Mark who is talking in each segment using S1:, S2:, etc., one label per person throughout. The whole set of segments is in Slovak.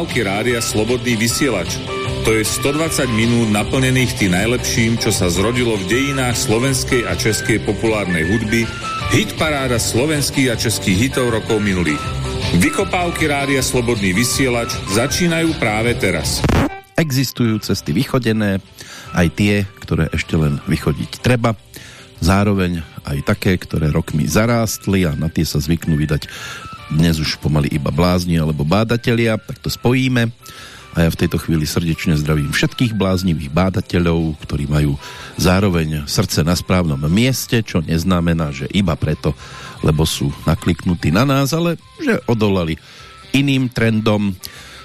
S1: Vykopávky rádia Slobodný vysielač. To je 120 minút naplnených tým najlepším, čo sa zrodilo v dejinách slovenskej a českej populárnej hudby, hit paráda slovenských a českých hitov rokov minulých. Vykopávky rádia Slobodný vysielač začínajú práve teraz.
S2: Existujú cesty vychodené, aj tie, ktoré ešte len vychodiť treba. Zároveň aj také, ktoré rokmi zarástli a na tie sa zvyknú vydať dnes už pomaly iba blázni alebo bádatelia, tak to spojíme. A ja v tejto chvíli srdečne zdravím všetkých bláznivých bádateľov, ktorí majú zároveň srdce na správnom mieste, čo neznamená, že iba preto, lebo sú nakliknutí na nás, ale že odolali iným trendom,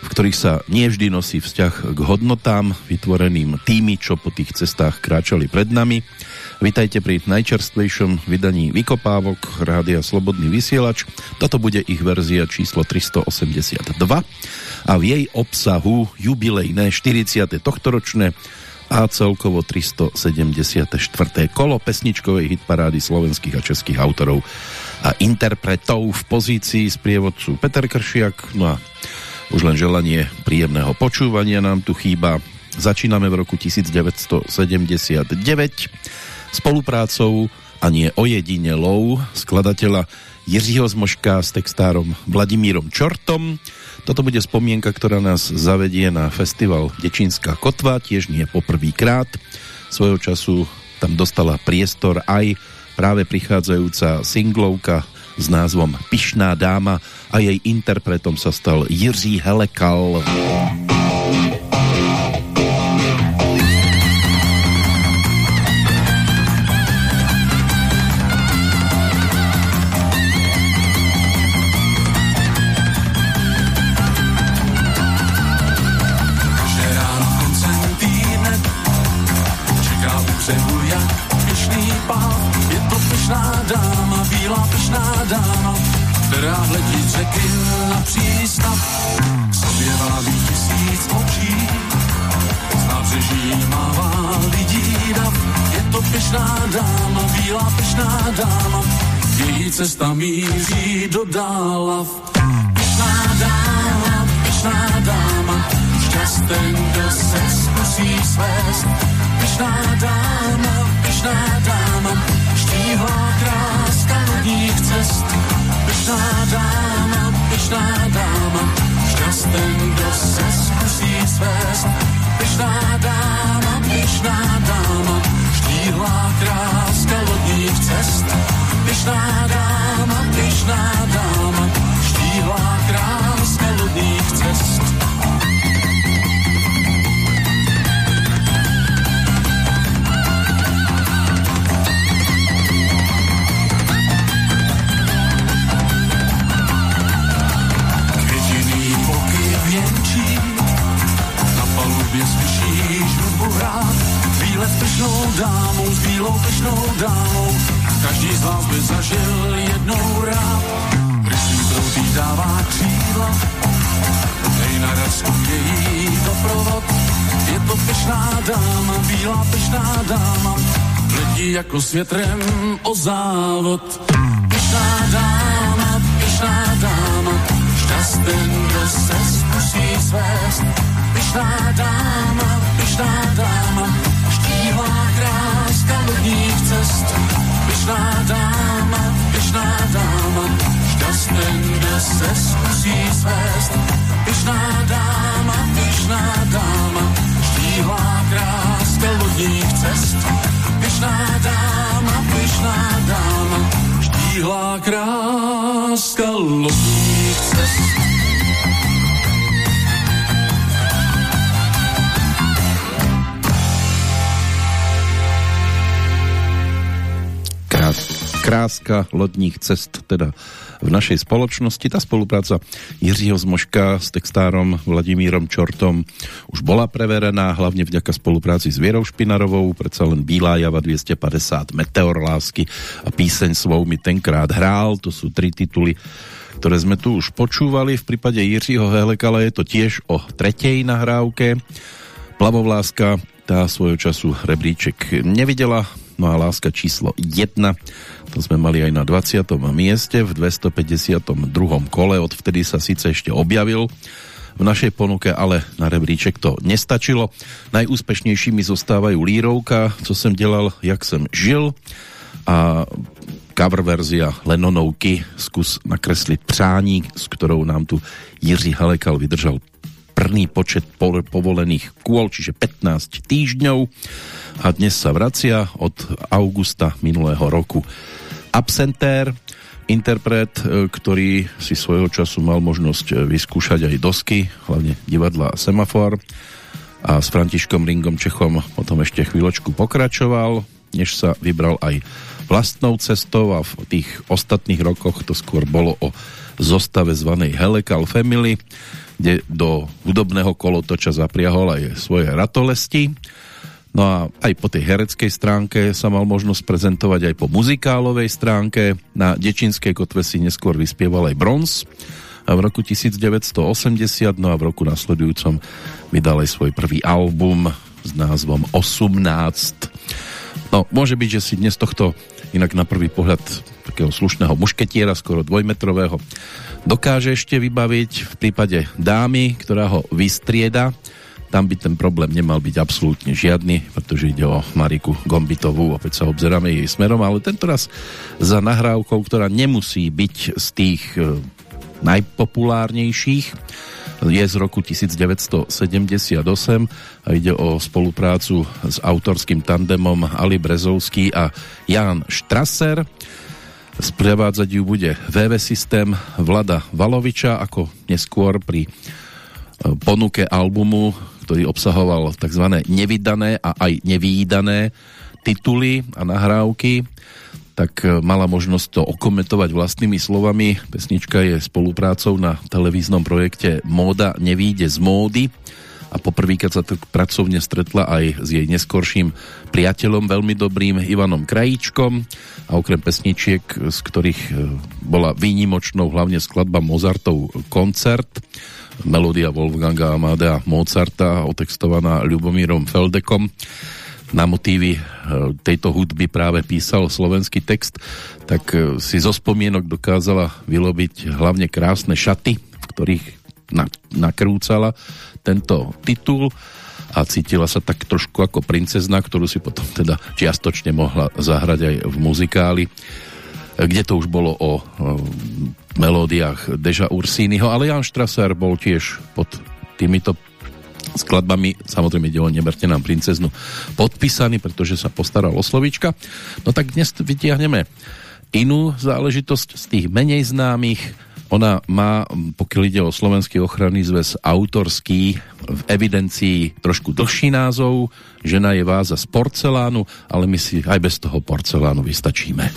S2: v ktorých sa nevždy nosí vzťah k hodnotám vytvoreným tými, čo po tých cestách kráčali pred nami Vitajte pri najčerstvejšom vydaní Vykopávok Rádia Slobodný vysielač. Toto bude ich verzia číslo 382 a v jej obsahu jubilejné 40. tohtoročné a celkovo 374. kolo pesničkovej hitparády slovenských a českých autorov a interpretov v pozícii sprievodcu Peter Kršiak. No a už len želanie príjemného počúvania nám tu chýba. Začíname v roku 1979 spoluprácou a nie ojedinelou skladateľa Jiřího Zmoška s textárom Vladimírom Čortom. Toto bude spomienka, ktorá nás zavedie na festival Dečínska kotva, tiež nie poprvýkrát. Svojho času tam dostala priestor aj práve prichádzajúca singlovka s názvom Pišná dáma a jej interpretom sa stal Jiří Helekal.
S3: Cesta míří do dálav. Pyšná dáma, pyšná dáma, šťasten, kdo se zkusí svést. Pyšná dáma, pyšná dáma, štíhlá kráska lodních cest. Pyšná dáma, pyšná dáma, šťasten, kdo se zkusí svést. Pyšná dáma, pyšná dáma, štíhlá kráska lodních cest pyšná dáma, pyšná dáma, štíhlá kráska lodných cest. Květiný pokyv jenčí, na palubě slyšíš hudbu hrát, pyšnou dámou, s bílou pyšnou dámou, Každý z vás by zažil jednou rád, když proutý dává křídla. Hej na rasku její doprovod, je to pešná dáma, bílá pešná dáma, letí jako s větrem o závod. Pešná dáma, pešná dáma, šťasten, kdo se zkusí svést. Pešná dáma, pešná dáma, lodních cest pyšná dáma, pyšná dáma, šťastný, kdo se zkusí svést. Pyšná dáma, pyšná dáma, štíhlá kráska lodních cest. Pyšná dáma, pyšná dáma, štíhlá kráska lodních cest.
S2: Kráska lodních cest teda v našej spoločnosti. Tá spolupráca Jiřího Zmoška s textárom Vladimírom Čortom už bola preverená, hlavne vďaka spolupráci s Vierou Špinarovou, predsa len Bílá java 250, Meteor lásky a píseň svou mi tenkrát hrál, to sú tri tituly ktoré sme tu už počúvali. V prípade Jiřího Helekala je to tiež o tretej nahrávke. Plavovláska tá svojho času rebríček nevidela, no a láska číslo 1 to sme mali aj na 20. mieste v 252. kole, odvtedy sa síce ešte objavil v našej ponuke, ale na rebríček to nestačilo. Najúspešnejšími zostávajú Lírovka, co jsem dělal, jak jsem žil a cover verzia Lennonovky, zkus nakresliť přání, s ktorou nám tu Jiří Halekal vydržal prvný počet povolených kôl, čiže 15 týždňov. A dnes sa vracia od augusta minulého roku. Absentér, interpret, e, ktorý si svojho času mal možnosť e, vyskúšať aj dosky, hlavne divadla Semafor. A s Františkom Ringom Čechom potom ešte chvíľočku pokračoval, než sa vybral aj vlastnou cestou a v tých ostatných rokoch to skôr bolo o zostave zvanej Helekal Family, kde do hudobného kolotoča zapriahol aj svoje ratolesti No a aj po tej hereckej stránke sa mal možnosť prezentovať aj po muzikálovej stránke. Na Dečinskej kotve si neskôr vyspieval aj bronz a v roku 1980, no a v roku nasledujúcom vydal aj svoj prvý album s názvom 18. No, môže byť, že si dnes tohto inak na prvý pohľad takého slušného mušketiera, skoro dvojmetrového, dokáže ešte vybaviť v prípade dámy, ktorá ho vystrieda tam by ten problém nemal byť absolútne žiadny, pretože ide o Mariku Gombitovú, opäť sa obzeráme jej smerom, ale tento raz za nahrávkou, ktorá nemusí byť z tých e, najpopulárnejších, je z roku 1978 a ide o spoluprácu s autorským tandemom Ali Brezovský a Jan Štraser. Sprevádzať ju bude VV systém Vlada Valoviča, ako neskôr pri e, ponuke albumu ktorý obsahoval tzv. nevydané a aj nevýdané tituly a nahrávky, tak e, mala možnosť to okomentovať vlastnými slovami. Pesnička je spoluprácou na televíznom projekte Móda nevíde z módy a poprvýkrát sa tak pracovne stretla aj s jej neskorším priateľom, veľmi dobrým Ivanom Krajíčkom. A okrem pesničiek, z ktorých e, bola výnimočnou hlavne skladba Mozartov koncert, melódia Wolfganga Amadea Mozarta otextovaná Ľubomírom Feldekom. Na motívy e, tejto hudby práve písal slovenský text, tak e, si zo spomienok dokázala vylobiť hlavne krásne šaty, v ktorých nakrúcala tento titul a cítila sa tak trošku ako princezna, ktorú si potom teda čiastočne mohla zahrať aj v muzikáli kde to už bolo o, melódiách Deža Ursínyho, ale Jan Strasser bol tiež pod týmito skladbami, samozrejme ide o Neberte nám princeznu, podpísaný, pretože sa postaral o slovíčka. No tak dnes vytiahneme inú záležitosť z tých menej známych. Ona má, pokiaľ ide o Slovenský ochranný zväz, autorský v evidencii trošku dlhší názov. Žena je váza z porcelánu, ale my si aj bez toho porcelánu vystačíme.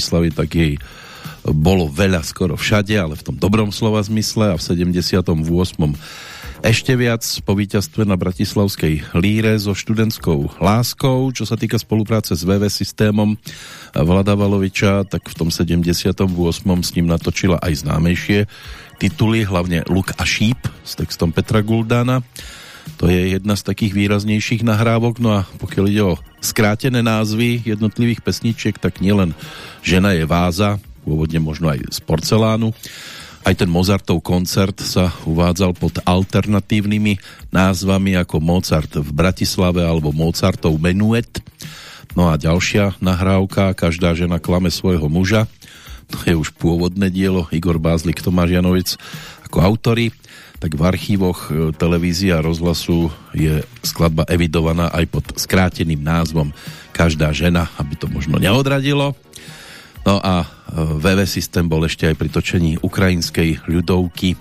S2: Bratislavy, tak jej bolo veľa skoro všade, ale v tom dobrom slova zmysle a v 78. ešte viac po víťazstve na Bratislavskej líre so študentskou láskou, čo sa týka spolupráce s VV systémom Vlada Valoviča, tak v tom 78. s ním natočila aj známejšie tituly, hlavne Luk a šíp s textom Petra Guldana to je jedna z takých výraznejších nahrávok, no a pokiaľ ide o skrátené názvy jednotlivých pesničiek, tak nielen Žena je váza, pôvodne možno aj z porcelánu, aj ten Mozartov koncert sa uvádzal pod alternatívnymi názvami ako Mozart v Bratislave alebo Mozartov menuet. No a ďalšia nahrávka, každá žena klame svojho muža. To je už pôvodné dielo Igor Bázlik, Tomáš Janovic ako autory tak v archívoch e, televízia a rozhlasu je skladba evidovaná aj pod skráteným názvom Každá žena, aby to možno neodradilo. No a VV e, systém bol ešte aj pri točení ukrajinskej ľudovky,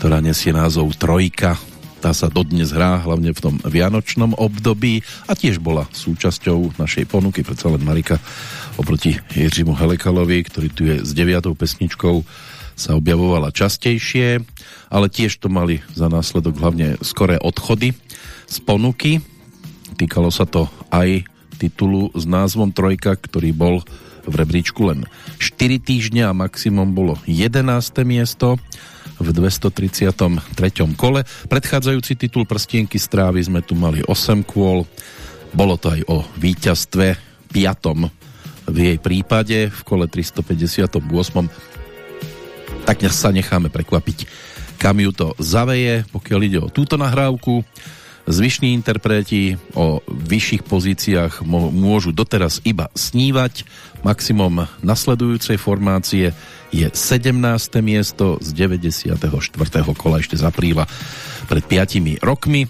S2: ktorá nesie názov Trojka. Tá sa dodnes hrá, hlavne v tom vianočnom období a tiež bola súčasťou našej ponuky, predsa len Marika oproti Jiřimu Helekalovi, ktorý tu je s deviatou pesničkou sa objavovala častejšie, ale tiež to mali za následok hlavne skoré odchody z ponuky. Týkalo sa to aj titulu s názvom Trojka, ktorý bol v rebríčku len 4 týždne a maximum bolo 11. miesto v 233. kole. Predchádzajúci titul Prstienky strávy sme tu mali 8 kôl. Bolo to aj o víťazstve 5. v jej prípade v kole 358 tak sa necháme prekvapiť, kam ju to zaveje, pokiaľ ide o túto nahrávku. Zvyšní interpreti o vyšších pozíciách môžu doteraz iba snívať. Maximum nasledujúcej formácie je 17. miesto z 94. kola ešte z apríla pred 5 rokmi.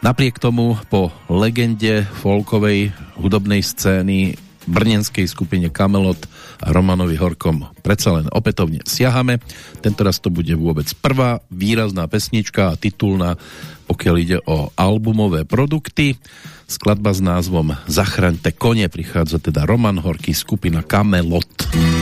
S2: Napriek tomu po legende folkovej hudobnej scény brnenskej skupine Kamelot a Romanovi Horkom predsa len opätovne siahame. Tentoraz to bude vôbec prvá výrazná pesnička a titulná, pokiaľ ide o albumové produkty. Skladba s názvom Zachraňte kone prichádza teda Roman Horký, skupina Kamelot. Kamelot.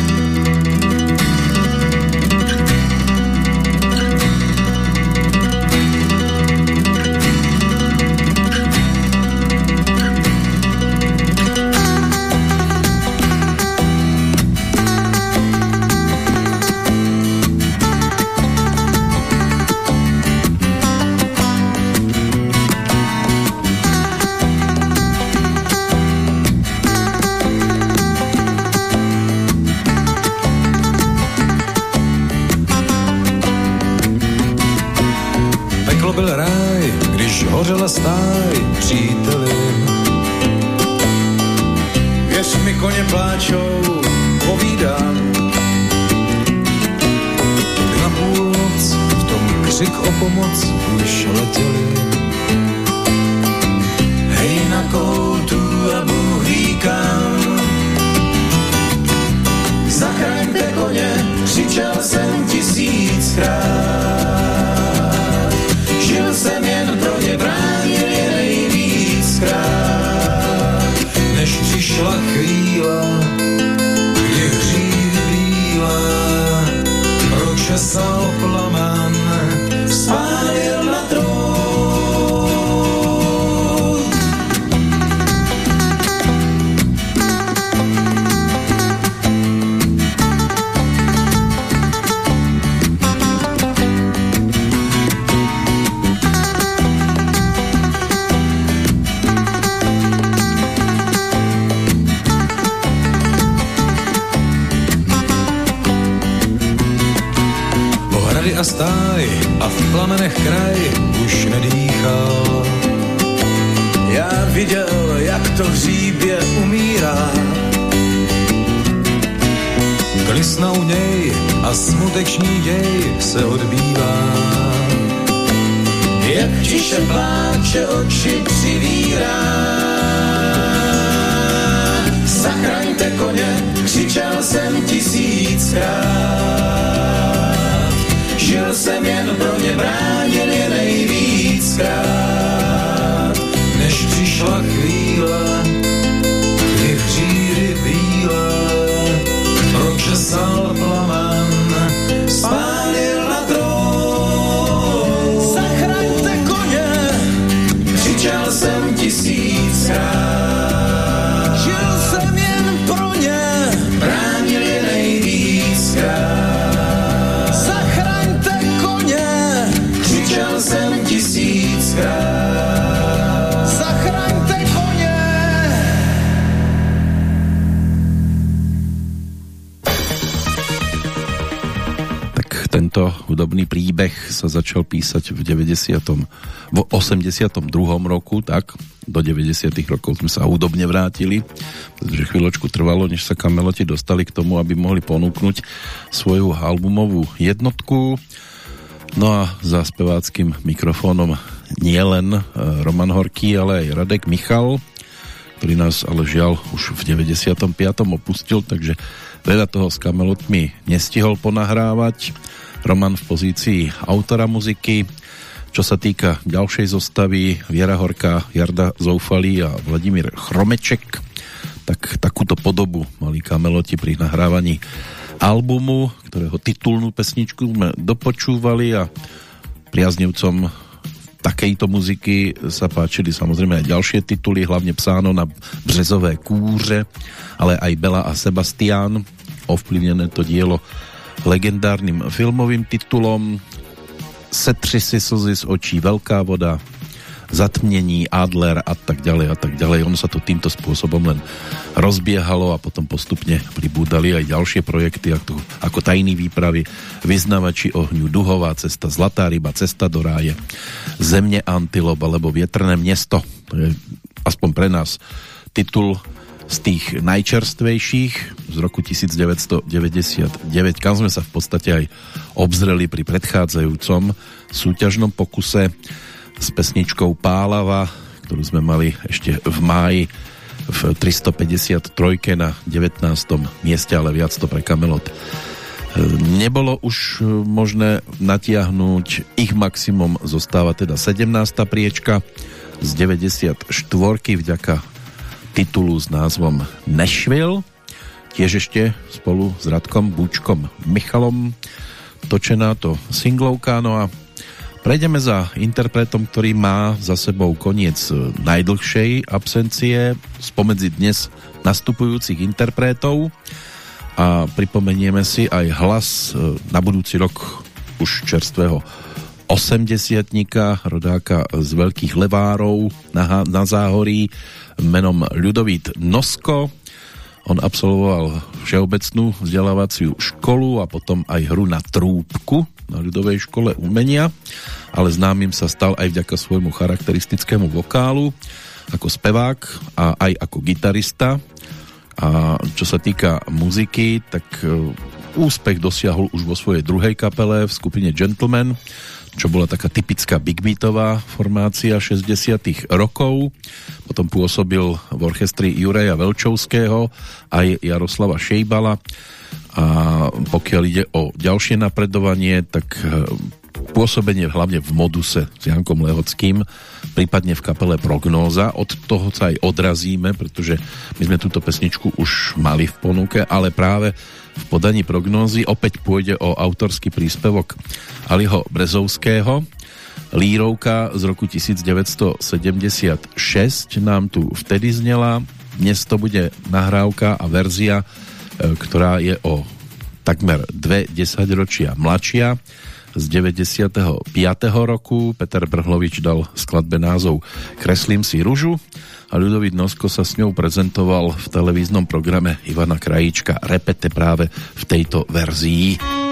S2: 80, v 82. roku, tak do 90. rokov sme sa údobne vrátili, pretože chvíľočku trvalo, než sa kameloti dostali k tomu, aby mohli ponúknuť svoju albumovú jednotku. No a za speváckým mikrofónom nielen eh, Roman Horký, ale aj Radek Michal, ktorý nás ale žiaľ už v 95. opustil, takže veľa toho s kamelotmi nestihol ponahrávať. Roman v pozícii autora muziky, čo sa týka ďalšej zostavy, Viera Horka, Jarda Zoufalý a Vladimír Chromeček, tak takúto podobu mali kameloti pri nahrávaní albumu, ktorého titulnú pesničku sme dopočúvali a priaznivcom takejto muziky sa páčili samozrejme aj ďalšie tituly, hlavne psáno na Březové kúře, ale aj Bela a Sebastián, ovplyvnené to dielo legendárnym filmovým titulom Setři si slzy z očí, Veľká voda, Zatmnení, Adler a tak ďalej a tak ďalej. Ono sa to týmto spôsobom len rozbiehalo a potom postupne pribúdali aj ďalšie projekty ako, ako Tajný výpravy, Vyznavači ohňu, Duhová cesta, Zlatá ryba, Cesta do ráje, Zemne Antilop alebo Vietrné miesto. To je aspoň pre nás titul z tých najčerstvejších z roku 1999, kam sme sa v podstate aj obzreli pri predchádzajúcom súťažnom pokuse s pesničkou Pálava, ktorú sme mali ešte v máji v 353 na 19. mieste, ale viac to pre Kamelot nebolo už možné natiahnuť ich maximum zostáva teda 17. priečka z 94 vďaka titulu s názvom Nashville. Tiež ešte spolu s Radkom Búčkom Michalom točená to singlovka. No a prejdeme za interpretom, ktorý má za sebou koniec najdlhšej absencie spomedzi dnes nastupujúcich interpretov a pripomenieme si aj hlas e, na budúci rok už čerstvého 80 rodáka z Veľkých Levárov na, na Záhorí menom Ľudovít Nosko. On absolvoval všeobecnú vzdelávaciu školu a potom aj hru na trúbku na ľudovej škole umenia, ale známym sa stal aj vďaka svojmu charakteristickému vokálu ako spevák a aj ako gitarista. A čo sa týka muziky, tak e, úspech dosiahol už vo svojej druhej kapele v skupine Gentleman, čo bola taká typická big beatová formácia 60 rokov. Potom pôsobil v orchestri Juraja Velčovského aj Jaroslava Šejbala a pokiaľ ide o ďalšie napredovanie, tak e, pôsobenie hlavne v moduse s Jankom Lehockým, prípadne v kapele Prognóza. Od toho sa aj odrazíme, pretože my sme túto pesničku už mali v ponuke, ale práve v podaní prognózy opäť pôjde o autorský príspevok Aliho Brezovského. Lírovka z roku 1976 nám tu vtedy znela. Dnes to bude nahrávka a verzia, e, ktorá je o takmer dve desaťročia mladšia z 95. roku. Peter Brhlovič dal skladbe názov Kreslím si ružu a Ľudovít Nosko sa s ňou prezentoval v televíznom programe Ivana Krajíčka Repete práve v tejto verzii.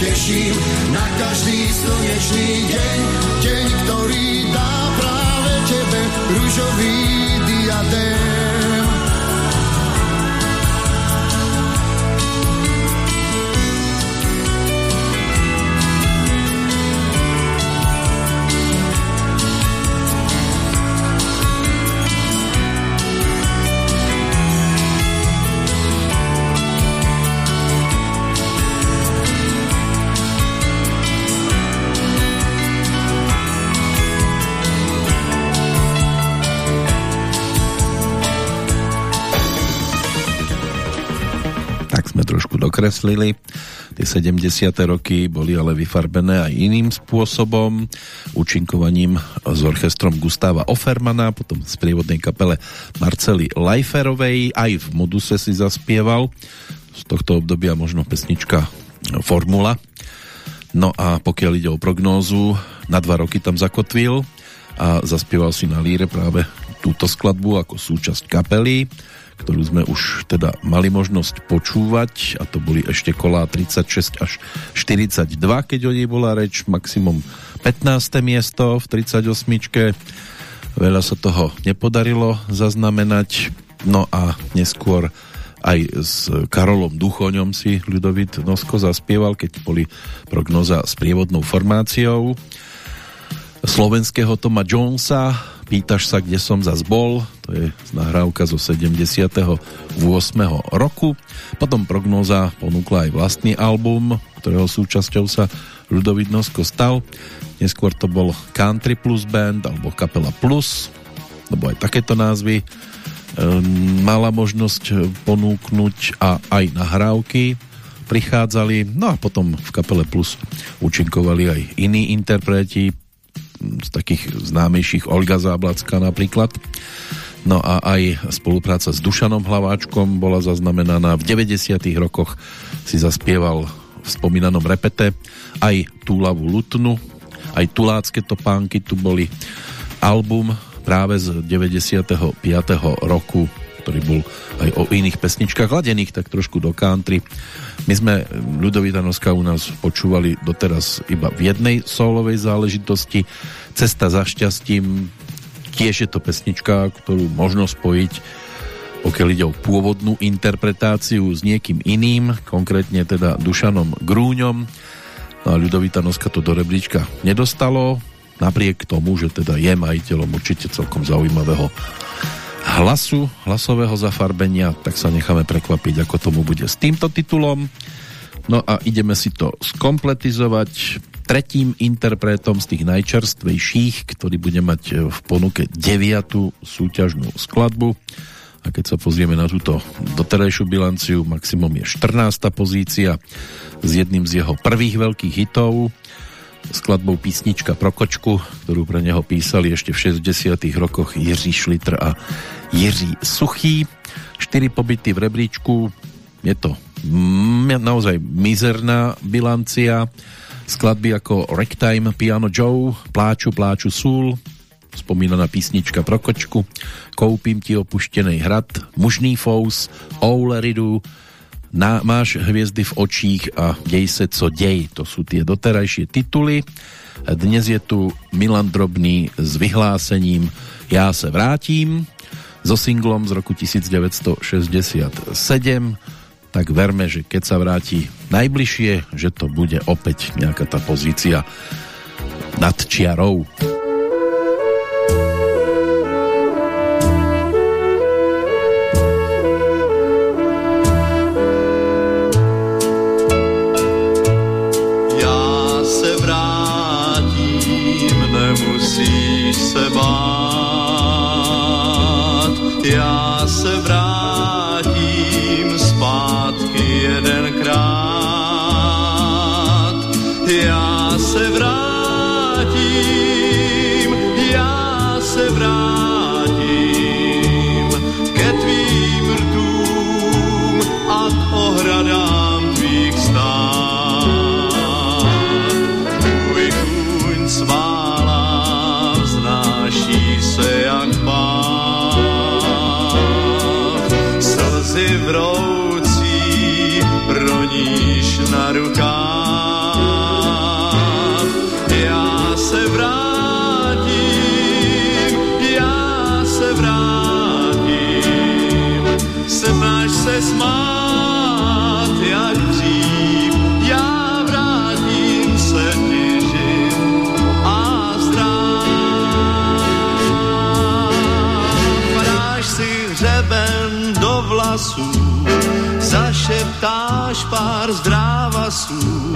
S4: Teším na každý slnečný deň, deň, ktorý dá práve tebe rúžový diadém.
S2: Dokreslili. Tie 70. roky boli ale vyfarbené aj iným spôsobom, účinkovaním s orchestrom Gustáva Offermana, potom v sprievodnej kapele Marcely Leiferovej, aj v Moduse si zaspieval. Z tohto obdobia možno pesnička Formula. No a pokiaľ ide o prognózu, na dva roky tam zakotvil a zaspieval si na líre práve túto skladbu ako súčasť kapely ktorú sme už teda mali možnosť počúvať a to boli ešte kolá 36 až 42, keď o nej bola reč, maximum 15. miesto v 38. Veľa sa toho nepodarilo zaznamenať, no a neskôr aj s Karolom Duchoňom si Ľudovit Nosko zaspieval, keď boli prognoza s prievodnou formáciou slovenského Toma Jonesa Pýtaš sa, kde som zas bol, to je nahrávka zo 78. roku. Potom prognóza ponúkla aj vlastný album, ktorého súčasťou sa Ľudovidnosko stal. Neskôr to bol Country Plus Band alebo Kapela Plus, lebo aj takéto názvy ehm, mala možnosť ponúknuť a aj nahrávky prichádzali. No a potom v Kapele Plus účinkovali aj iní interpreti, z takých známejších Olga Záblacka napríklad. No a aj spolupráca s Dušanom Hlaváčkom bola zaznamenaná. V 90. rokoch si zaspieval v spomínanom repete aj Túlavu Lutnu, aj Tulácké topánky tu boli. Album práve z 95. roku, ktorý bol aj o iných pesničkách ladených, tak trošku do country my sme Ľudovita Noska u nás počúvali doteraz iba v jednej solovej záležitosti. Cesta za šťastím, tiež je to pesnička, ktorú možno spojiť pokiaľ ide o pôvodnú interpretáciu s niekým iným, konkrétne teda Dušanom Grúňom. No a Ľudovita Noska to do rebríčka nedostalo, napriek tomu, že teda je majiteľom určite celkom zaujímavého hlasu, hlasového zafarbenia, tak sa necháme prekvapiť, ako tomu bude s týmto titulom. No a ideme si to skompletizovať tretím interpretom z tých najčerstvejších, ktorý bude mať v ponuke deviatú súťažnú skladbu. A keď sa pozrieme na túto doterajšiu bilanciu, maximum je 14. pozícia s jedným z jeho prvých veľkých hitov. Skladbou Písnička pro kočku, ktorú pre neho písali ešte v 60 rokoch Jiří Šlitr a Jiří Suchý. Štyri pobyty v rebríčku, je to naozaj mizerná bilancia. Skladby ako Ragtime, Piano Joe, Pláču, pláču Súl, spomínaná písnička pro kočku, Koupím ti opuštěný hrad, Mužný fous, Ouleridu, na, máš hviezdy v očích a dej se co dej. To sú tie doterajšie tituly. Dnes je tu Milan Drobný s vyhlásením Já se vrátím so singlom z roku 1967 tak verme, že keď sa vráti najbližšie, že to bude opäť nejaká tá pozícia nad čiarou.
S5: Šeptáš pár zdrávasů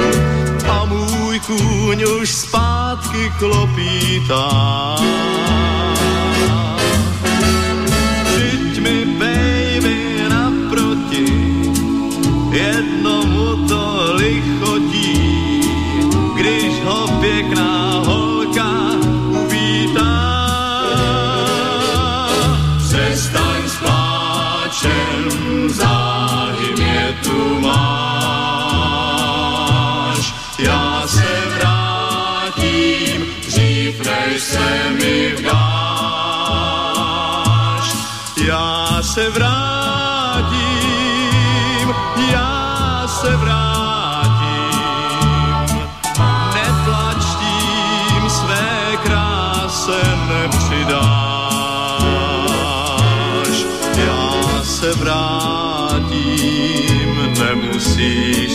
S5: a můj kůň už zpátky klopítá.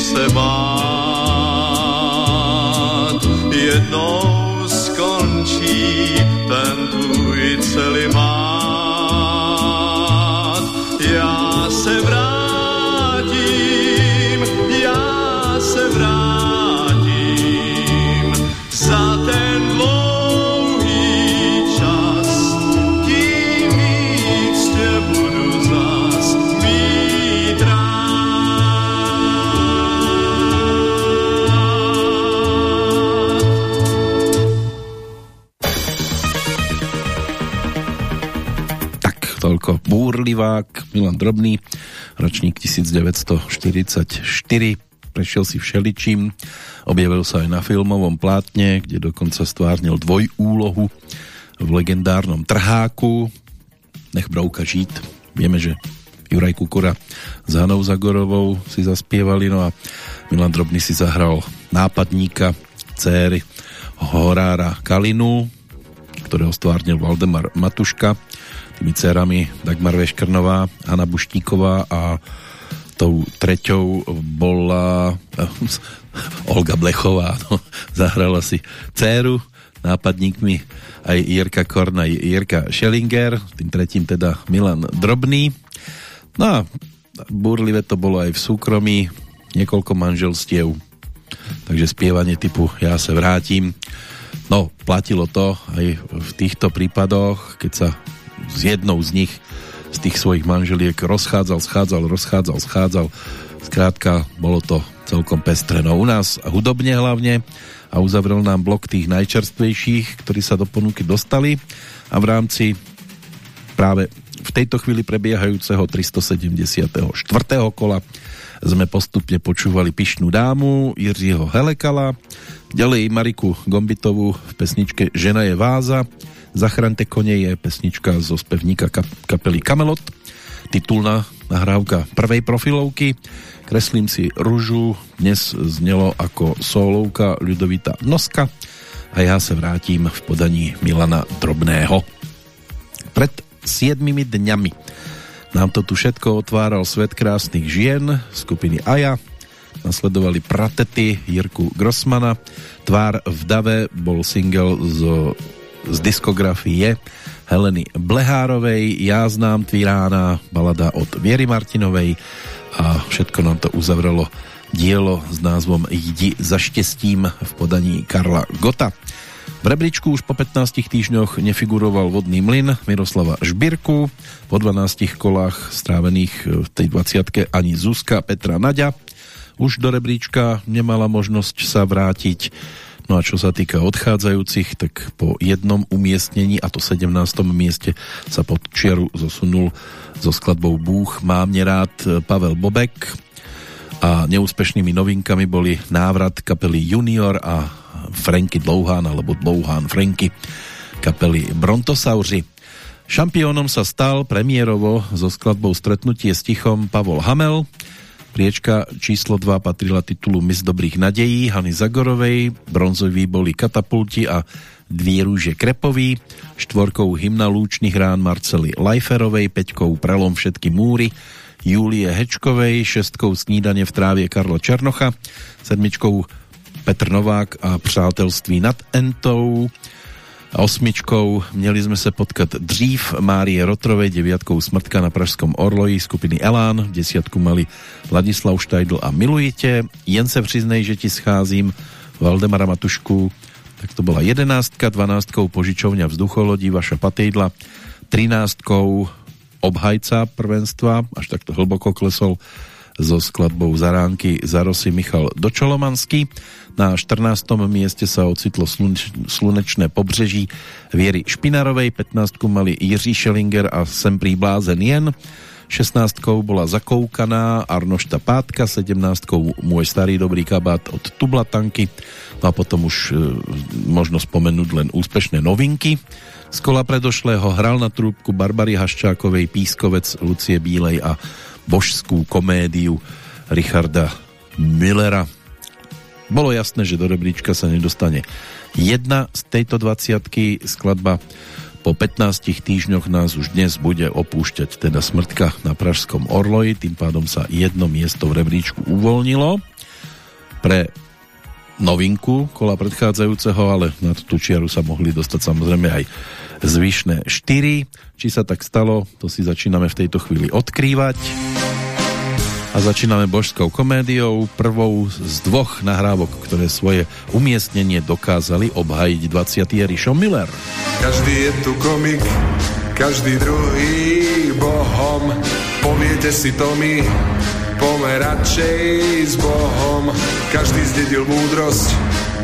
S5: Se bát. Jednou skončí ten tvůj celimát.
S2: Búrlivák Milan Drobný, ročník 1944, prešiel si všeličím, objavil sa aj na filmovom plátne, kde dokonca stvárnil dvojúlohu v legendárnom Trháku, Nech brouka žít. Vieme, že Juraj Kukura s Hanou Zagorovou si zaspievali, no a Milan Drobný si zahral nápadníka céry Horára Kalinu, ktorého stvárnil Valdemar Matuška tými dcerami Dagmar Veškrnová, Hanna Buštíková a tou treťou bola eh, Olga Blechová. No, zahrala si dceru, nápadníkmi aj Jirka Korn a Jirka Schellinger, tým tretím teda Milan Drobný. No a burlivé to bolo aj v súkromí, niekoľko manželstiev, takže spievanie typu Ja sa vrátim. No, platilo to aj v týchto prípadoch, keď sa s jednou z nich z tých svojich manželiek rozchádzal, schádzal, rozchádzal, schádzal. Skrátka, bolo to celkom pestré. No u nás hudobne hlavne a uzavrel nám blok tých najčerstvejších, ktorí sa do ponuky dostali a v rámci práve v tejto chvíli prebiehajúceho 374. kola sme postupne počúvali Pišnú dámu Jiřího Helekala, ďalej Mariku Gombitovú v pesničke Žena je váza, Zachrante kone je pesnička zo spevníka kapely Kamelot, titulná nahrávka prvej profilovky, Kreslím si ružu, dnes znelo ako solovka Ľudovita Noska a ja sa vrátim v podaní Milana Drobného. Pred 7 dňami nám to tu všetko otváral Svet krásnych žien skupiny Aja. Nasledovali Pratety Jirku Grossmana. Tvár v dave bol single z, z diskografie Heleny Blehárovej. Ja znám Tvírána, balada od Viery Martinovej a všetko nám to uzavrelo dielo s názvom Jdi za štěstím v podaní Karla Gota. V rebríčku už po 15 týždňoch nefiguroval vodný mlyn Miroslava Žbirku, po 12 kolách strávených v tej 20 ani Zuzka Petra Naďa. Už do rebríčka nemala možnosť sa vrátiť. No a čo sa týka odchádzajúcich, tak po jednom umiestnení, a to 17. mieste, sa pod čiaru zosunul so skladbou Búch mám nerád Pavel Bobek a neúspešnými novinkami boli návrat kapely Junior a Franky Dlouhán alebo Dlouhán Franky kapely Brontosauri. Šampiónom sa stal premiérovo so skladbou Stretnutie s tichom Pavol Hamel. Priečka číslo 2 patrila titulu Mis dobrých nadejí Hany Zagorovej, bronzoví boli Katapulti a Dví rúže Krepový, štvorkou hymna lúčných rán Marcely Lajferovej, peťkou Prelom všetky múry, Júlie Hečkovej, šestkou Snídanie v trávě Karla Černocha, sedmičkou Petr Novák a Přátelství nad Entou. Osmičkou měli jsme se potkat dřív Márie Rotrové, deviatkou Smrtka na Pražskom Orloji skupiny Elán, desiatku mali Ladislav Štajdl a Milujete, jen se přiznej, že ti scházím. Valdemara Matušku, tak to bola jedenáctka, dvanáctkou požičovňa vzducholodí Vaša Patejdla, trináctkou obhajca prvenstva, až takto hlboko klesol so skladbou Zaránky Zarosy Michal Dočolomanský. Na 14. mieste sa ocitlo sluneč, slunečné pobřeží Viery Špinarovej, 15. mali Jiří Šelinger a Sem blázen jen, 16. bola Zakoukaná Arnošta Pátka, 17. Môj starý dobrý kabát od Tublatanky, no a potom už e, možno spomenúť len úspešné novinky. Z kola predošlého hral na trúbku Barbary Haščákovej, Pískovec Lucie Bílej a božskú komédiu Richarda Millera. Bolo jasné, že do rebríčka sa nedostane jedna z tejto 20 skladba po 15 týždňoch nás už dnes bude opúšťať teda smrtka na Pražskom Orloji, tým pádom sa jedno miesto v rebríčku uvoľnilo. Pre novinku kola predchádzajúceho, ale na tú čiaru sa mohli dostať samozrejme aj zvyšné 4. Či sa tak stalo, to si začíname v tejto chvíli odkrývať. A začíname božskou komédiou, prvou z dvoch nahrávok, ktoré svoje umiestnenie dokázali obhajiť 20. Rišo Miller.
S6: Každý je tu komik, každý druhý bohom, poviete si to mi, pomeradšej s Bohom, každý zdedil múdrosť,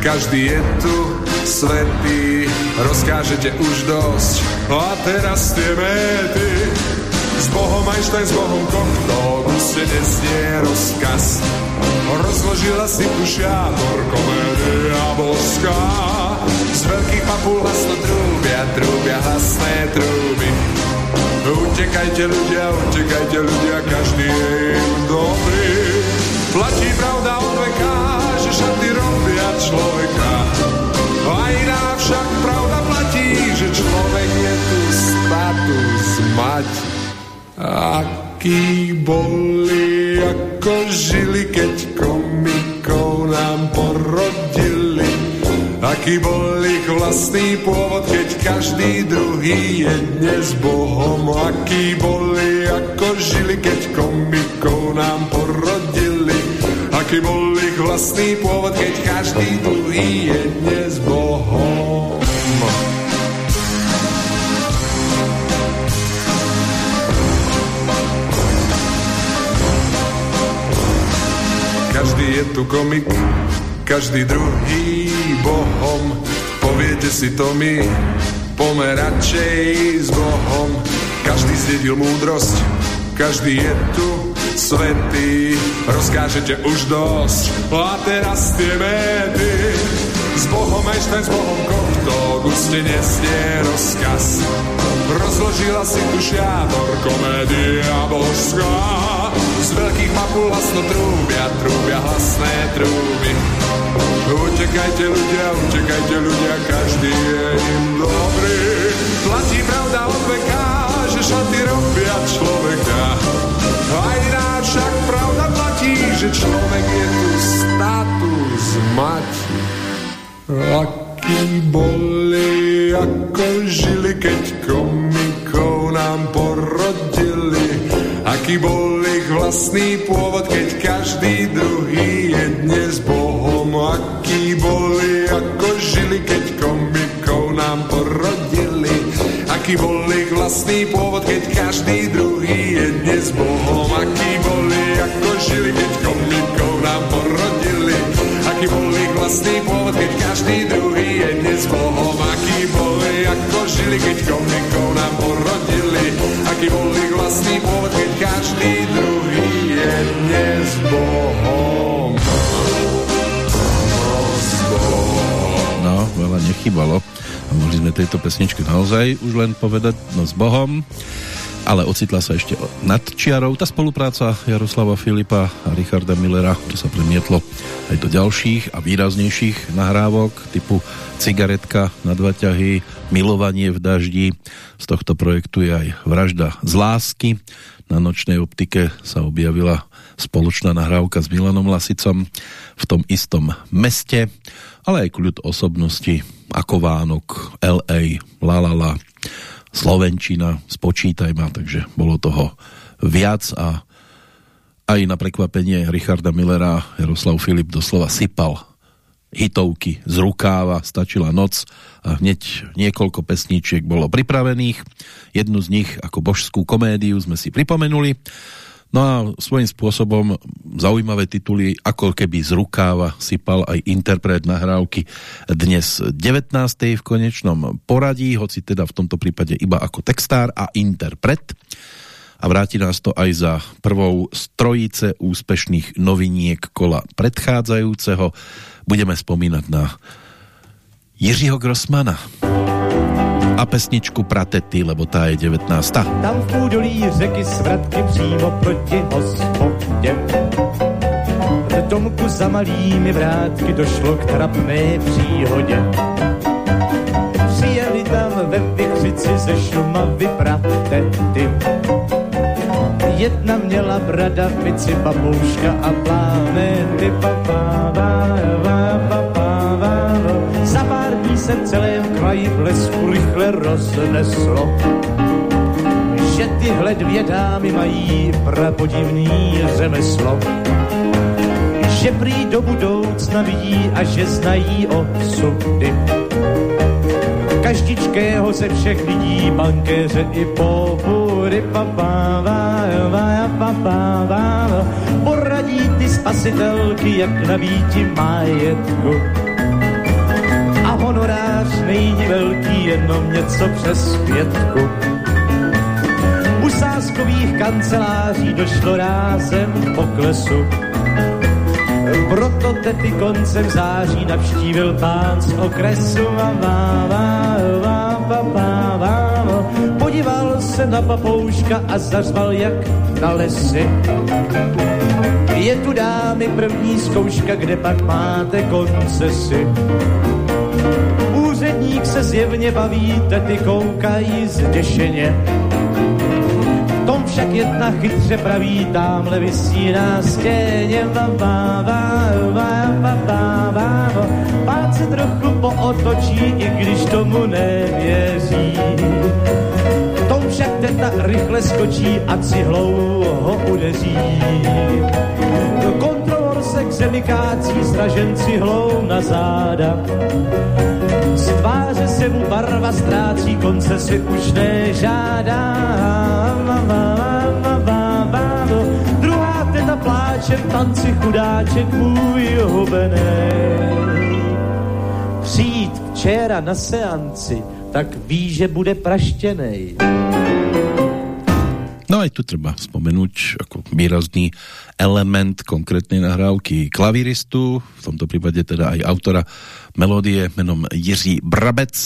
S6: každý je tu svetý, rozkážete už dosť. No a teraz tie méty, s Bohom Einstein, s Bohom Kochtov, ste nesnie rozkaz. Rozložila si tu šiator, komédia boská. Z veľkých papul hlasno trúbia, trúbia hlasné trúby. Utekajte ľudia, utekajte ľudia, každý je im dobrý. Platí pravda od veka, že šaty robia človeka. A iná však pravda platí, že človek je tu status mať. Aký boli, ako žili, keď komikov nám porodili. Aký bol ich vlastný pôvod, keď každý druhý je dnes Bohom. Aký boli, ako žili, keď komikov nám porodili. Aký bol ich vlastný pôvod, keď každý druhý je dnes Bohom. Každý je tu komik, každý druhý Bohom. Poviete si to my, pomer radšej s Bohom. Každý zdedil múdrosť, každý je tu svetý. Rozkážete už dosť, a teraz tie méty. S Bohom ten s Bohom kokto, guste nesnie rozkaz. Rozložila si tu šiator, komédia božská. Z veľkých mapul hlasno trúbia, trúbia hlasné trúby. Utekajte ľudia, utekajte ľudia, každý je im dobrý. Platí pravda od veka, že šaty robia človeka. A iná však pravda platí, že človek je tu status mať. Aký boli, ako žili, keď komikov nám porodili. Aký bol ich vlastný pôvod, keď každý druhý je dnes Bohom. Aký boli, ako žili, keď Aký bol ich vlastný pôvod, keď každý druhý je dnes Bohom. Aký boli, ako žili, keď komikov nám porodili. Aký bol ich vlastný pôvod, keď každý druhý je dnes Bohom. Aký boli, ako žili, keď komikov nám porodili. Aký bol ich vlastný pôvod, keď každý druhý je dnes Bohom.
S2: No, veľa nechybalo. Mohli sme tejto pesničke naozaj už len povedať no s Bohom ale ocitla sa ešte nad čiarou. Tá spolupráca Jaroslava Filipa a Richarda Millera, to sa premietlo aj do ďalších a výraznejších nahrávok typu Cigaretka na dva ťahy, Milovanie v daždi. Z tohto projektu je aj Vražda z lásky. Na nočnej optike sa objavila spoločná nahrávka s Milanom Lasicom v tom istom meste, ale aj kľud osobnosti ako Vánok, L.A., La La La, Slovenčina, spočítaj ma, takže bolo toho viac a aj na prekvapenie Richarda Millera Jaroslav Filip doslova sypal hitovky z rukáva, stačila noc a hneď niekoľko pesníčiek bolo pripravených. Jednu z nich ako božskú komédiu sme si pripomenuli No a svojím spôsobom zaujímavé tituly, ako keby z rukáva sypal aj interpret nahrávky dnes 19. v konečnom poradí, hoci teda v tomto prípade iba ako textár a interpret. A vráti nás to aj za prvou z trojice úspešných noviniek kola predchádzajúceho. Budeme spomínať na Jiřího Grossmana a pesničku Pratety, lebo tá je 19.
S7: Tam v údolí řeky svratky přímo proti hospodě. V domku za malými vrátky došlo k trapné příhodě. Přijeli tam ve vychřici ze Šumavy pratety. Jedna měla bradavici, babouška a za pár dní se celém kraji v lesku rychle rozneslo, že tyhle dvě dámy mají prapodivný řemeslo. Že prý do budoucna vidí a že znají o sudy. Každičkého ze všech lidí, bankéře i pobudy, poradí ty spasitelky, jak nabíti majetku honorář není velký, jenom něco přes pětku. U sáskových kanceláří došlo rázem poklesu. Proto tety koncem září navštívil pán z okresu a vá, vá, vá, vá, vá, vá, Podíval se na papouška a zařval jak na lesy. Je tu dámy první zkouška, kde pak máte koncesy úředník se zjevně baví, tety koukají zděšeně. Tom však jedna chytře praví, tamhle vysí na stěně. Pát se trochu pootočí, i když tomu nevěří. Tom však teta rychle skočí a cihlou ho udeří. Kontrolor se k zemi kácí, zražen cihlou na záda. Z tváře se mu barva ztrácí, konce si už nežádá. Druhá teta pláč pláče v tanci chudáček můj hubenej. Přijít včera na seanci, tak ví, že bude praštenej.
S2: No aj tu treba spomenúť ako výrazný element konkrétnej nahrávky klaviristu, v tomto prípade teda aj autora melódie menom Jiří Brabec,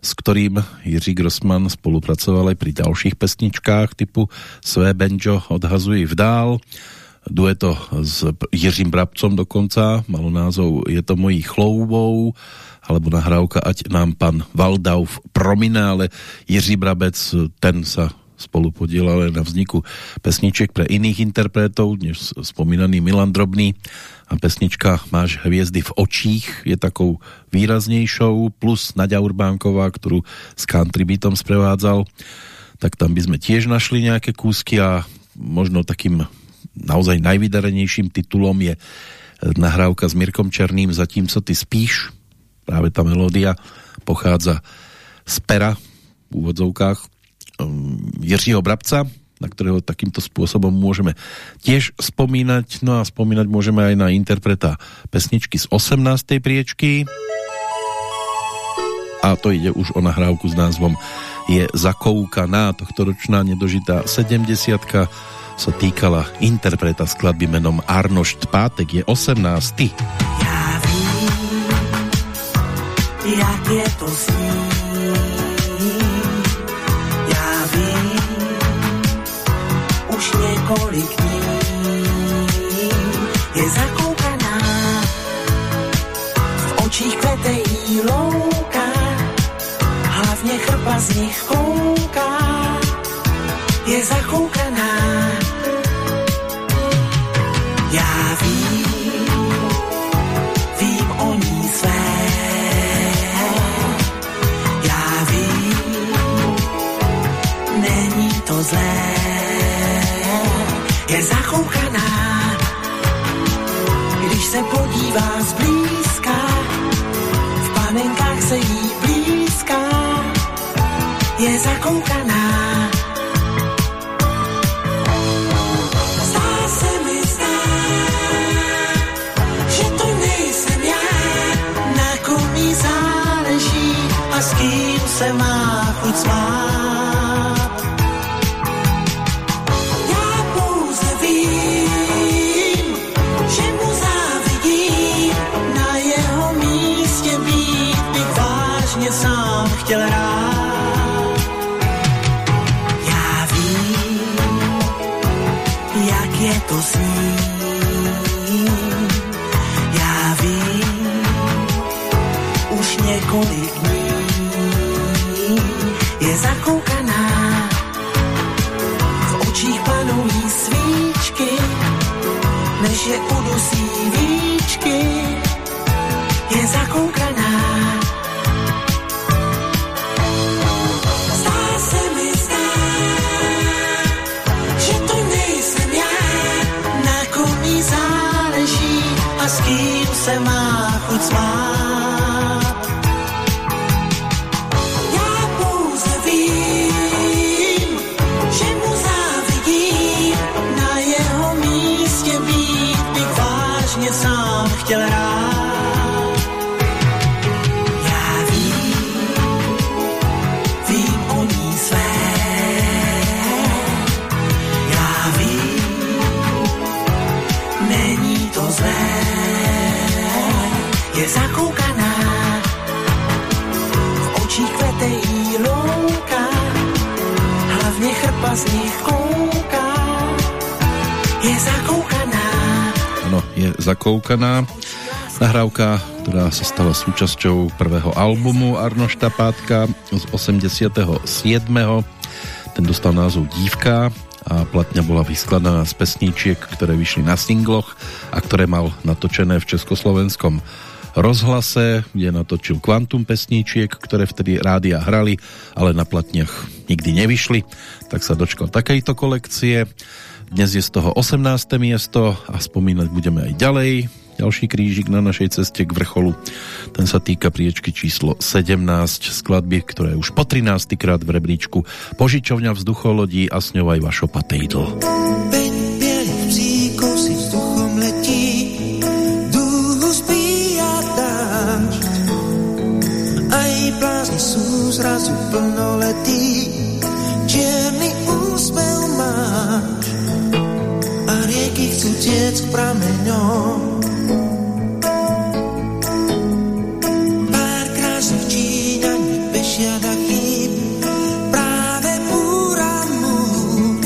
S2: s ktorým Jiří Grossman spolupracoval aj pri ďalších pesničkách typu Své banjo odhazují vdál, dueto s Jiřím Brabcom dokonca, malo názov Je to mojí chloubou, alebo nahrávka Ať nám pan Valdauf promine, ale Jiří Brabec, ten sa spolu na vzniku pesniček pre iných interpretov, než spomínaný Milan Drobný. A pesnička Máš hviezdy v očích je takou výraznejšou, plus Nadia Urbánková, ktorú s country beatom sprevádzal, tak tam by sme tiež našli nejaké kúsky a možno takým naozaj najvydarenejším titulom je nahrávka s Mirkom Černým Zatím, co ty spíš. Práve tá melódia pochádza z pera v úvodzovkách Jiřího Brabca, na ktorého takýmto spôsobom môžeme tiež spomínať. No a spomínať môžeme aj na interpreta pesničky z 18. priečky. A to ide už o nahrávku s názvom Je zakoukaná, tohtoročná nedožitá 70 sa týkala interpreta skladby menom Arnošt Pátek, je 18.
S8: Ja vím, jak je to s kolik dní je zakoukaná. V očích kvetejí louka, hlavně chrpa z nich kouká. Je zakoukaná. Já vím, vím o ní své. Já vím, není to zlé je zachouchaná. Když se podívá zblízka, v panenkách se jí blízká, je zakoukaná. S kým se má chuť smát. Je udusí víčky. Je zakoukaná zakoukaná.
S2: Nahrávka, ktorá sa stala súčasťou prvého albumu Arnošta Pátka z 87. Ten dostal názov Dívka a platňa bola vyskladaná z pesníčiek, ktoré vyšli na singloch a ktoré mal natočené v Československom rozhlase, kde natočil kvantum pesníčiek, ktoré vtedy rádia hrali, ale na platniach nikdy nevyšli, tak sa dočkal takejto kolekcie. Dnes je z toho 18. miesto a spomínať budeme aj ďalej. Ďalší krížik na našej ceste k vrcholu, ten sa týka priečky číslo 17 skladby, ktorá už po 13. krát v rebríčku Požičovňa vzducholodí a s Vašo Patejdl.
S8: Zrazu
S9: plnoletí chcú tiec k prameňom. Pár krásnych Číňani pešia na chýb, práve búra múr.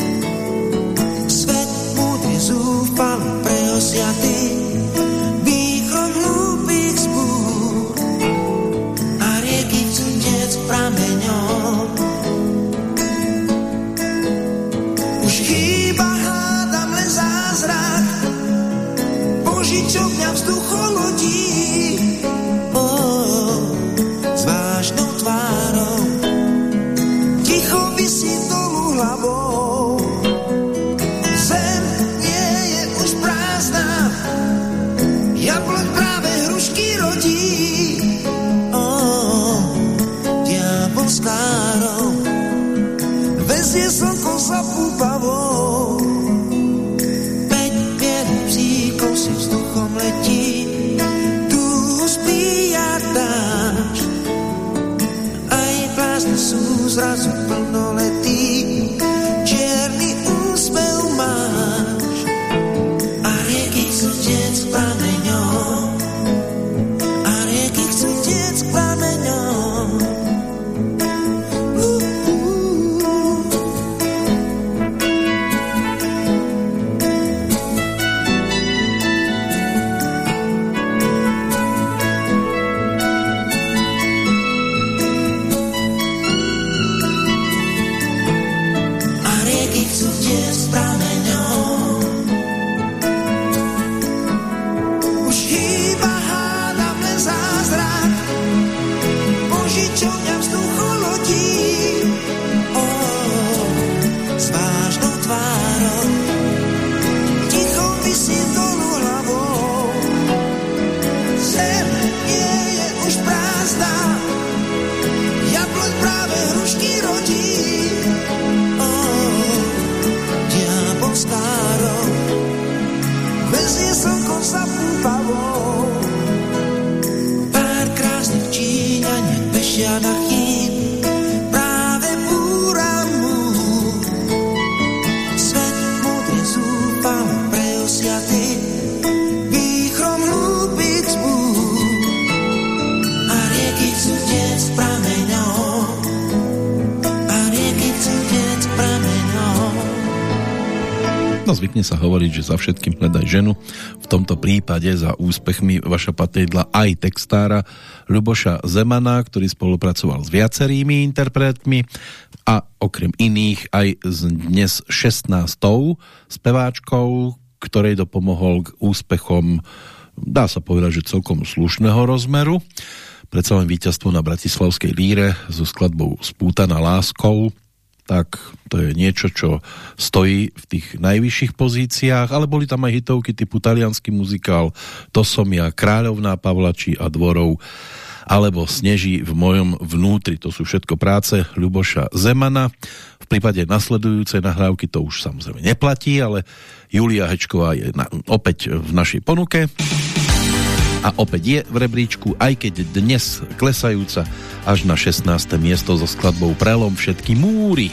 S9: Svet múdry zúfalo preosiatý, zbúr. A rieky chcú tiec prameňom.
S2: Za všetkým hľadaj ženu. V tomto prípade za úspechmi vaša patriedla aj textára Ľuboša Zemana, ktorý spolupracoval s viacerými interpretmi a okrem iných aj s dnes 16. speváčkou, ktorej dopomohol k úspechom dá sa povedať, že celkom slušného rozmeru. Predsa len víťazstvo na Bratislavskej líre so skladbou Spútaná láskou tak to je niečo, čo stojí v tých najvyšších pozíciách, ale boli tam aj hitovky typu talianský muzikál To som ja, Kráľovná Pavlači a dvorov alebo Sneží v mojom vnútri. To sú všetko práce Ľuboša Zemana. V prípade nasledujúcej nahrávky to už samozrejme neplatí, ale Julia Hečková je na, opäť v našej ponuke a opäť je v rebríčku, aj keď dnes klesajúca až na 16. miesto so skladbou Prelom všetky múry.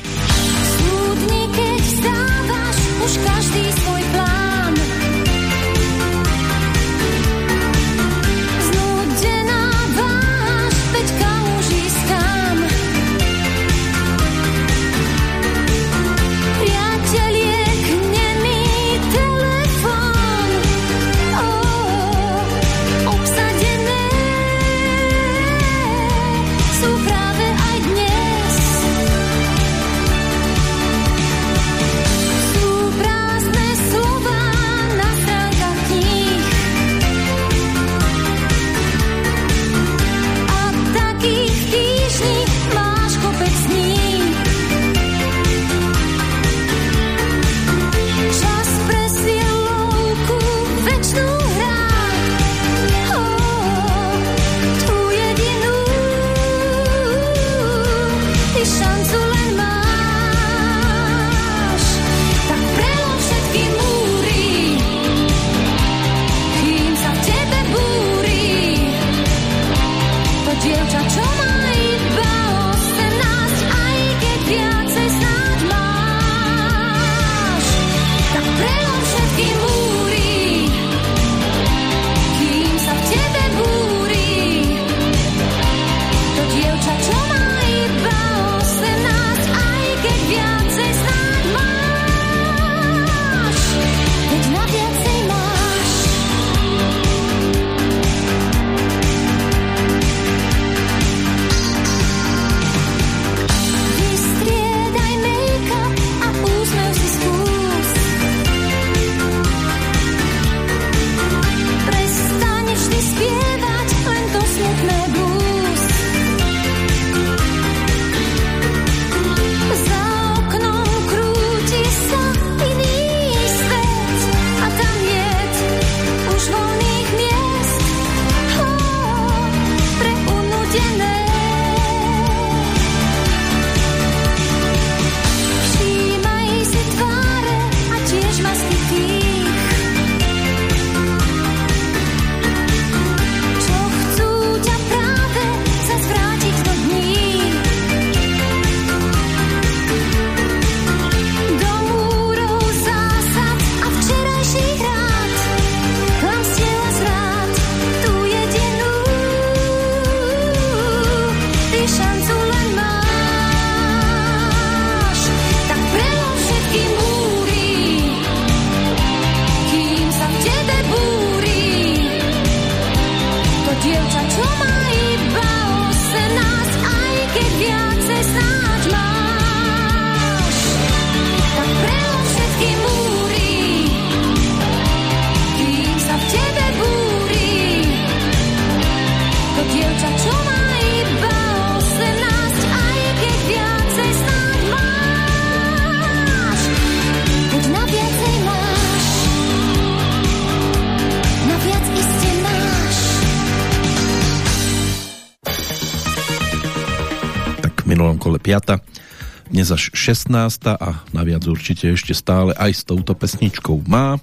S10: Dnes
S2: až 16. a naviac určite ešte stále aj s touto pesničkou má.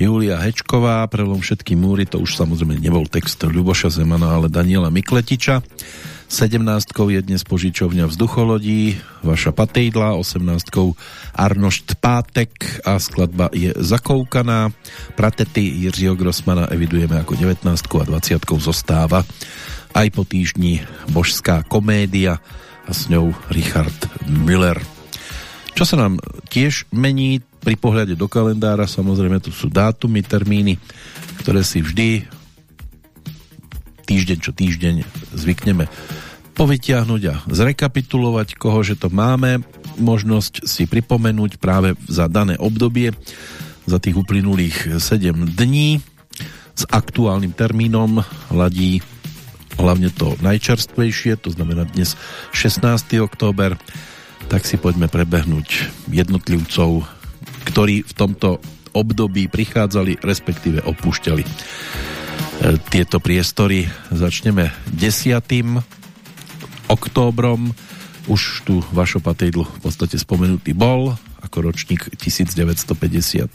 S2: Julia Hečková, prelom všetky múry, to už samozrejme nebol text Ľuboša Zemana, ale Daniela Mikletiča. 17 je dnes požičovňa vzducholodí, vaša Patejdla, 18 Arnošt Pátek a skladba je zakoukaná. Pratety Jiřího Grossmana evidujeme ako 19 a 20 zostáva aj po týždni božská komédia a s ňou Richard Müller. Čo sa nám tiež mení pri pohľade do kalendára, samozrejme tu sú dátumy, termíny, ktoré si vždy týždeň čo týždeň zvykneme povytiahnuť a zrekapitulovať, koho že to máme možnosť si pripomenúť práve za dané obdobie za tých uplynulých 7 dní s aktuálnym termínom ladí hlavne to najčerstvejšie, to znamená dnes 16. október, tak si poďme prebehnúť jednotlivcov, ktorí v tomto období prichádzali, respektíve opúšťali e, tieto priestory. Začneme 10. októbrom. Už tu Vašo Patejdl v podstate spomenutý bol ako ročník 1954.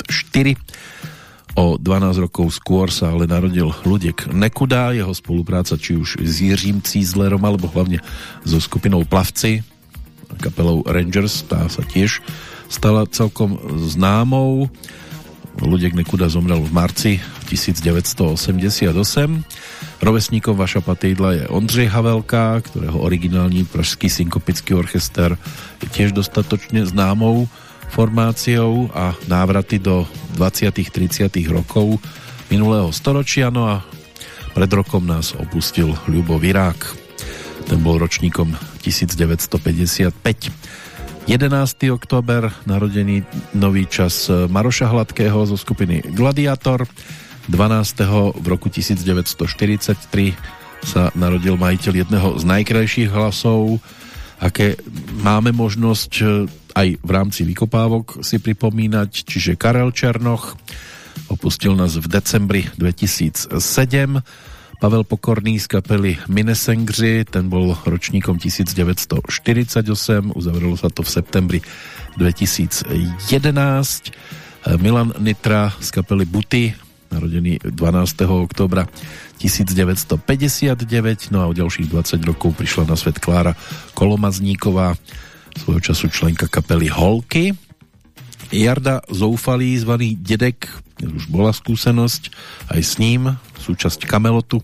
S2: O 12 rokov skôr sa ale narodil Ludek Nekuda, jeho spolupráca či už s Jiřím Cízlerom alebo hlavne so skupinou Plavci, kapelou Rangers, tá sa tiež stala celkom známou. Ludek Nekuda zomrel v marci 1988. Rovesníkom Vaša Patejdla je Ondřej Havelka, ktorého originální pražský synkopický orchester je tiež dostatočne známou formáciou a návraty do 20 30 rokov minulého storočia. No a pred rokom nás opustil Ľubo Virák. Ten bol ročníkom 1955. 11. október, narodený nový čas Maroša Hladkého zo skupiny Gladiator. 12. v roku 1943 sa narodil majiteľ jedného z najkrajších hlasov, aké máme možnosť aj v rámci vykopávok si pripomínať, čiže Karel Černoch opustil nás v decembri 2007 Pavel Pokorný z kapely Minesengři, ten bol ročníkom 1948, uzavrelo sa to v septembri 2011. Milan Nitra z kapely Buty, narodený 12. oktobra 1959, no a o ďalších 20 rokov prišla na svet Klára Kolomazníková, svojho času členka kapely Holky. Jarda Zoufalý, zvaný Dedek, už bola skúsenosť aj s ním, súčasť Kamelotu.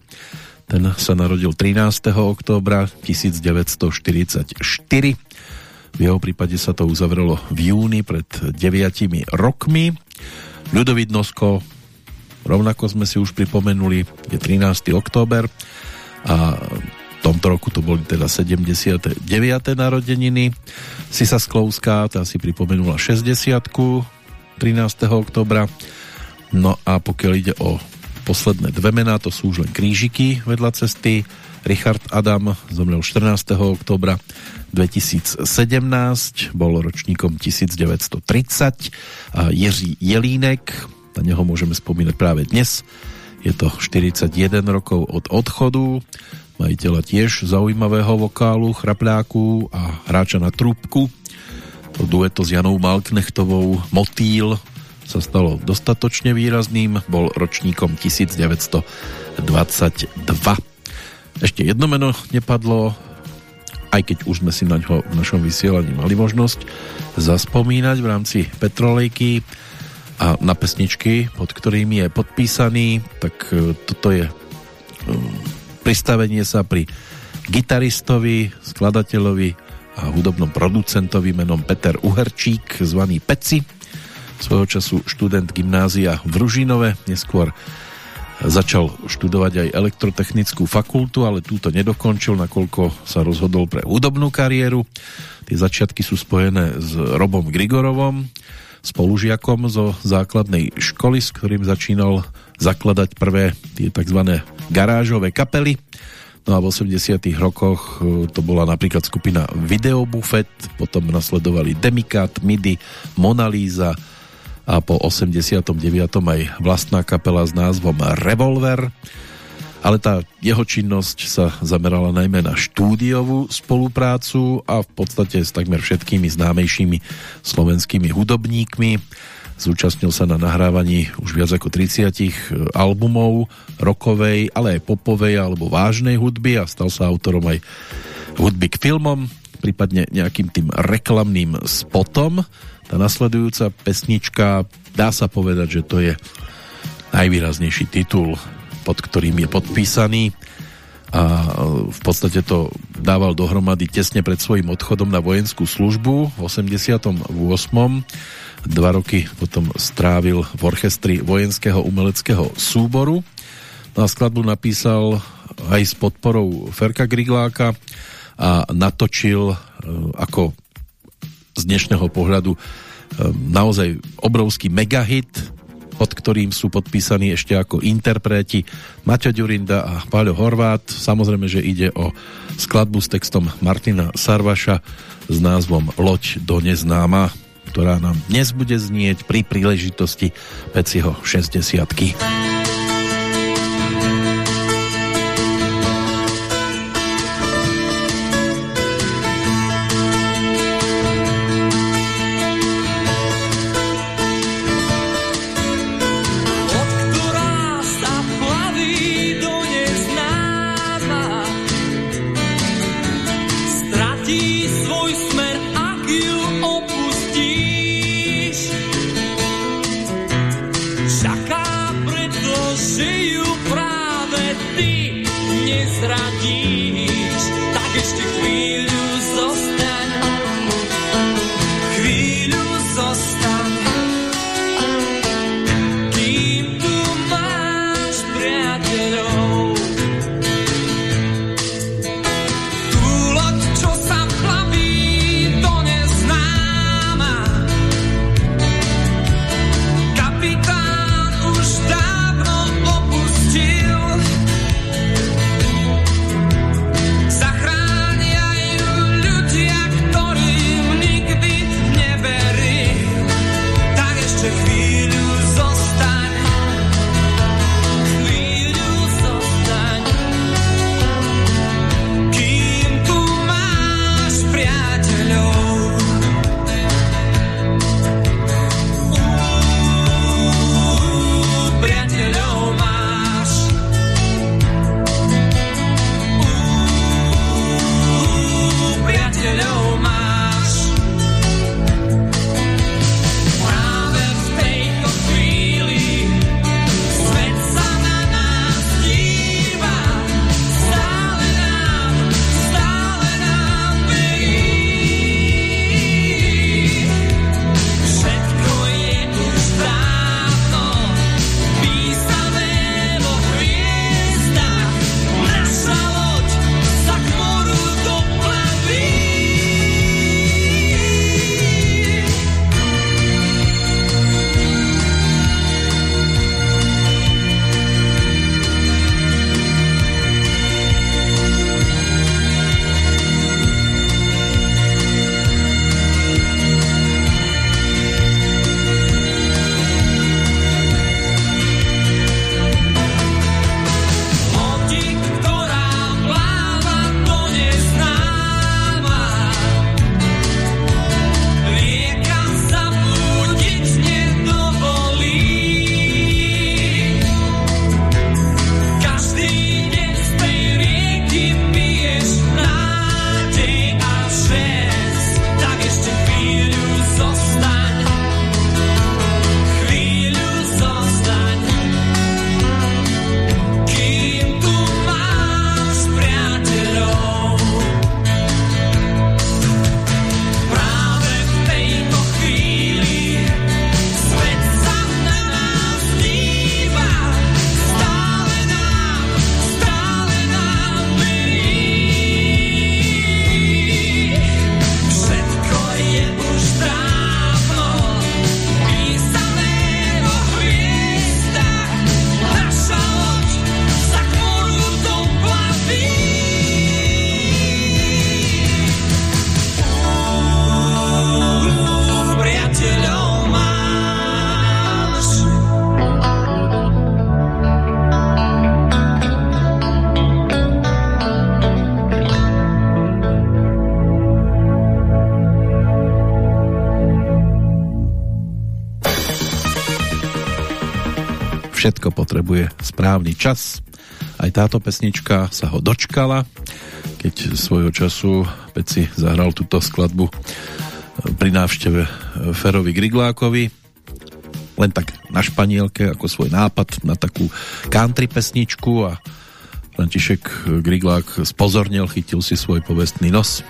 S2: Ten sa narodil 13. októbra 1944. V jeho prípade sa to uzavrelo v júni pred 9 rokmi. Ľudovít Nosko, rovnako sme si už pripomenuli, je 13. október a tomto roku to boli teda 79. narodeniny. Sisa Sklouská, tá si pripomenula 60 13. oktobra. No a pokiaľ ide o posledné dve mená, to sú už len krížiky vedľa cesty. Richard Adam zomrel 14. oktobra 2017, bol ročníkom 1930 a Jiří Jelínek, na neho môžeme spomínať práve dnes, je to 41 rokov od odchodu, majiteľa tiež zaujímavého vokálu, chrapľáku a hráča na trúbku. To dueto s Janou Malknechtovou Motýl sa stalo dostatočne výrazným, bol ročníkom 1922. Ešte jedno meno nepadlo, aj keď už sme si na ňo v našom vysielaní mali možnosť zaspomínať v rámci Petrolejky a na pesničky, pod ktorými je podpísaný, tak e, toto je e, pristavenie sa pri gitaristovi, skladateľovi a hudobnom producentovi menom Peter Uherčík, zvaný Peci, svojho času študent gymnázia v Ružinove, neskôr Začal študovať aj elektrotechnickú fakultu, ale túto nedokončil, nakoľko sa rozhodol pre hudobnú kariéru. Tie začiatky sú spojené s Robom Grigorovom, spolužiakom zo základnej školy, s ktorým začínal zakladať prvé tie tzv. garážové kapely. No a v 80 rokoch e, to bola napríklad skupina Videobufet, potom nasledovali Demikat, Midi, Monalíza a po 89. aj vlastná kapela s názvom Revolver. Ale tá jeho činnosť sa zamerala najmä na štúdiovú spoluprácu a v podstate s takmer všetkými známejšími slovenskými hudobníkmi Zúčastnil sa na nahrávaní už viac ako 30 eh, albumov rokovej, ale aj popovej alebo vážnej hudby a stal sa autorom aj hudby k filmom, prípadne nejakým tým reklamným spotom. Tá nasledujúca pesnička, dá sa povedať, že to je najvýraznejší titul, pod ktorým je podpísaný a eh, v podstate to dával dohromady tesne pred svojím odchodom na vojenskú službu v 88 Dva roky potom strávil v orchestri vojenského umeleckého súboru. Na skladbu napísal aj s podporou Ferka Grigláka a natočil e, ako z dnešného pohľadu e, naozaj obrovský megahit, pod ktorým sú podpísaní ešte ako interpreti Maťo Ďurinda a Páľo Horvát. Samozrejme, že ide o skladbu s textom Martina Sarvaša s názvom Loď do neznáma ktorá nám dnes bude znieť pri príležitosti Peciho 60 -ky. Čas. Aj táto pesnička sa ho dočkala, keď svojho času Peci zahral túto skladbu pri návšteve Ferovi Griglákovi len tak na španielke ako svoj nápad na takú country pesničku a František Griglák spozornil, chytil si svoj povestný nos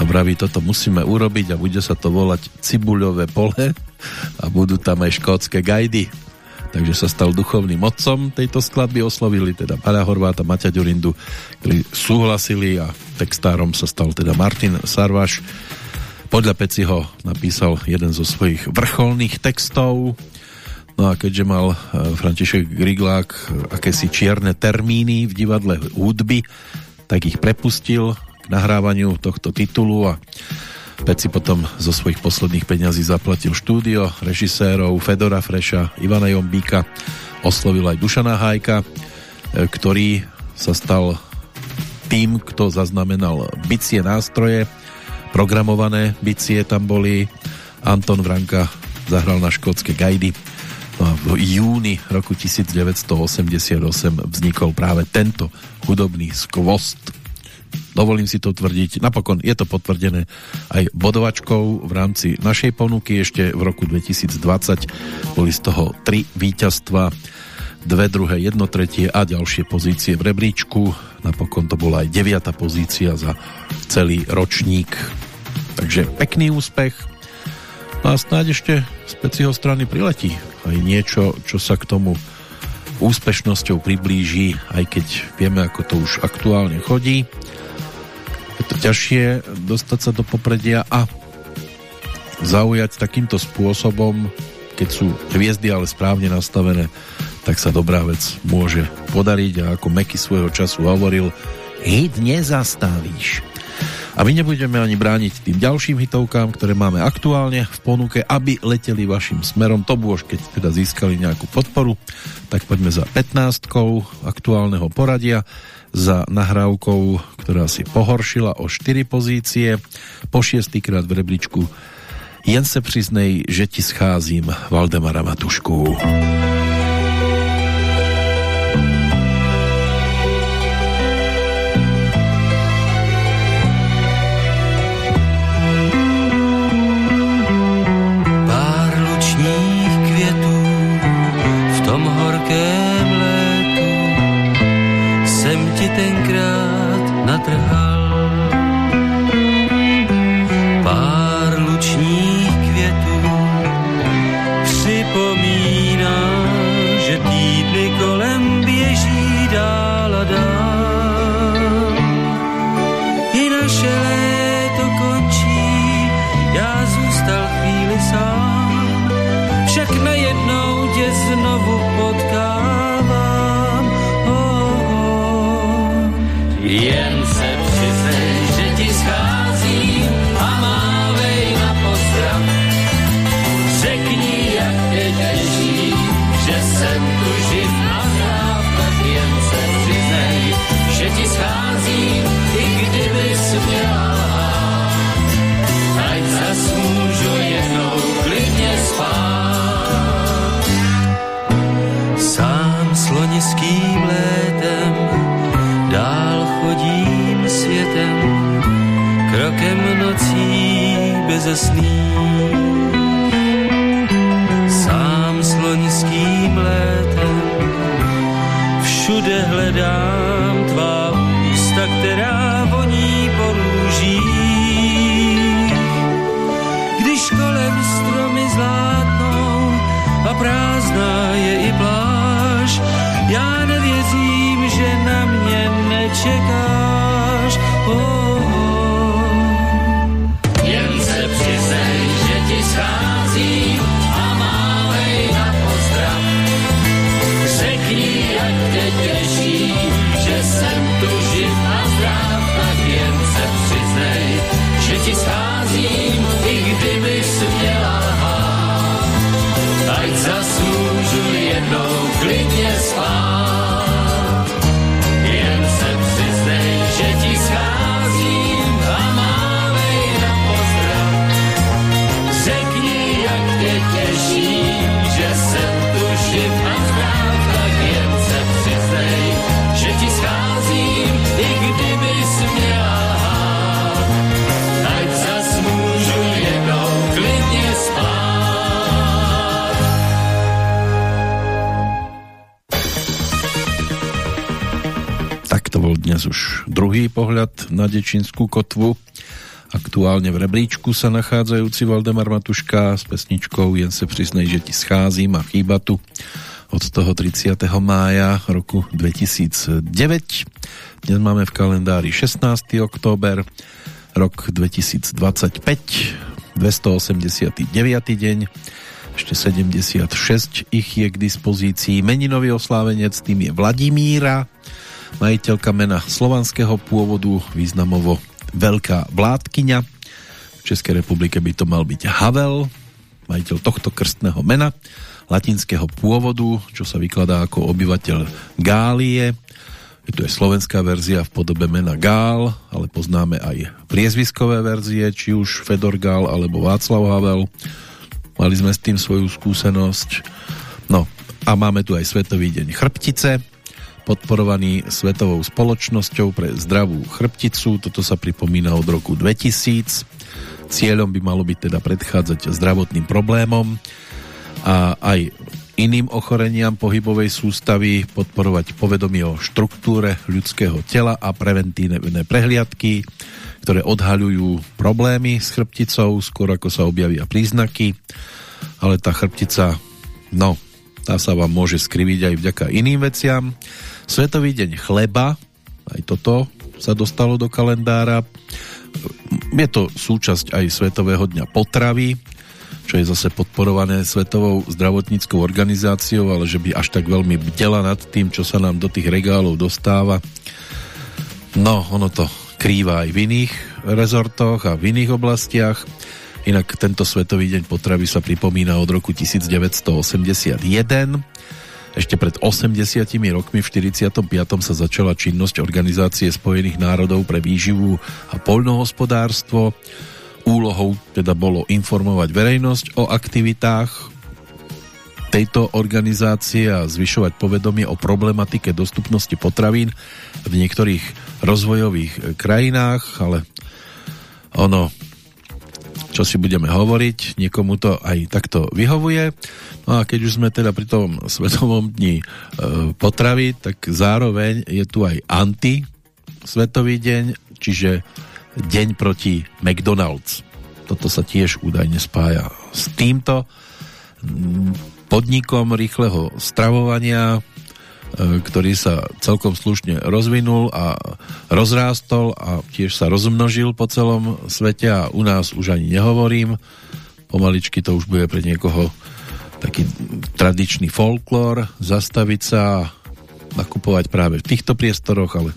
S2: a vraví, toto musíme urobiť a bude sa to volať Cibuľové pole a budú tam aj škótske gajdy. Takže sa stal duchovným otcom tejto skladby, oslovili teda Paľa Horváta, Maťa Ďurindu, ktorí súhlasili a textárom sa stal teda Martin Sarvaš. Podľa Peciho napísal jeden zo svojich vrcholných textov, No a keďže mal e, František Griglák akési čierne termíny v divadle hudby, tak ich prepustil nahrávaniu tohto titulu a Peci potom zo svojich posledných peňazí zaplatil štúdio režisérov Fedora Freša, Ivana Jombíka, oslovil aj Dušana Hajka, e, ktorý sa stal tým, kto zaznamenal bicie nástroje, programované bicie tam boli, Anton Vranka zahral na škótske gajdy. No v júni roku 1988 vznikol práve tento hudobný skvost dovolím si to tvrdiť. Napokon je to potvrdené aj bodovačkou v rámci našej ponuky. Ešte v roku 2020 boli z toho tri víťazstva, dve druhé, jedno tretie a ďalšie pozície v rebríčku. Napokon to bola aj deviata pozícia za celý ročník. Takže pekný úspech. No a snáď ešte z Peciho strany priletí aj niečo, čo sa k tomu úspešnosťou priblíži, aj keď vieme, ako to už aktuálne chodí ťažšie dostať sa do popredia a zaujať takýmto spôsobom, keď sú hviezdy ale správne nastavené, tak sa dobrá vec môže podariť a ako Meky svojho času hovoril, hit nezastavíš. A my nebudeme ani brániť tým ďalším hitovkám, ktoré máme aktuálne v ponuke, aby leteli vašim smerom. To bôž, keď teda získali nejakú podporu, tak poďme za 15 aktuálneho poradia za nahrávkou, ktorá si pohoršila o 4 pozície, po šiestýkrát v rebríčku jen se přiznej, že ti scházím Valdemara Matušku. na.
S11: Bezesný. Sám slonickým létem všude hledám
S2: druhý pohľad na Dečinskú kotvu. Aktuálne v rebríčku sa nachádzajúci Valdemar Matuška s pesničkou Jen se přiznej, že ti scházím a chýba tu od toho 30. mája roku 2009. Dnes máme v kalendári 16. október, rok 2025, 289. deň, ešte 76 ich je k dispozícii. Meninový oslávenec tým je Vladimíra, majiteľka mena slovanského pôvodu, významovo veľká vládkyňa. V Českej republike by to mal byť Havel, majiteľ tohto krstného mena, latinského pôvodu, čo sa vykladá ako obyvateľ Gálie. Je tu aj slovenská verzia v podobe mena Gál, ale poznáme aj priezviskové verzie, či už Fedor Gál alebo Václav Havel. Mali sme s tým svoju skúsenosť. No a máme tu aj Svetový deň chrbtice, podporovaný Svetovou spoločnosťou pre zdravú chrbticu. Toto sa pripomína od roku 2000. Cieľom by malo byť teda predchádzať zdravotným problémom a aj iným ochoreniam pohybovej sústavy, podporovať povedomie o štruktúre ľudského tela a preventívne prehliadky, ktoré odhaľujú problémy s chrbticou, skôr ako sa objavia príznaky, ale tá chrbtica, no, tá sa vám môže skriviť aj vďaka iným veciam. Svetový deň chleba, aj toto sa dostalo do kalendára. Je to súčasť aj Svetového dňa potravy, čo je zase podporované Svetovou zdravotníckou organizáciou, ale že by až tak veľmi bdela nad tým, čo sa nám do tých regálov dostáva. No, ono to krýva aj v iných rezortoch a v iných oblastiach. Inak tento Svetový deň potravy sa pripomína od roku 1981 ešte pred 80 rokmi v 45. sa začala činnosť Organizácie spojených národov pre výživu a poľnohospodárstvo. Úlohou teda bolo informovať verejnosť o aktivitách tejto organizácie a zvyšovať povedomie o problematike dostupnosti potravín v niektorých rozvojových krajinách, ale ono čo si budeme hovoriť, niekomu to aj takto vyhovuje. No a keď už sme teda pri tom Svetovom dni e, potravy, tak zároveň je tu aj anti Svetový deň, čiže deň proti McDonald's. Toto sa tiež údajne spája s týmto podnikom rýchleho stravovania, ktorý sa celkom slušne rozvinul a rozrástol a tiež sa rozmnožil po celom svete a u nás už ani nehovorím. Pomaličky to už bude pre niekoho taký tradičný folklór, zastaviť sa a nakupovať práve v týchto priestoroch, ale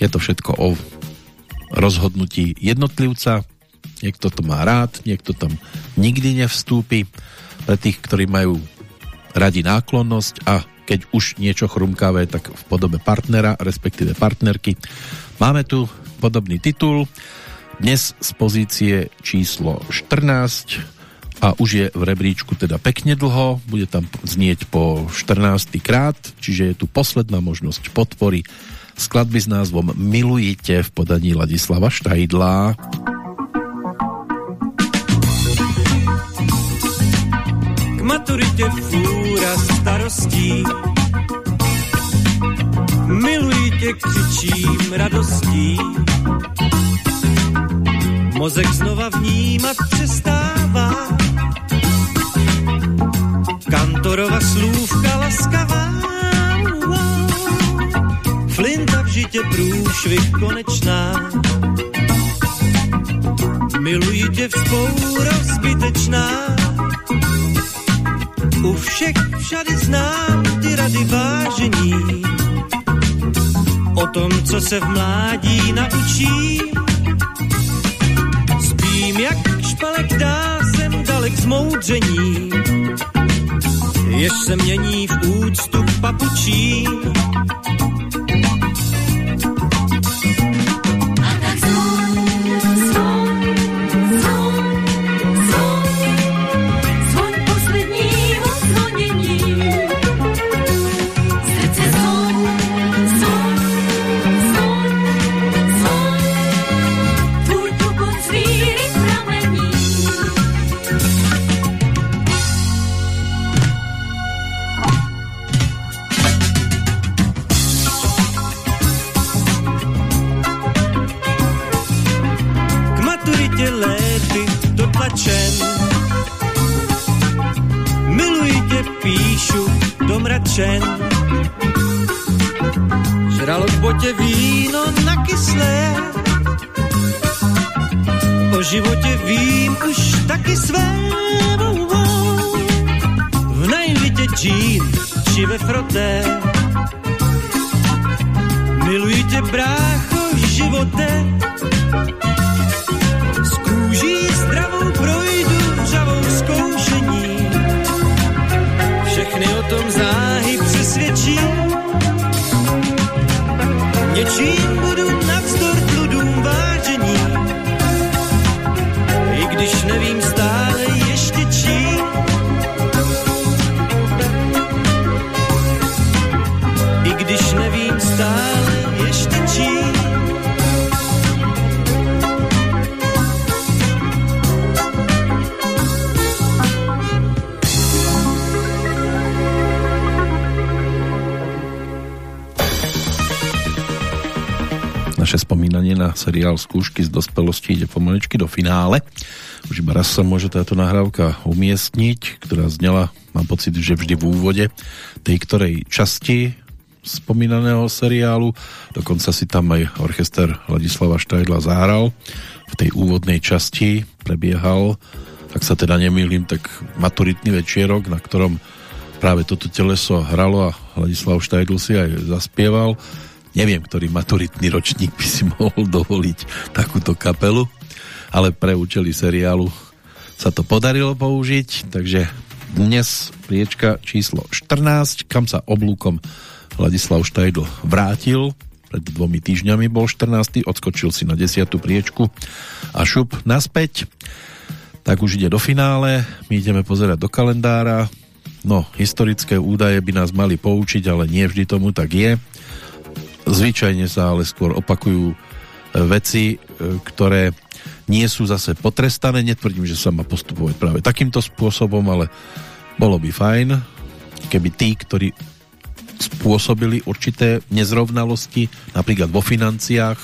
S2: je to všetko o rozhodnutí jednotlivca. Niekto to má rád, niekto tam nikdy nevstúpi. Pre tých, ktorí majú radi náklonnosť a keď už niečo chrumkavé, tak v podobe partnera, respektíve partnerky. Máme tu podobný titul, dnes z pozície číslo 14 a už je v rebríčku teda pekne dlho, bude tam znieť po 14. krát, čiže je tu posledná možnosť podpory skladby s názvom Milujte v podaní Ladislava Štajdla.
S11: Maturitě fúra starostí. Miluji tě, křičím radostí. Mozek znova vnímat přestává. Kantorova slůvka laskavá. Flinta v žitě průšvih konečná. Miluji tě vzpoura zbytečná U všech všady znám ty rady vážení. O tom, co se v mládí naučí Spím jak špalek dá jsem dalek zmoudření. Jež se mění v úctu papučí vyděšen. Žralo v botě víno na kyslé, o životě vím už taky své. V najlitě džín či ve froté, miluji tě brácho živote, ah 不
S2: Naše spomínanie na seriál Skúšky z dospelosti ide pomaličky do finále. Už iba raz sa môže táto nahrávka umiestniť, ktorá znela, mám pocit, že vždy v úvode tej ktorej časti spomínaného seriálu. Dokonca si tam aj orchester Ladislava Štajdla zahral. V tej úvodnej časti prebiehal, ak sa teda nemýlim, tak maturitný večierok, na ktorom práve toto teleso hralo a Ladislav Štajdl si aj zaspieval. Neviem, ktorý maturitný ročník by si mohol dovoliť takúto kapelu, ale pre účely seriálu sa to podarilo použiť, takže dnes priečka číslo 14, kam sa oblúkom Ladislav Štajdl vrátil. Pred dvomi týždňami bol 14. Odskočil si na 10. priečku a šup naspäť. Tak už ide do finále. My ideme pozerať do kalendára. No, historické údaje by nás mali poučiť, ale nie vždy tomu tak je. Zvyčajne sa ale skôr opakujú e, veci, e, ktoré nie sú zase potrestané. Netvrdím, že sa má postupovať práve takýmto spôsobom, ale bolo by fajn, keby tí, ktorí spôsobili určité nezrovnalosti, napríklad vo financiách,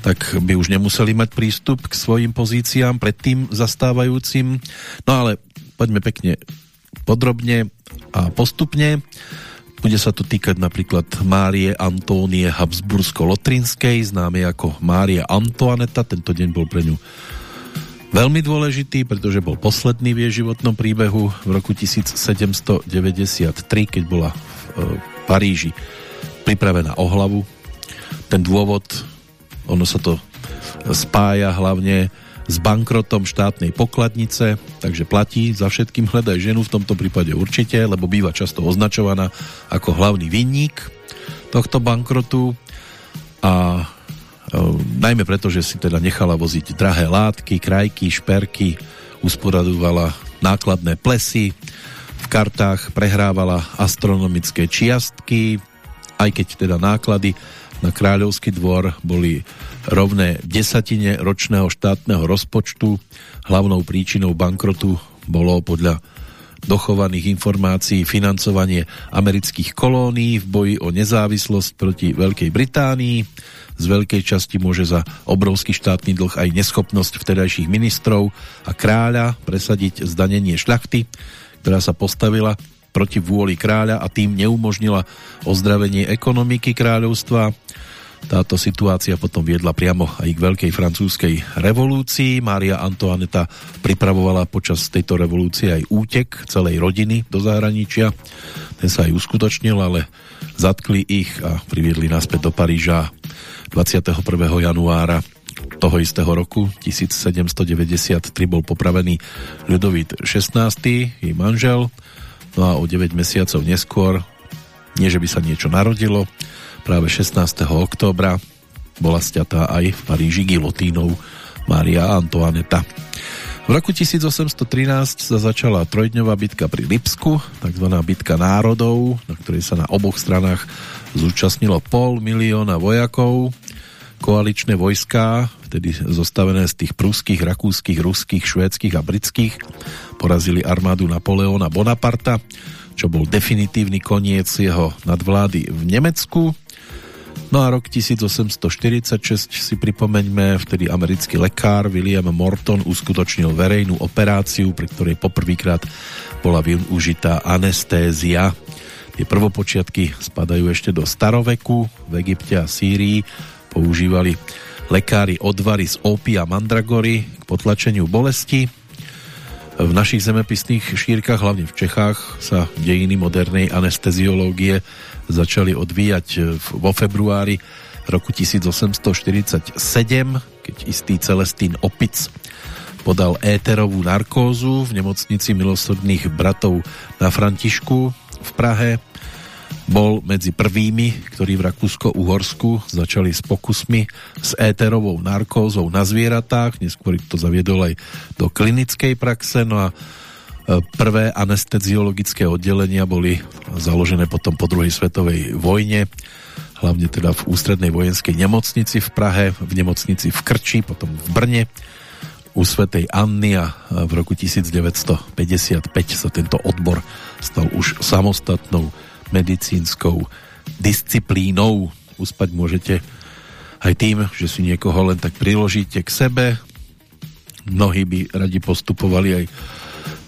S2: tak by už nemuseli mať prístup k svojim pozíciám predtým zastávajúcim. No ale poďme pekne podrobne a postupne. Bude sa to týkať napríklad Márie Antónie Habsbursko-Lotrinskej, známe ako Mária Antoaneta. Tento deň bol pre ňu veľmi dôležitý, pretože bol posledný v jej životnom príbehu v roku 1793, keď bola v Paríži pripravená o hlavu. Ten dôvod, ono sa to spája hlavne s bankrotom štátnej pokladnice, takže platí za všetkým hľadaj ženu, v tomto prípade určite, lebo býva často označovaná ako hlavný vinník tohto bankrotu. A e, najmä preto, že si teda nechala voziť drahé látky, krajky, šperky, usporadovala nákladné plesy, v kartách prehrávala astronomické čiastky, aj keď teda náklady na kráľovský dvor boli rovné desatine ročného štátneho rozpočtu. Hlavnou príčinou bankrotu bolo podľa dochovaných informácií financovanie amerických kolónií v boji o nezávislosť proti Veľkej Británii. Z veľkej časti môže za obrovský štátny dlh aj neschopnosť vtedajších ministrov a kráľa presadiť zdanenie šľachty, ktorá sa postavila proti vôli kráľa a tým neumožnila ozdravenie ekonomiky kráľovstva. Táto situácia potom viedla priamo aj k veľkej francúzskej revolúcii. Mária Antoaneta pripravovala počas tejto revolúcie aj útek celej rodiny do zahraničia. Ten sa aj uskutočnil, ale zatkli ich a priviedli naspäť do Paríža 21. januára toho istého roku 1793 bol popravený Ľudovít XVI, jej manžel, no a o 9 mesiacov neskôr, nie že by sa niečo narodilo, práve 16. októbra bola stiatá aj v Paríži gilotínou Mária Antoaneta. V roku 1813 sa začala trojdňová bitka pri Lipsku, takzvaná bitka národov, na ktorej sa na oboch stranách zúčastnilo pol milióna vojakov. Koaličné vojská vtedy zostavené z tých pruských, rakúskych, ruských, švédskych a britských, porazili armádu Napoleona Bonaparta, čo bol definitívny koniec jeho nadvlády v Nemecku. No a rok 1846 si pripomeňme, vtedy americký lekár William Morton uskutočnil verejnú operáciu, pri ktorej poprvýkrát bola využitá anestézia. Tie prvopočiatky spadajú ešte do staroveku. V Egypte a Sýrii používali lekári odvary z ópia mandragory k potlačeniu bolesti. V našich zemepisných šírkach, hlavne v Čechách, sa dejiny modernej anesteziológie začali odvíjať vo februári roku 1847, keď istý Celestín Opic podal éterovú narkózu v nemocnici milosrdných bratov na Františku v Prahe. Bol medzi prvými, ktorí v Rakúsko-Uhorsku začali s pokusmi s éterovou narkózou na zvieratách, neskôr to zaviedol aj do klinickej praxe, no a e, prvé anesteziologické oddelenia boli založené potom po druhej svetovej vojne, hlavne teda v ústrednej vojenskej nemocnici v Prahe, v nemocnici v Krči, potom v Brne, u Svetej Anny a v roku 1955 sa tento odbor stal už samostatnou medicínskou disciplínou. Uspať môžete aj tým, že si niekoho len tak priložíte k sebe. Mnohí by radi postupovali aj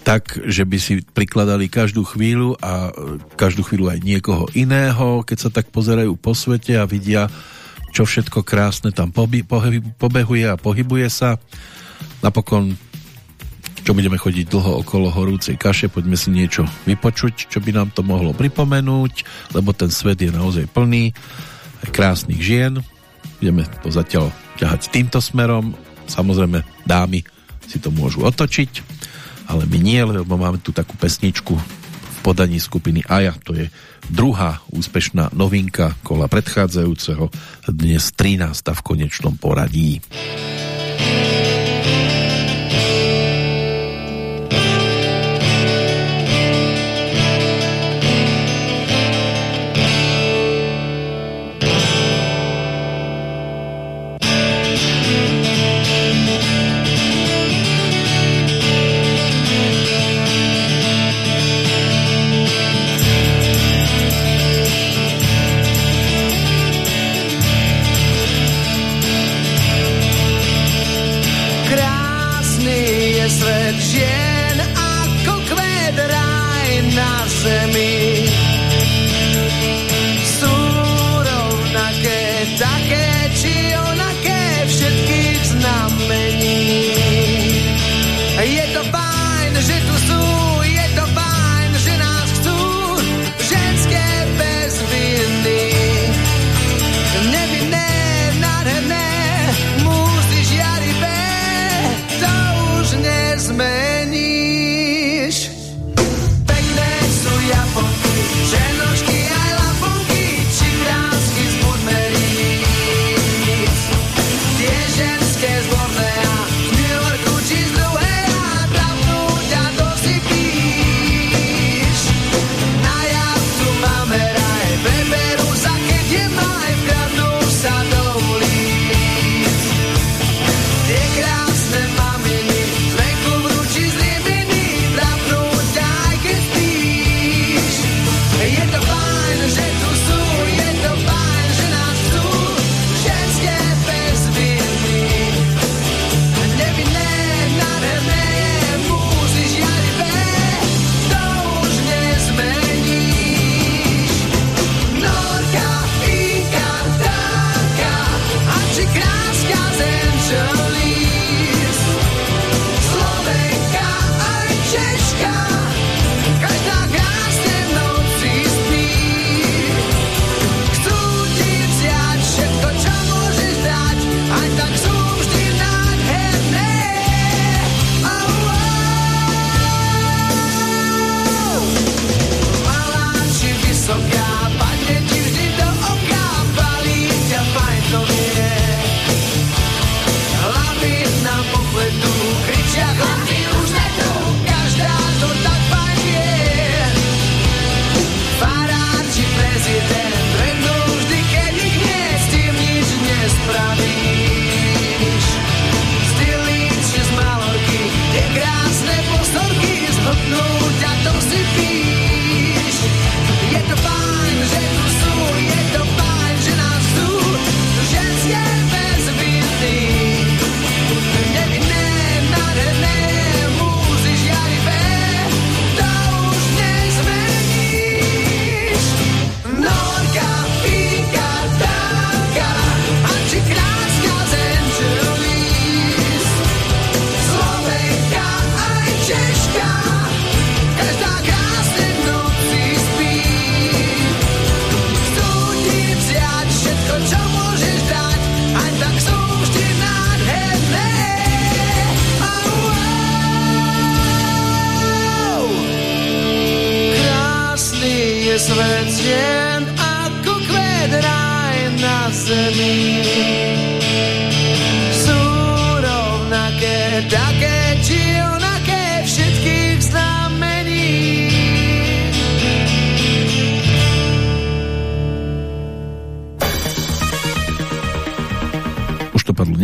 S2: tak, že by si prikladali každú chvíľu a každú chvíľu aj niekoho iného, keď sa tak pozerajú po svete a vidia, čo všetko krásne tam pobehuje a pohybuje sa Napokon, čo budeme chodiť dlho okolo horúcej kaše, poďme si niečo vypočuť, čo by nám to mohlo pripomenúť, lebo ten svet je naozaj plný aj krásnych žien. Budeme to zatiaľ ťahať týmto smerom. Samozrejme, dámy si to môžu otočiť, ale my nie, lebo máme tu takú pesničku v podaní skupiny Aja, to je druhá úspešná novinka kola predchádzajúceho, dnes 13. v konečnom poradí.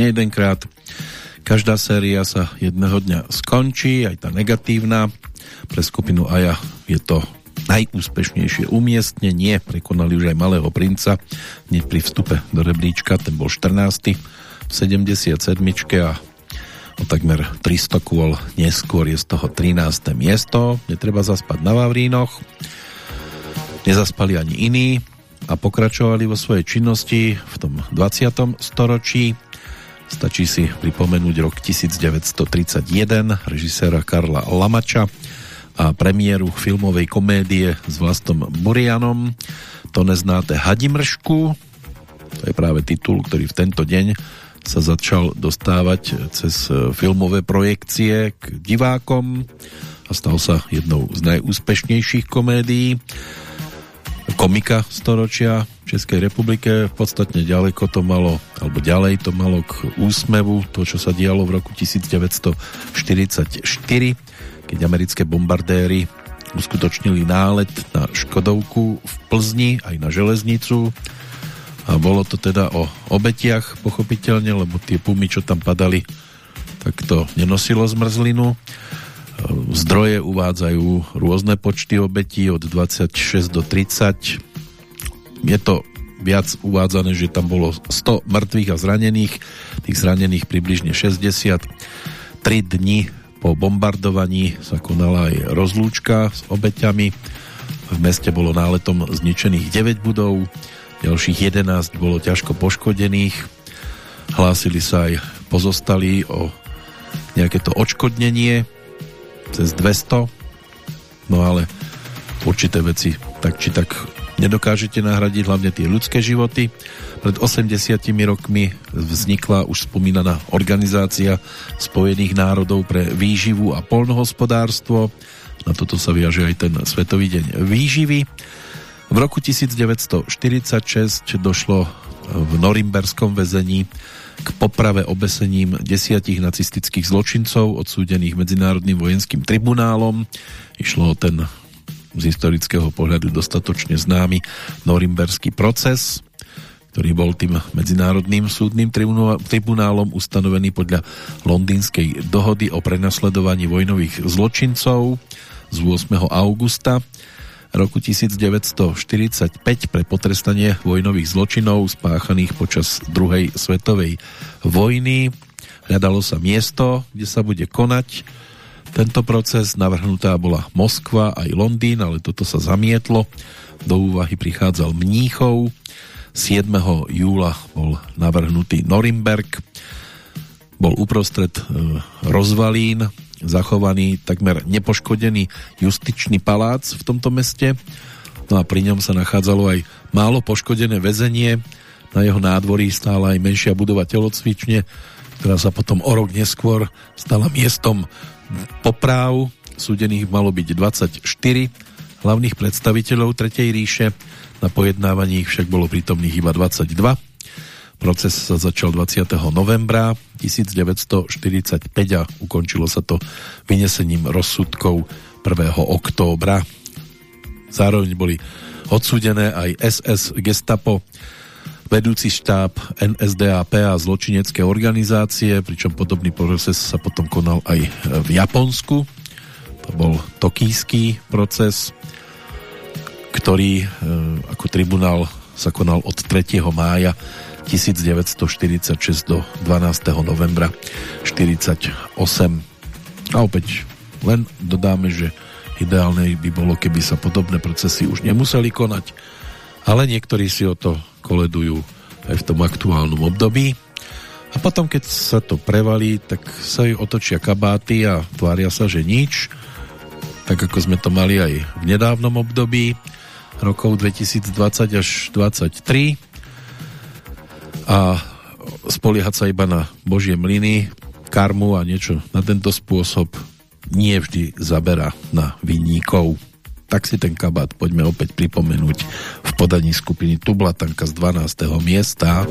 S2: Nejedenkrát. Každá séria sa jedného dňa skončí, aj tá negatívna. Pre skupinu Aja je to najúspešnejšie umiestnenie. Prekonali už aj Malého princa hneď pri vstupe do rebríčka, ten bol 14. v 77. a o takmer 300 kôl neskôr je z toho 13. miesto. Netreba zaspať na Vavrínoch. Nezaspali ani iní a pokračovali vo svojej činnosti v tom 20. storočí. Stačí si pripomenúť rok 1931 režiséra Karla Lamača a premiéru filmovej komédie s Vlastom Burianom. To neznáte Hadimršku, to je práve titul, ktorý v tento deň sa začal dostávať cez filmové projekcie k divákom a stal sa jednou z najúspešnejších komédií komika storočia v Českej republike. Podstatne ďaleko to malo, alebo ďalej to malo k úsmevu, to, čo sa dialo v roku 1944, keď americké bombardéry uskutočnili nálet na Škodovku v Plzni, aj na železnicu. A bolo to teda o obetiach, pochopiteľne, lebo tie pumy, čo tam padali, tak to nenosilo zmrzlinu Zdroje uvádzajú rôzne počty obetí od 26 do 30. Je to viac uvádzané, že tam bolo 100 mŕtvych a zranených, tých zranených približne 60. Tri dni po bombardovaní sa konala aj rozlúčka s obeťami. V meste bolo náletom zničených 9 budov, ďalších 11 bolo ťažko poškodených. Hlásili sa aj pozostali o nejaké to odškodnenie cez 200 no ale určité veci tak či tak nedokážete nahradiť hlavne tie ľudské životy. Pred 80 rokmi vznikla už spomínaná organizácia Spojených národov pre výživu a polnohospodárstvo na toto sa viaže aj ten Svetový deň výživy. V roku 1946 došlo v Norimberskom väzení k poprave obesením desiatich nacistických zločincov odsúdených Medzinárodným vojenským tribunálom. Išlo o ten z historického pohľadu dostatočne známy norimberský proces, ktorý bol tým Medzinárodným súdnym tribunálom ustanovený podľa londýnskej dohody o prenasledovaní vojnových zločincov z 8. augusta roku 1945 pre potrestanie vojnových zločinov spáchaných počas druhej svetovej vojny. Hľadalo sa miesto, kde sa bude konať tento proces. Navrhnutá bola Moskva aj Londýn, ale toto sa zamietlo. Do úvahy prichádzal Mníchov. 7. júla bol navrhnutý Norimberg. Bol uprostred e, rozvalín zachovaný takmer nepoškodený justičný palác v tomto meste. No a pri ňom sa nachádzalo aj málo poškodené väzenie. Na jeho nádvorí stála aj menšia budova telocvične, ktorá sa potom o rok neskôr stala miestom popráv. Súdených malo byť 24 hlavných predstaviteľov Tretej ríše. Na pojednávaní však bolo prítomných iba 22 Proces sa začal 20. novembra 1945 a ukončilo sa to vynesením rozsudkov 1. októbra. Zároveň boli odsúdené aj SS Gestapo, vedúci štáb NSDAP a zločinecké organizácie, pričom podobný proces sa potom konal aj v Japonsku. To bol tokijský proces, ktorý e, ako tribunál sa konal od 3. mája 1946 do 12. novembra 48. A opäť len dodáme, že ideálne by bolo, keby sa podobné procesy už nemuseli konať, ale niektorí si o to koledujú aj v tom aktuálnom období. A potom, keď sa to prevalí, tak sa ju otočia kabáty a tvária sa, že nič, tak ako sme to mali aj v nedávnom období rokov 2020 až 2023 a spoliehať sa iba na Božie mlyny, karmu a niečo na tento spôsob nie vždy zabera na vinníkov. Tak si ten kabát poďme opäť pripomenúť v podaní skupiny Tublatanka z 12. miesta.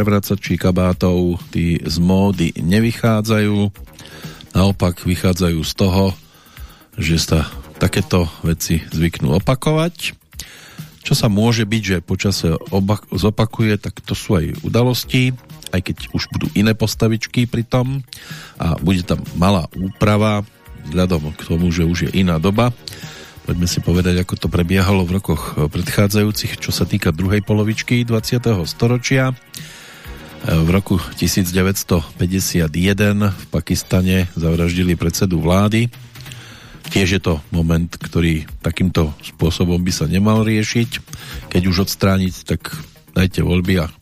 S2: Narobíme, prevracači kabátov, tí z módy nevychádzajú, naopak vychádzajú z toho, že sa takéto veci zvyknú opakovať. Čo sa môže byť, že počase zopakuje, tak to sú aj udalosti, aj keď už budú iné postavičky pri tom a bude tam malá úprava vzhľadom k tomu, že už je iná doba Poďme si povedať, ako to prebiehalo v rokoch predchádzajúcich, čo sa týka druhej polovičky 20. storočia. V roku 1951 v Pakistane zavraždili predsedu vlády. Tiež je to moment, ktorý takýmto spôsobom by sa nemal riešiť. Keď už odstrániť, tak dajte voľby a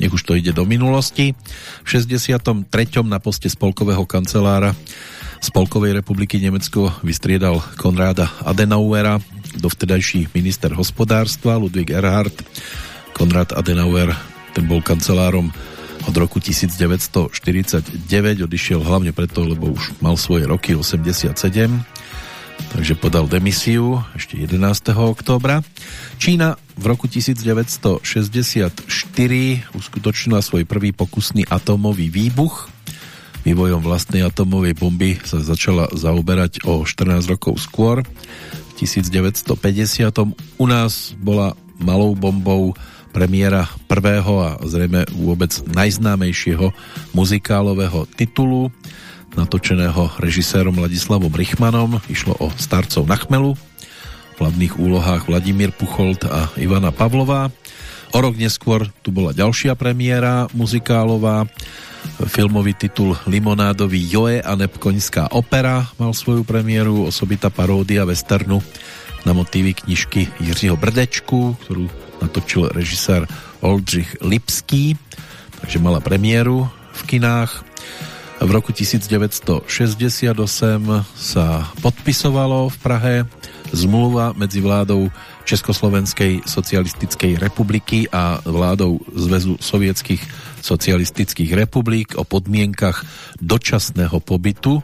S2: nech už to ide do minulosti. V 63. na poste spolkového kancelára Spolkovej republiky Nemecko vystriedal Konráda Adenauera, dovtedajší minister hospodárstva Ludwig Erhard. Konrad Adenauer, ten bol kancelárom od roku 1949, odišiel hlavne preto, lebo už mal svoje roky 87, takže podal demisiu ešte 11. októbra. Čína v roku 1964 uskutočnila svoj prvý pokusný atómový výbuch Vývojom vlastnej atomovej bomby sa začala zaoberať o 14 rokov skôr. V 1950 u nás bola malou bombou premiéra prvého a zrejme vôbec najznámejšieho muzikálového titulu natočeného režisérom Ladislavom Richmanom. Išlo o Starcov na chmelu. V hlavných úlohách Vladimír Pucholt a Ivana Pavlová. O rok neskôr tu bola ďalšia premiéra muzikálová Filmový titul Limonádový Joe a Nepkoňská opera mal svoju premiéru, osobitá paródia westernu na motívy knižky Jiřího Brdečku, ktorú natočil režisér Oldřich Lipský, takže mala premiéru v kinách. V roku 1968 sa podpisovalo v Prahe zmluva medzi vládou Československej socialistickej republiky a vládou Zväzu sovietských socialistických republik o podmienkach dočasného pobytu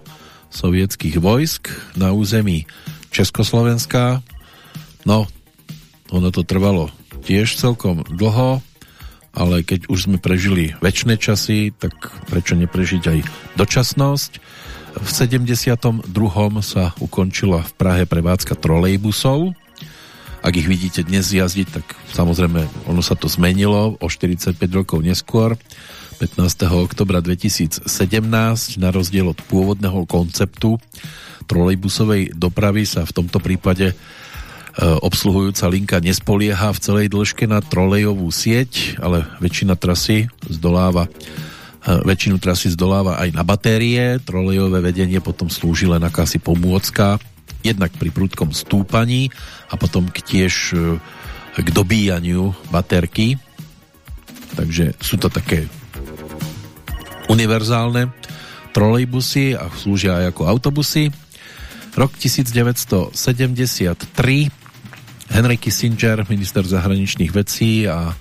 S2: sovietských vojsk na území Československa. No, ono to trvalo tiež celkom dlho, ale keď už sme prežili väčšie časy, tak prečo neprežiť aj dočasnosť? V 72. sa ukončila v Prahe prevádzka trolejbusov, ak ich vidíte dnes jazdiť, tak samozrejme ono sa to zmenilo o 45 rokov neskôr. 15. oktobra 2017 na rozdiel od pôvodného konceptu trolejbusovej dopravy sa v tomto prípade obsluhujúca linka nespolieha v celej dĺžke na trolejovú sieť, ale väčšina trasy zdoláva e, väčšinu trasy zdoláva aj na batérie. Trolejové vedenie potom slúži len akási pomôcka jednak pri prudkom stúpaní a potom k tiež e, k dobíjaniu baterky. Takže sú to také univerzálne trolejbusy a slúžia aj ako autobusy. Rok 1973 Henry Kissinger, minister zahraničných vecí a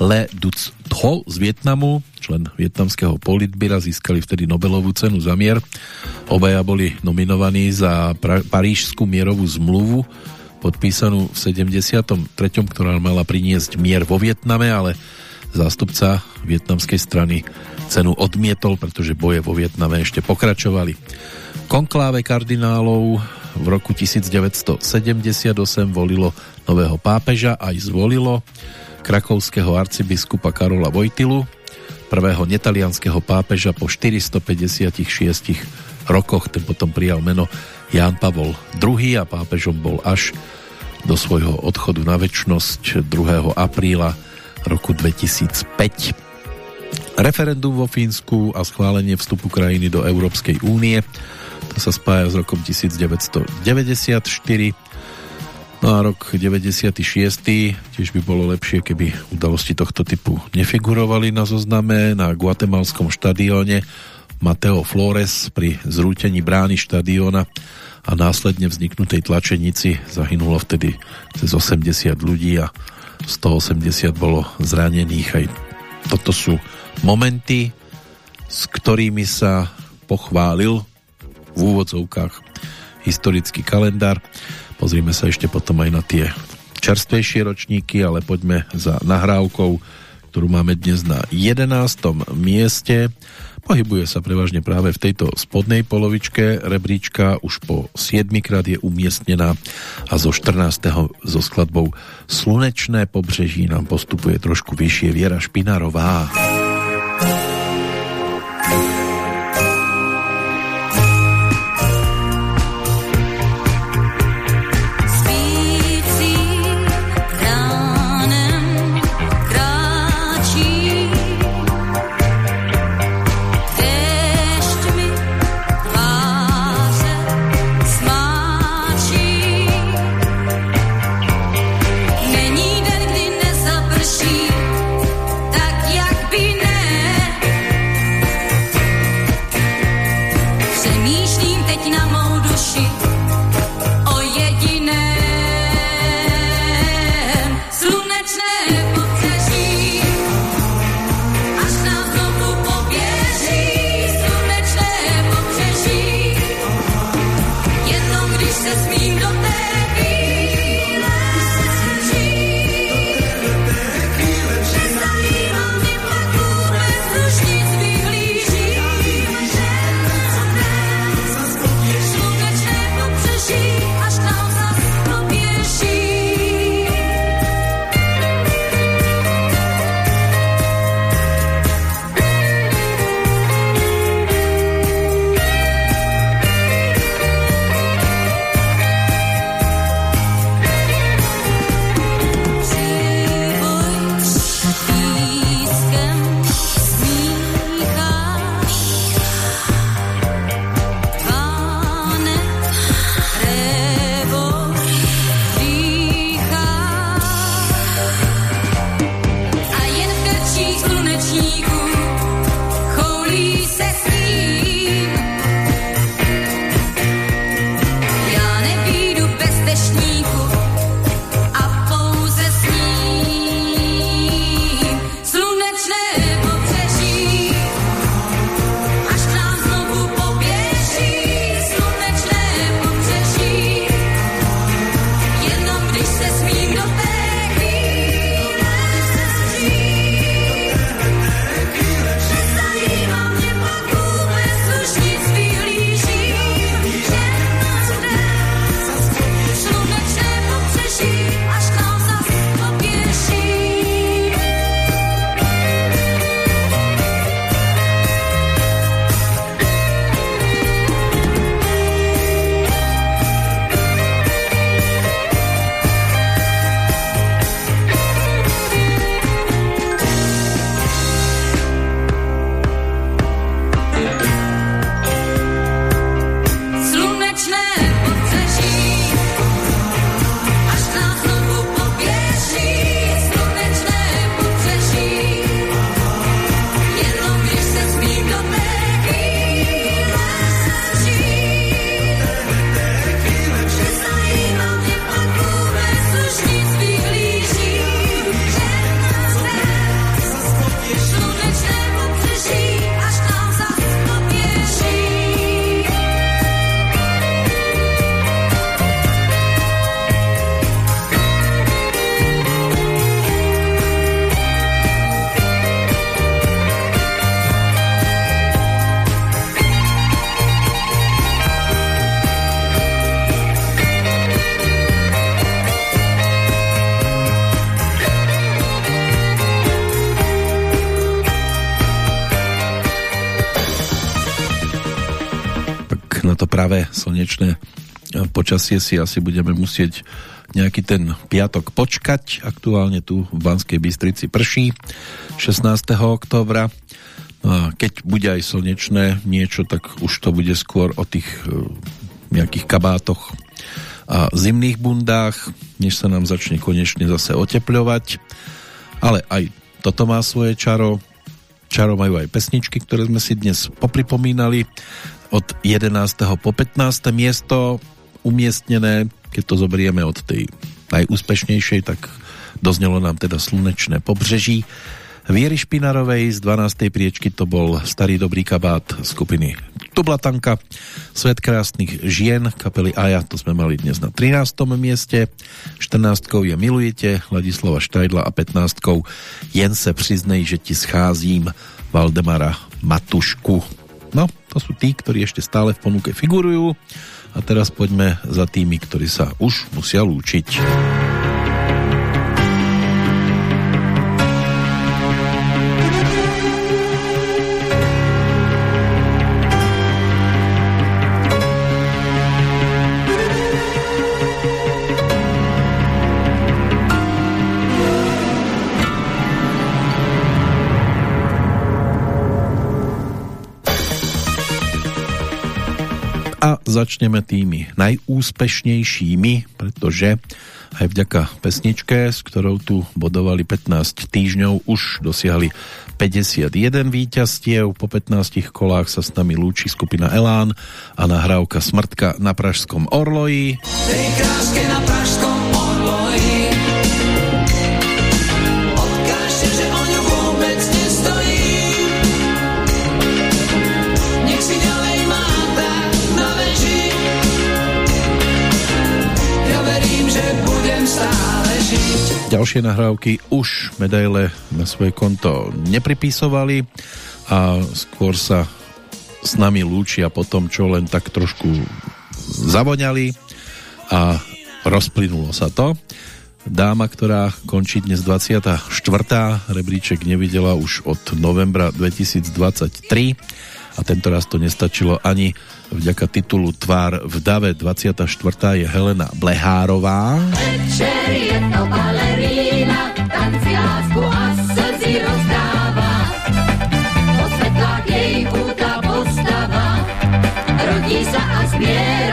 S2: Le Duc Tho z Vietnamu, člen vietnamského politbyra, získali vtedy Nobelovú cenu za mier. Obaja boli nominovaní za Parížskú mierovú zmluvu, podpísanú v 73., ktorá mala priniesť mier vo Vietname, ale zástupca vietnamskej strany cenu odmietol, pretože boje vo Vietname ešte pokračovali. Konkláve kardinálov v roku 1978 volilo nového pápeža, aj zvolilo krakovského arcibiskupa Karola Vojtilu, prvého netalianského pápeža po 456 rokoch. Ten potom prijal meno Ján Pavol II a pápežom bol až do svojho odchodu na väčšnosť 2. apríla roku 2005. Referendum vo Fínsku a schválenie vstupu krajiny do Európskej únie to sa spája s rokom 1994 No a rok 96. tiež by bolo lepšie, keby udalosti tohto typu nefigurovali na zozname. Na guatemalskom štadióne Mateo Flores pri zrútení brány štadióna a následne vzniknutej tlačenici zahynulo vtedy cez 80 ľudí a 180 bolo zranených. Aj toto sú momenty, s ktorými sa pochválil v úvodzovkách historický kalendár. Pozrime sa ešte potom aj na tie čerstvejšie ročníky, ale poďme za nahrávkou, ktorú máme dnes na 11. mieste. Pohybuje sa prevažne práve v tejto spodnej polovičke rebríčka, už po 7 krát je umiestnená a zo 14. so skladbou Slunečné pobřeží nám postupuje trošku vyššie Viera Špinarová.
S12: Spící
S2: počasie si asi budeme musieť nejaký ten piatok počkať. Aktuálne tu v Banskej Bystrici prší 16. októbra. No a keď bude aj slnečné niečo, tak už to bude skôr o tých e, nejakých kabátoch a zimných bundách, než sa nám začne konečne zase otepľovať. Ale aj toto má svoje čaro. Čaro majú aj pesničky, ktoré sme si dnes popripomínali od 11. po 15. miesto umiestnené, keď to zoberieme od tej najúspešnejšej, tak doznelo nám teda slunečné pobřeží. Viery Špinarovej z 12. priečky to bol starý dobrý kabát skupiny Tublatanka. Svet krásnych žien kapely Aja, to sme mali dnes na 13. mieste. 14. je Milujete Ladislava Štajdla a 15. Jen se přiznej, že ti scházím Valdemara Matušku. No, to sú tí, ktorí ešte stále v ponuke figurujú. A teraz poďme za tými, ktorí sa už musia lúčiť. A začneme tými najúspešnejšími, pretože aj vďaka pesničke, s ktorou tu bodovali 15 týždňov, už dosiahli 51 víťastiev. Po 15 kolách sa s nami lúči skupina Elán a nahrávka Smrtka na Pražskom Orloji.
S11: Tej na pražskom
S2: Ďalšie nahrávky už medaile na svoje konto nepripisovali a skôr sa s nami lúčia po tom, čo len tak trošku zavoňali a rozplynulo sa to. Dáma, ktorá končí dnes 24. rebríček nevidela už od novembra 2023 a tento raz to nestačilo ani vďaka titulu Tvár v dave 24. je Helena Blehárová.
S13: Večer je to balerína, tanci lásku a slzy rozdává. Po svetlách jej púta postava, rodí sa a zbiera,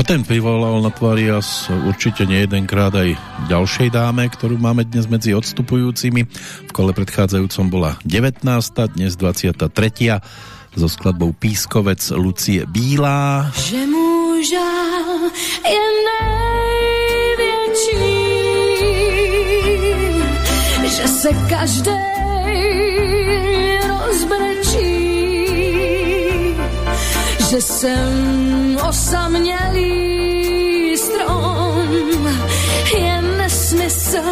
S13: A
S2: ten vyvolal na tvári jas určite nie jedenkrát aj ďalšej dáme, ktorú máme dnes medzi odstupujúcimi. V kole predchádzajúcom bola 19. dnes 23. so skladbou Pískovec Lucie Bílá.
S13: Že muža je největší, že se každý že jsem osamělý strom, je nesmysl,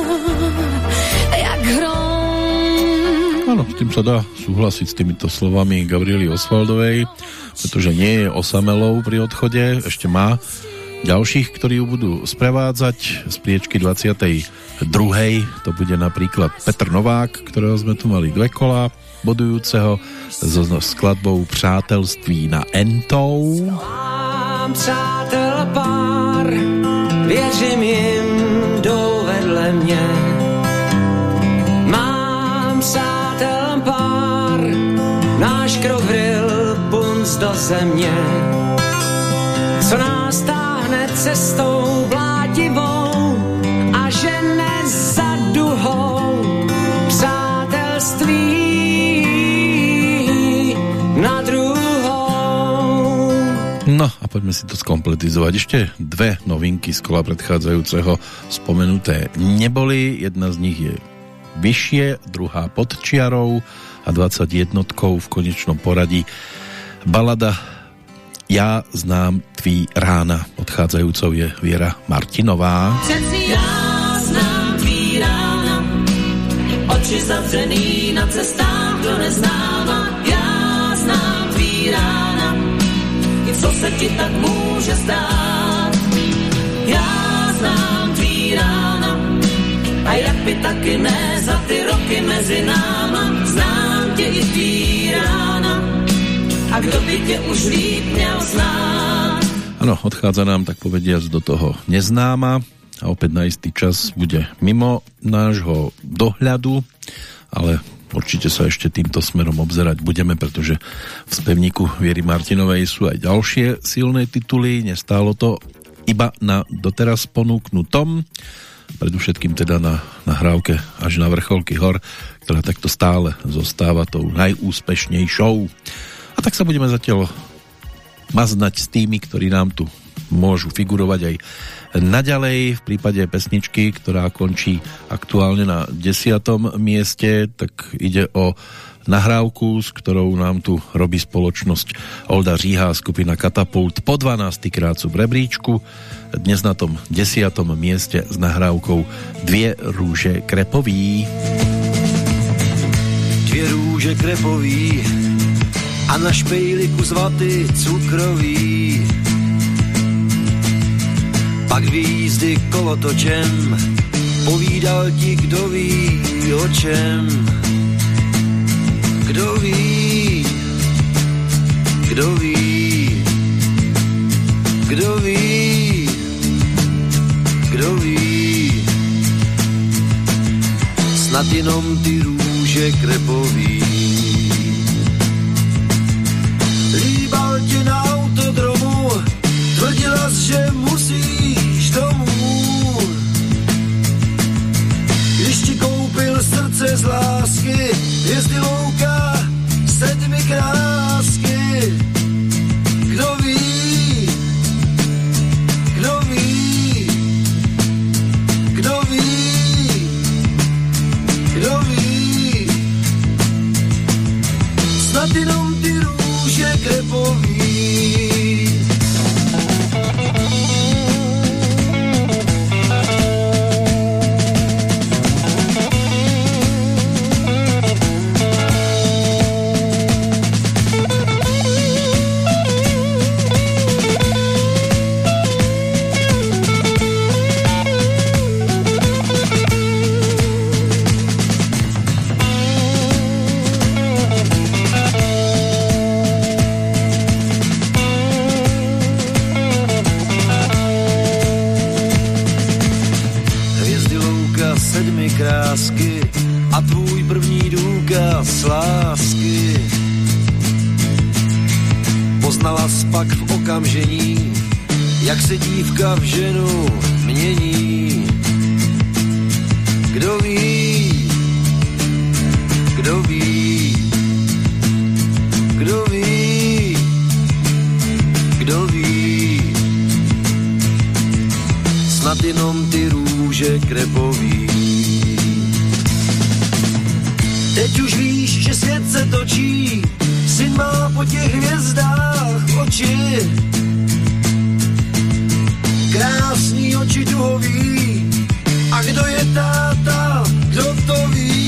S13: jak hrom.
S2: Áno, s tým sa dá súhlasiť s týmito slovami Gabriely Osvaldovej, pretože nie je osamelou pri odchode, ešte má ďalších, ktorí ju budú sprevádzať z priečky 22. To bude napríklad Petr Novák, ktorého sme tu mali dve kola bodujúceho so skladbou Přátelství na Entou.
S14: Mám přátel pár, věřím jim, jdou vedle mě. Mám přátel pár, náš krok vril punc do země. Co nás táhne cestou blátivou
S2: No a poďme si to skompletizovať. Ešte dve novinky z kola predchádzajúceho spomenuté neboli. Jedna z nich je vyššie, druhá pod čiarou a 21 v konečnom poradí. Balada Ja znám tví rána. Odchádzajúcou je Viera Martinová.
S11: Já znám tvý rána, oči zavřený na cestách do neznáma. Já znám tvý rána, co se ti tak může zdát. Já znám tvý rána, a jak by taky ne za ty roky mezi náma. Znám tě i tvý rána, a kdo by tě už líp měl znát.
S2: Áno, odchádza nám, tak povediac, do toho neznáma a opäť na istý čas bude mimo nášho dohľadu, ale určite sa ešte týmto smerom obzerať budeme, pretože v spevníku Viery Martinovej sú aj ďalšie silné tituly, nestálo to iba na doteraz ponúknutom, predovšetkým teda na nahrávke až na vrcholky hor, ktorá takto stále zostáva tou najúspešnejšou. A tak sa budeme zatiaľ maznať s tými, ktorí nám tu môžu figurovať aj naďalej. V prípade pesničky, ktorá končí aktuálne na desiatom mieste, tak ide o nahrávku, s ktorou nám tu robí spoločnosť Olda Říha skupina Katapult po 12. krát sú v rebríčku. Dnes na tom 10. mieste s nahrávkou Dvě rúže krepový.
S15: Dvě rúže krepový a na špejli kus vaty cukrový. Pak výjízdy kolotočem povídal ti, kdo ví o čem kdo ví, kdo ví, kdo ví, kdo ví, snad jenom ty růže krepový. Líbal tě na autodromu, tvrdila že musíš koupil srdce z lásky, hvězdy louka sedmi krásky. Lásky. Poznala spak v okamžení, jak se dívka v ženu mění. Kdo ví, kdo ví, kdo ví, kdo ví, snad jenom ty růže krepový. Teď už víš, že svět se točí, syn má po těch hvězdách oči. Krásný oči duhový, a kdo je táta, kdo to ví?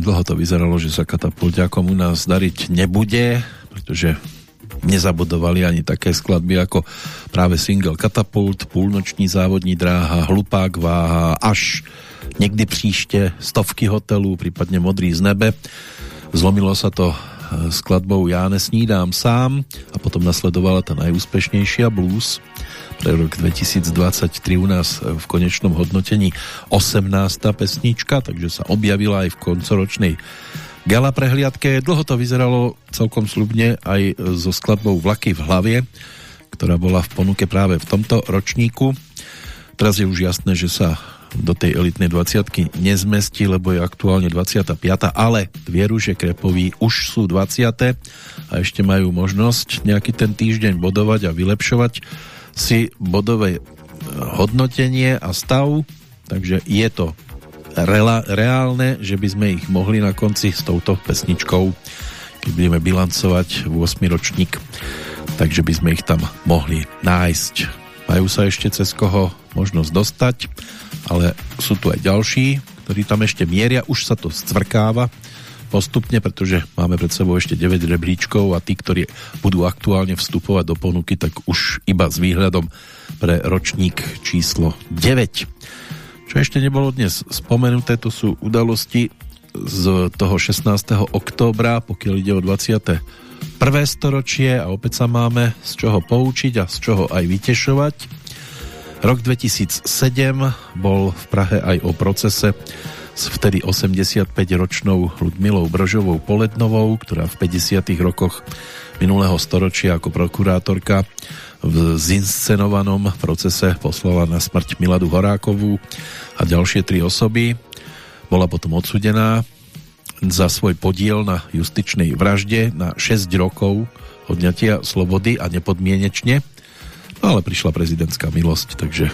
S2: Celkom dlho to vyzeralo, že sa katapulťákom u nás dariť nebude, pretože nezabudovali ani také skladby ako práve single Katapult, Púlnoční závodní dráha, Hlupák váha, až niekdy příště stovky hotelů, prípadne Modrý z nebe. Zlomilo sa to eh, skladbou Já nesnídám sám a potom nasledovala tá najúspešnejšia blues pre rok 2023 u nás v konečnom hodnotení 18. pesnička, takže sa objavila aj v koncoročnej gala prehliadke. Dlho to vyzeralo celkom slubne aj so skladbou Vlaky v hlavie, ktorá bola v ponuke práve v tomto ročníku. Teraz je už jasné, že sa do tej elitnej 20 nezmestí, lebo je aktuálne 25. Ale Vieruše Krepový už sú 20. a ešte majú možnosť nejaký ten týždeň bodovať a vylepšovať si bodové e, hodnotenie a stav, takže je to reálne, že by sme ich mohli na konci s touto pesničkou, keď budeme bilancovať v 8 ročník, takže by sme ich tam mohli nájsť. Majú sa ešte cez koho možnosť dostať, ale sú tu aj ďalší, ktorí tam ešte mieria, už sa to stvrkáva postupne, pretože máme pred sebou ešte 9 rebríčkov a tí, ktorí budú aktuálne vstupovať do ponuky, tak už iba s výhľadom pre ročník číslo 9. Čo ešte nebolo dnes spomenuté, to sú udalosti z toho 16. októbra, pokiaľ ide o 20. prvé storočie a opäť sa máme z čoho poučiť a z čoho aj vytešovať. Rok 2007 bol v Prahe aj o procese s vtedy 85-ročnou Ludmilou Brožovou Polednovou, ktorá v 50. rokoch minulého storočia ako prokurátorka v zinscenovanom procese poslala na smrť Miladu Horákovú a ďalšie tri osoby. Bola potom odsudená za svoj podiel na justičnej vražde na 6 rokov odňatia slobody a nepodmienečne. No ale prišla prezidentská milosť, takže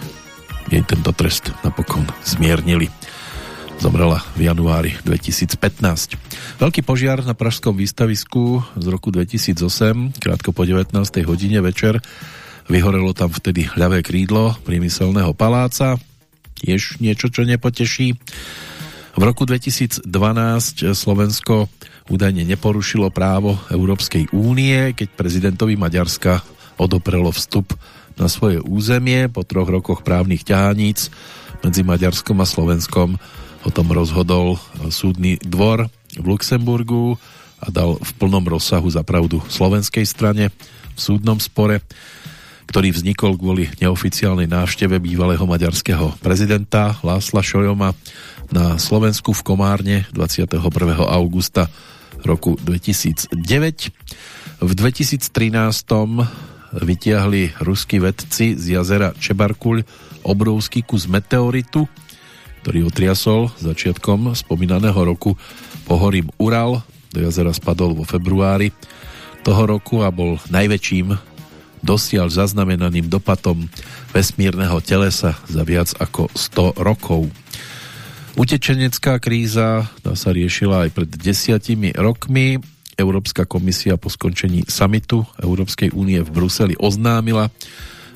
S2: jej tento trest napokon zmiernili. Zomrela v januári 2015. Veľký požiar na Pražskom výstavisku z roku 2008, krátko po 19. hodine večer, Vyhorelo tam vtedy ľavé krídlo priemyselného paláca, tiež niečo, čo nepoteší. V roku 2012 Slovensko údajne neporušilo právo Európskej únie, keď prezidentovi Maďarska odoprelo vstup na svoje územie po troch rokoch právnych ťahaníc medzi Maďarskom a Slovenskom o tom rozhodol súdny dvor v Luxemburgu a dal v plnom rozsahu za pravdu slovenskej strane v súdnom spore ktorý vznikol kvôli neoficiálnej návšteve bývalého maďarského prezidenta Lásla Šojoma na Slovensku v Komárne 21. augusta roku 2009. V 2013 vytiahli ruskí vedci z jazera Čebarkuľ obrovský kus meteoritu, ktorý otriasol začiatkom spomínaného roku pohorím Ural. Do jazera spadol vo februári toho roku a bol najväčším dosiaľ zaznamenaným dopadom vesmírneho telesa za viac ako 100 rokov. Utečenecká kríza tá sa riešila aj pred desiatimi rokmi. Európska komisia po skončení samitu Európskej únie v Bruseli oznámila,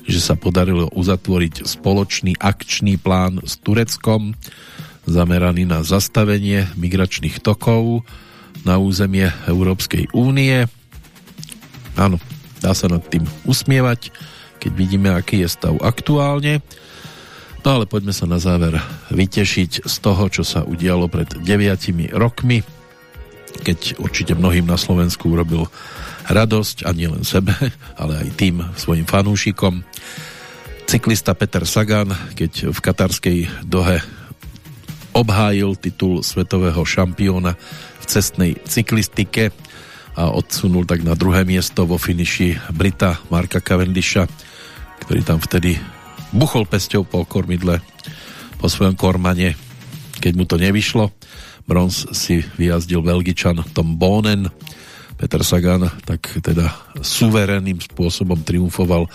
S2: že sa podarilo uzatvoriť spoločný akčný plán s Tureckom zameraný na zastavenie migračných tokov na územie Európskej únie. Áno, Dá sa nad tým usmievať, keď vidíme, aký je stav aktuálne. No ale poďme sa na záver vytešiť z toho, čo sa udialo pred 9 rokmi, keď určite mnohým na Slovensku urobil radosť, a nielen sebe, ale aj tým svojim fanúšikom. Cyklista Peter Sagan, keď v katarskej dohe obhájil titul svetového šampióna v cestnej cyklistike, a odsunul tak na druhé miesto vo finiši Brita Marka Cavendisha, ktorý tam vtedy buchol pesťou po kormidle po svojom kormane, keď mu to nevyšlo. Bronz si vyjazdil Belgičan Tom Bonen, Peter Sagan tak teda suverénnym spôsobom triumfoval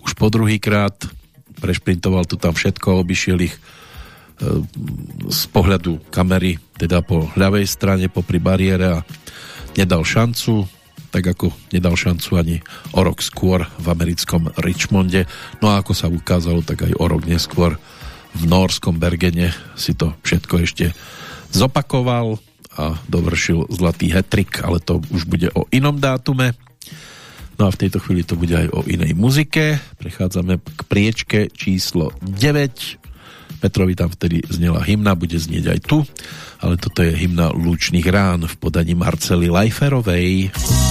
S2: už po druhý krát, prešprintoval tu tam všetko, obišiel ich e, z pohľadu kamery, teda po ľavej strane, popri bariére a nedal šancu, tak ako nedal šancu ani o rok skôr v americkom Richmonde. No a ako sa ukázalo, tak aj o rok neskôr v norskom Bergene si to všetko ešte zopakoval a dovršil zlatý hetrik, ale to už bude o inom dátume. No a v tejto chvíli to bude aj o inej muzike. Prechádzame k priečke číslo 9 Petrovi tam vtedy znela hymna, bude znieť aj tu, ale toto je hymna Lúčných rán v podaní Marcely Lajferovej. Aj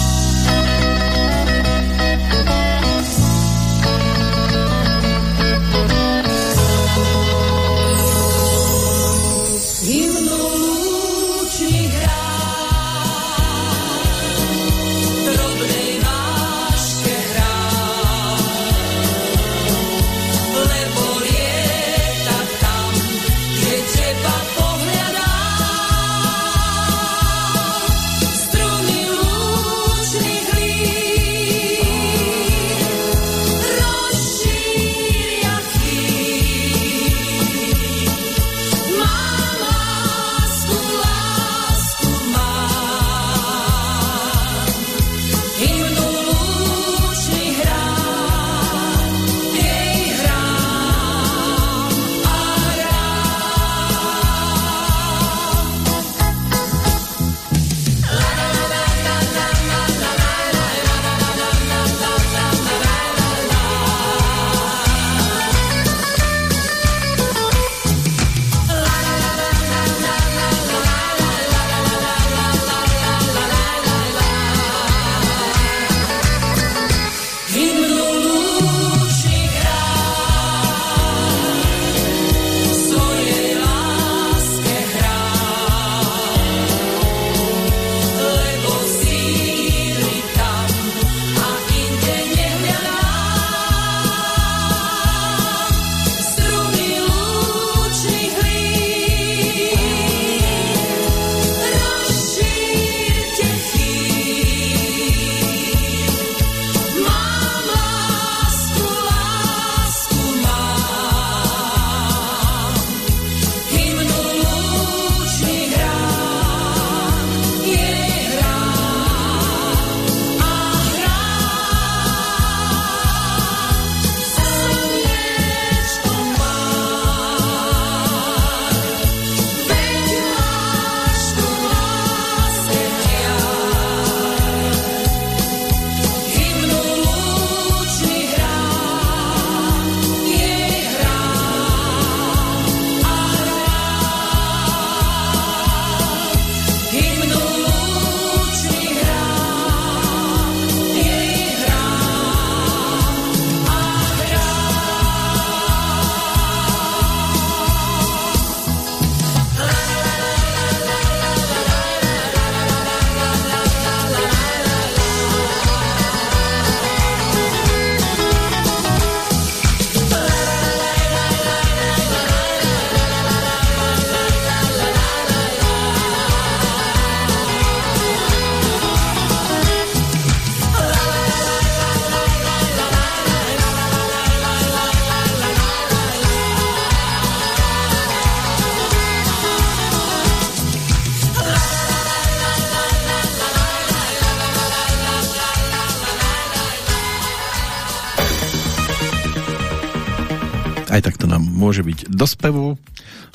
S2: môže byť do spevu,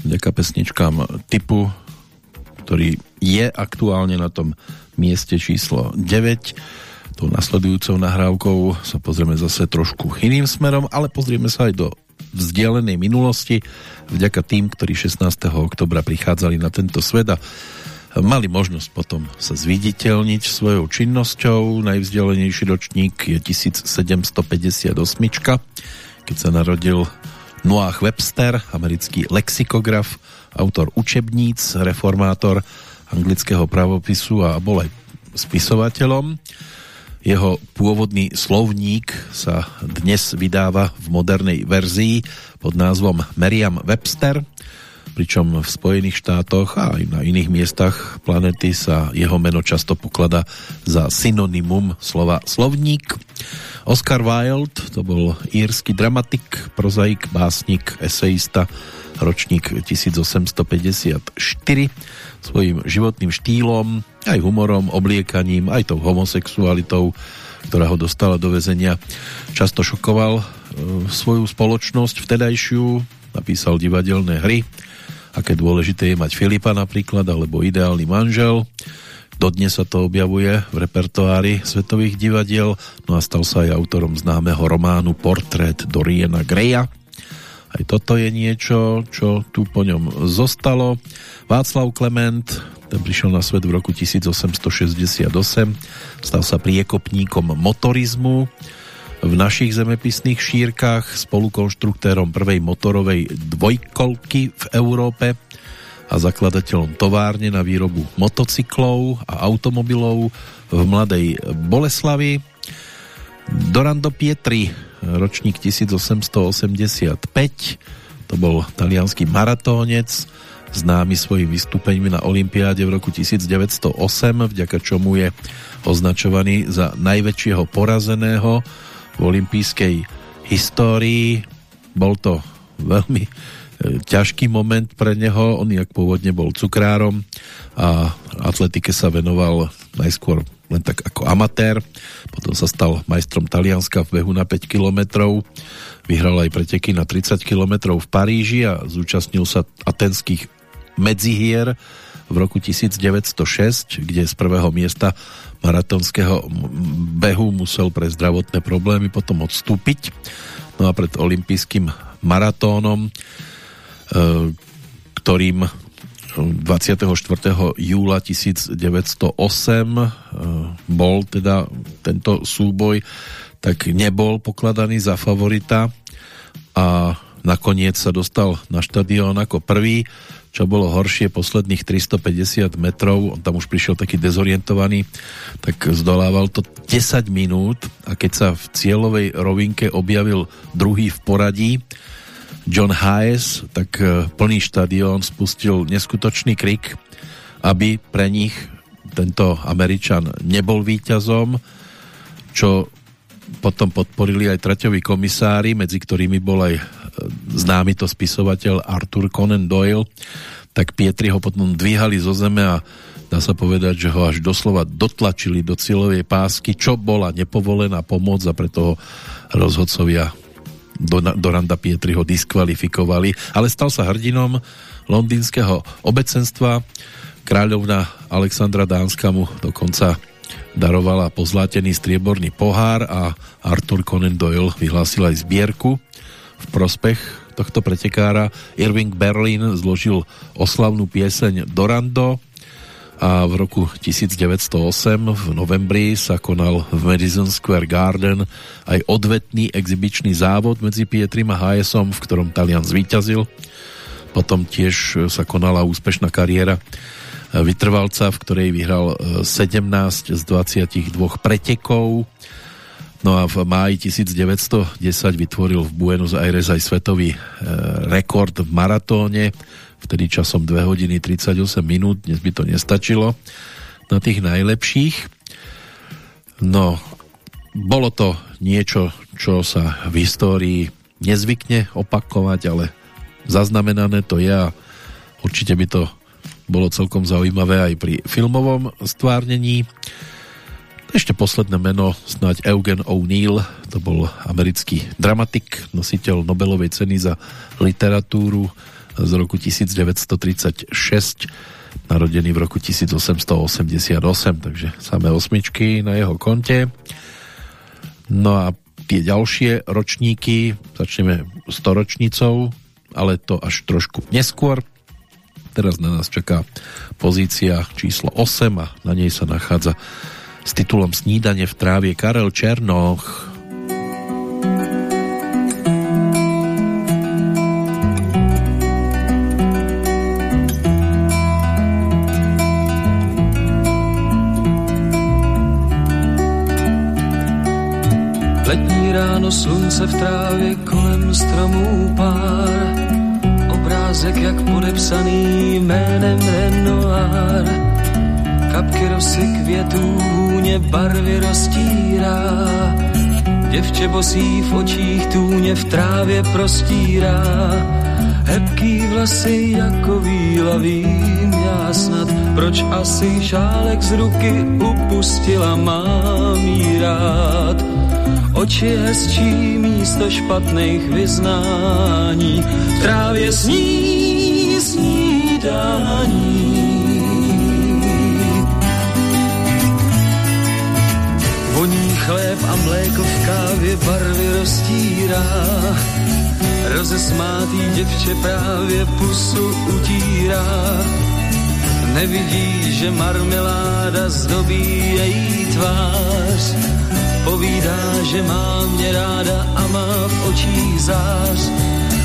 S2: vďaka pesničkám typu, ktorý je aktuálne na tom mieste číslo 9. Tou nasledujúcou nahrávkou sa pozrieme zase trošku iným smerom, ale pozrieme sa aj do vzdialenej minulosti vďaka tým, ktorí 16. oktobra prichádzali na tento svet a mali možnosť potom sa zviditeľniť svojou činnosťou. Najvzdialenejší ročník je 1758, keď sa narodil Noah Webster, americký lexikograf, autor učebníc, reformátor anglického pravopisu a bol aj spisovateľom. Jeho pôvodný slovník sa dnes vydáva v modernej verzii pod názvom Merriam Webster, pričom v Spojených štátoch a aj na iných miestach planety sa jeho meno často poklada za synonymum slova slovník. Oscar Wilde, to bol írsky dramatik, prozaik, básnik, eseista, ročník 1854 svojim životným štýlom, aj humorom, obliekaním, aj tou homosexualitou, ktorá ho dostala do väzenia, často šokoval e, svoju spoločnosť vtedajšiu, napísal divadelné hry, aké dôležité je mať Filipa napríklad, alebo ideálny manžel. Dodnes sa to objavuje v repertoári svetových divadiel, no a stal sa aj autorom známeho románu Portrét Doriana Greya, aj toto je niečo, čo tu po ňom zostalo. Václav Klement, ten prišiel na svet v roku 1868, stal sa priekopníkom motorizmu v našich zemepisných šírkach, spolukonštruktérom prvej motorovej dvojkolky v Európe a zakladateľom továrne na výrobu motocyklov a automobilov v Mladej Boleslavi. Dorando Pietri ročník 1885. To bol talianský maratónec, známy svojim vystúpením na Olympiáde v roku 1908, vďaka čomu je označovaný za najväčšieho porazeného v olympijskej histórii. Bol to veľmi ťažký moment pre neho, on jak pôvodne bol cukrárom a atletike sa venoval najskôr len tak ako amatér. Potom sa stal majstrom Talianska v behu na 5 kilometrov. Vyhral aj preteky na 30 kilometrov v Paríži a zúčastnil sa atenských medzihier v roku 1906, kde z prvého miesta maratónskeho behu musel pre zdravotné problémy potom odstúpiť. No a pred olympijským maratónom, ktorým 24. júla 1908 eh, bol teda tento súboj, tak nebol pokladaný za favorita a nakoniec sa dostal na štadión ako prvý, čo bolo horšie posledných 350 metrov, on tam už prišiel taký dezorientovaný, tak zdolával to 10 minút a keď sa v cieľovej rovinke objavil druhý v poradí, John Hayes, tak e, plný štadión spustil neskutočný krik, aby pre nich tento Američan nebol víťazom, čo potom podporili aj traťoví komisári, medzi ktorými bol aj e, známy to spisovateľ Arthur Conan Doyle, tak Pietri ho potom dvíhali zo zeme a dá sa povedať, že ho až doslova dotlačili do cieľovej pásky, čo bola nepovolená pomoc a preto rozhodcovia Doranda Pietri ho diskvalifikovali, ale stal sa hrdinom londýnskeho obecenstva. Kráľovna Alexandra Dánska mu dokonca darovala pozlátený strieborný pohár a Arthur Conan Doyle vyhlásil aj zbierku v prospech tohto pretekára. Irving Berlin zložil oslavnú pieseň Dorando, a v roku 1908 v novembri sa konal v Madison Square Garden aj odvetný exibičný závod medzi Pietrim a Hayesom, v ktorom Talian zvíťazil. Potom tiež sa konala úspešná kariéra vytrvalca, v ktorej vyhral 17 z 22 pretekov. No a v máji 1910 vytvoril v Buenos Aires aj svetový e, rekord v maratóne vtedy časom 2 hodiny 38 minút, dnes by to nestačilo na tých najlepších. No, bolo to niečo, čo sa v histórii nezvykne opakovať, ale zaznamenané to je a určite by to bolo celkom zaujímavé aj pri filmovom stvárnení. Ešte posledné meno, snáď Eugen O'Neill, to bol americký dramatik, nositeľ Nobelovej ceny za literatúru z roku 1936, narodený v roku 1888, takže samé osmičky na jeho konte. No a tie ďalšie ročníky, začneme storočnicou, ale to až trošku neskôr. Teraz na nás čaká pozícia číslo 8 a na nej sa nachádza s titulom Snídanie v trávie Karel Černoch.
S16: Slunce v trávě kolem stromů pár Obrázek jak podepsaný jménem Renoir Kapky rosy květů hůně barvy roztírá. Děvče bosí v očích tůně v trávě prostírá. Hebký vlasy jako víla vím já snad, proč asi šálek z ruky upustila mám jí rád. Oči hezčí místo špatných vyznání, v trávě sní snídání Voní chléb a mléko v kávě barvy roztírá. Rozesmátý děvče právě pusu utírá. Nevidí, že marmeláda zdobí její tvář. Povídá, že má mě ráda a má v očích zář.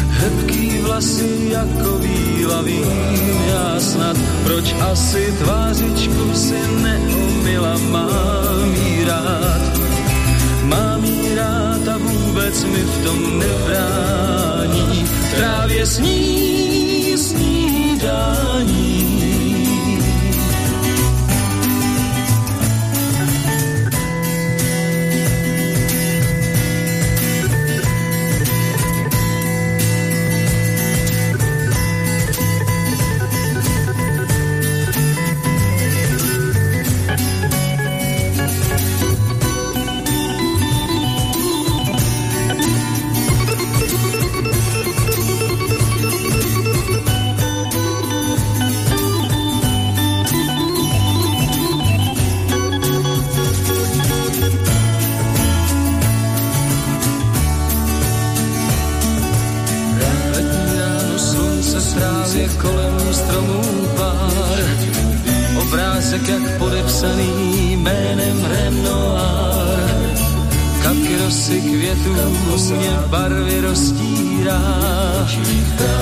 S16: Hebký vlasy jako víla vím já snad, proč asi tvářičku si neumila mám jí rád. Mám jí rád a vůbec mi v tom nebrání, právě sní snídání. Obrázek jak podepsaný jménem Renoir. Kapky květů mě barvy roztírá.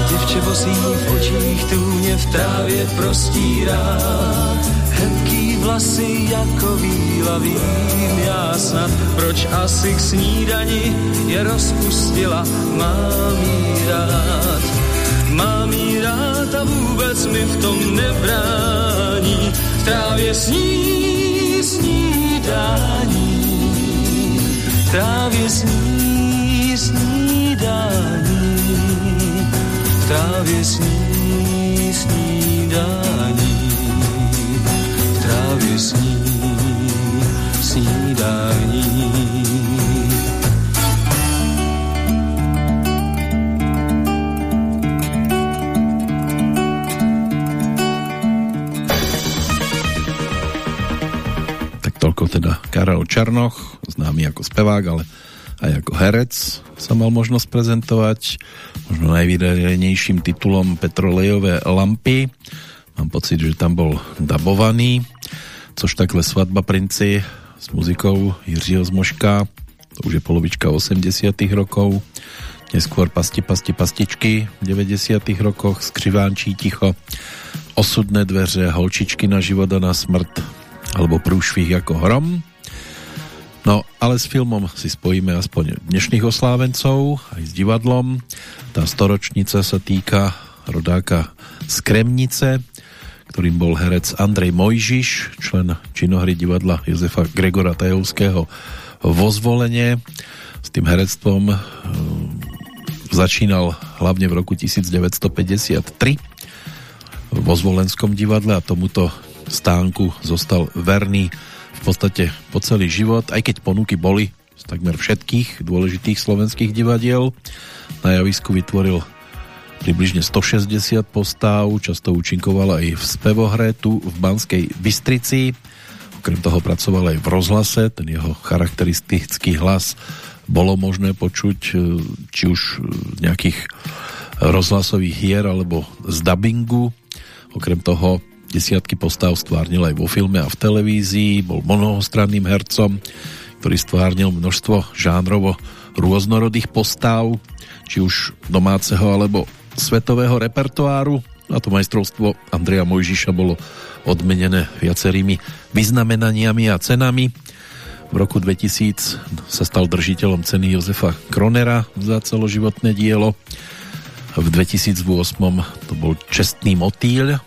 S16: Děvče bosí v očích tůně v trávě prostírá. Hebký vlasy jako víla vím já snad, proč asi k snídani je rozpustila, mám jí rád. Mám jí rád a vůbec mi v tom nebrání, trávě sní snídání, v trávě sní snídání, v trávě sní snídání, v trávě sní snídání.
S2: Toľko teda Karel Čarnoch, známy ako spevák, ale aj ako herec sa mal možnosť prezentovať. Možno najvýraznejším titulom Petrolejové lampy. Mám pocit, že tam bol dabovaný. Což takhle Svadba princi s muzikou Jiřího Zmoška. To už je polovička 80 rokov. Neskôr Pasti, pasti, pastičky v 90 rokoch. Skřivánčí ticho. Osudné dveře, holčičky na život a na smrt alebo prúšvih ako hrom. No, ale s filmom si spojíme aspoň dnešných oslávencov, aj s divadlom. Tá storočnica sa týka rodáka z Kremnice, ktorým bol herec Andrej Mojžiš, člen činohry divadla Jozefa Gregora Tajovského vo zvolenie. S tým herectvom e, začínal hlavne v roku 1953 vo Zvolenskom divadle a tomuto stánku zostal verný v podstate po celý život, aj keď ponuky boli z takmer všetkých dôležitých slovenských divadiel. Na javisku vytvoril približne 160 postáv, často účinkoval aj v spevohre tu v Banskej Bystrici. Okrem toho pracoval aj v rozhlase, ten jeho charakteristický hlas bolo možné počuť e, či už nejakých rozhlasových hier alebo z dubbingu. Okrem toho desiatky postav stvárnil aj vo filme a v televízii, bol mnohostranným hercom, ktorý stvárnil množstvo žánrovo rôznorodých postav, či už domáceho alebo svetového repertoáru. A to majstrovstvo Andreja Mojžiša bolo odmenené viacerými vyznamenaniami a cenami. V roku 2000 sa stal držiteľom ceny Jozefa Kronera za celoživotné dielo. V 2008 to bol čestný motýľ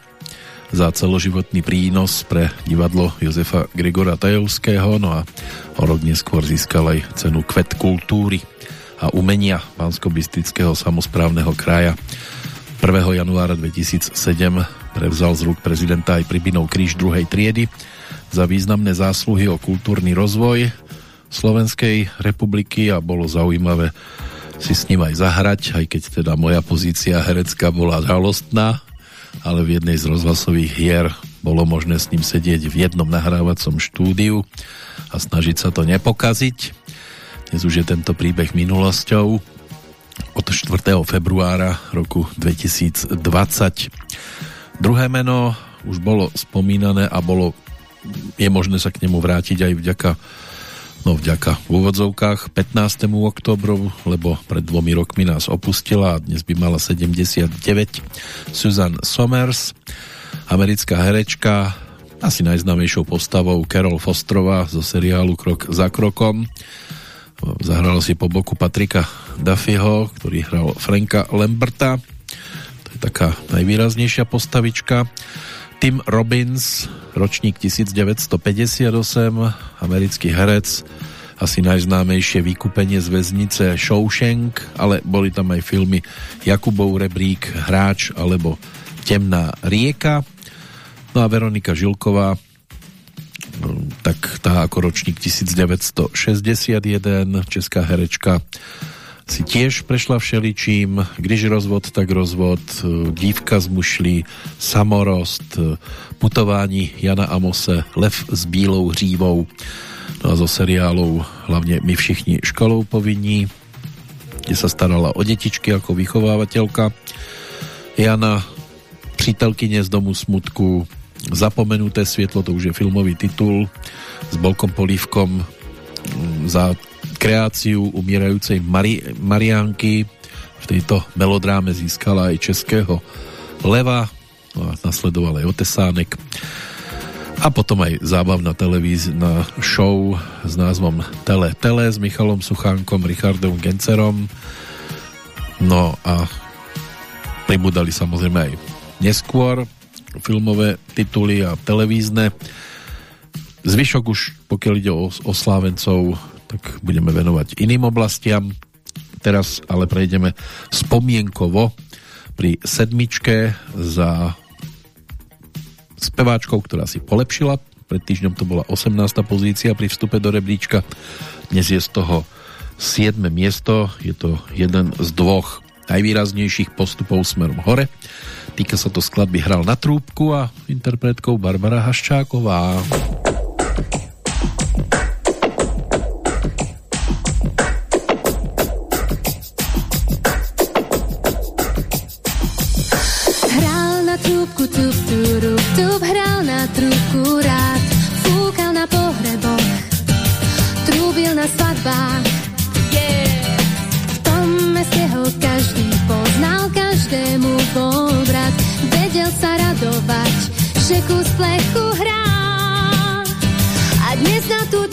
S2: za celoživotný prínos pre divadlo Jozefa Gregora Tajovského, no a o rok neskôr získal aj cenu Kvet kultúry a umenia Pánsko-Bystrického samozprávneho kraja. 1. januára 2007 prevzal z rúk prezidenta aj Pribinov kríž druhej triedy za významné zásluhy o kultúrny rozvoj Slovenskej republiky a bolo zaujímavé si s ním aj zahrať, aj keď teda moja pozícia herecká bola žalostná, ale v jednej z rozhlasových hier bolo možné s ním sedieť v jednom nahrávacom štúdiu a snažiť sa to nepokaziť. Dnes už je tento príbeh minulosťou od 4. februára roku 2020. Druhé meno už bolo spomínané a bolo je možné sa k nemu vrátiť aj vďaka No vďaka v úvodzovkách 15. oktobru, lebo pred dvomi rokmi nás opustila a dnes by mala 79 Susan Somers, americká herečka, asi najznámejšou postavou Carol Fosterová zo seriálu Krok za krokom. Zahrala si po boku Patrika Duffyho, ktorý hral Franka Lamberta. To je taká najvýraznejšia postavička. Tim Robbins, ročník 1958, americký herec, asi najznámejšie vykúpenie z väznice Shawshank, ale boli tam aj filmy Jakubov rebrík, Hráč alebo Temná rieka. No a Veronika Žilková, tak tá ako ročník 1961, česká herečka, si tiež prešla všeličím, když rozvod, tak rozvod, dívka z mušlí, samorost, putování Jana Amose, Lev s bílou hřívou, no a zo seriálov hlavne My všichni školou povinní, kde sa starala o detičky ako vychovávateľka. Jana, přítelkyne z domu smutku, Zapomenuté svietlo, to už je filmový titul, s Bolkom Polívkom. Za kreáciu umierajúcej Mari Marianky. V tejto melodráme získala aj českého Leva no a nasledoval aj Otesánek. A potom aj zábavná televízna show s názvom Tele Tele s Michalom Suchánkom, Richardom Gencerom. No a pribudali samozrejme aj neskôr filmové tituly a televízne. Zvyšok už pokiaľ ide o oslávencov tak budeme venovať iným oblastiam. Teraz ale prejdeme spomienkovo pri sedmičke za speváčkou, ktorá si polepšila. Pred týždňom to bola 18. pozícia pri vstupe do rebríčka. Dnes je z toho 7. miesto. Je to jeden z dvoch najvýraznejších postupov smerom hore. Týka sa to skladby Hral na trúbku a interpretkou Barbara Haščáková.
S13: Že kus plechu hrá. A dnes na tú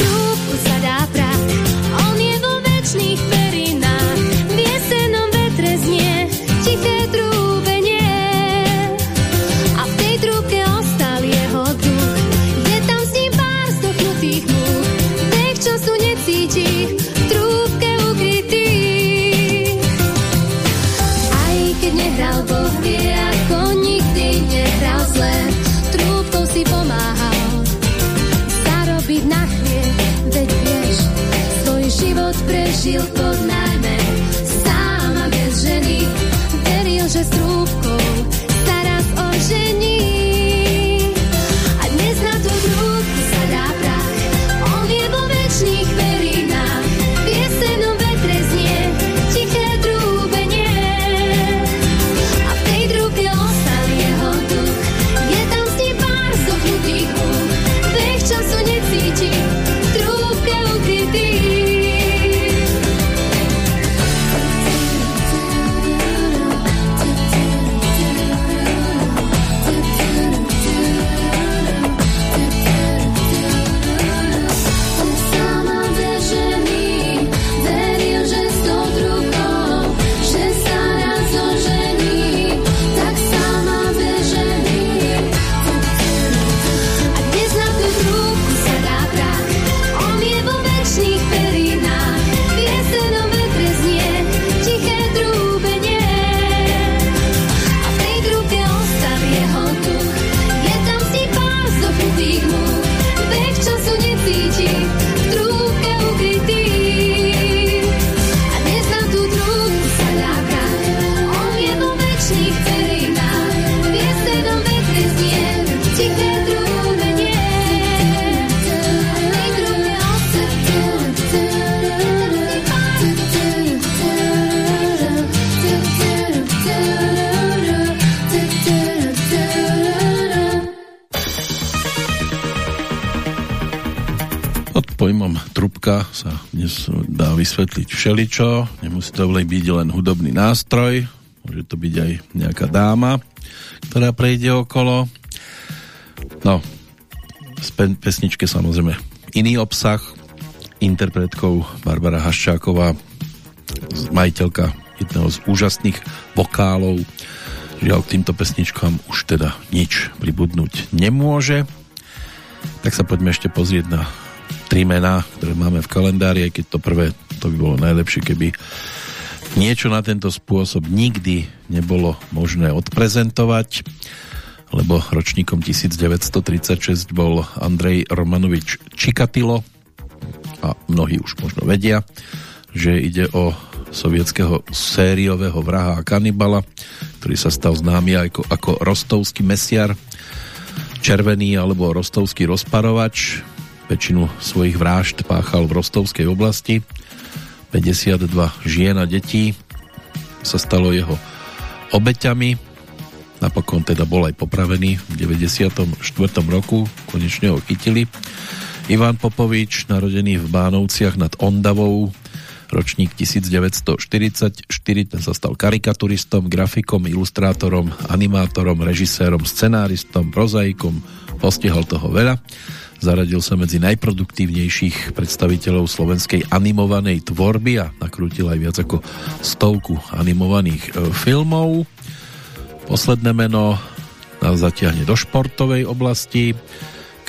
S2: vysvetliť všeličo. Nemusí to byť len hudobný nástroj. Môže to byť aj nejaká dáma, ktorá prejde okolo. No, z pe- pesničke samozrejme iný obsah. Interpretkou Barbara Haščáková, majiteľka jedného z úžasných vokálov. Žiaľ, k týmto pesničkám už teda nič pribudnúť nemôže. Tak sa poďme ešte pozrieť na tri mená, ktoré máme v kalendári, aj keď to prvé, to by bolo najlepšie, keby niečo na tento spôsob nikdy nebolo možné odprezentovať, lebo ročníkom 1936 bol Andrej Romanovič Čikatilo a mnohí už možno vedia, že ide o sovietského sériového vraha a kanibala, ktorý sa stal známy ako, ako rostovský mesiar, červený alebo rostovský rozparovač. Väčšinu svojich vražd páchal v rostovskej oblasti. 52 žien a detí sa stalo jeho obeťami. Napokon teda bol aj popravený v 94. roku. Konečne ho chytili. Ivan Popovič, narodený v Bánovciach nad Ondavou, ročník 1944, ten sa stal karikaturistom, grafikom, ilustrátorom, animátorom, režisérom, scenáristom, prozaikom, postihal toho veľa. Zaradil sa medzi najproduktívnejších predstaviteľov slovenskej animovanej tvorby a nakrútil aj viac ako stovku animovaných e, filmov. Posledné meno nás zatiahne do športovej oblasti.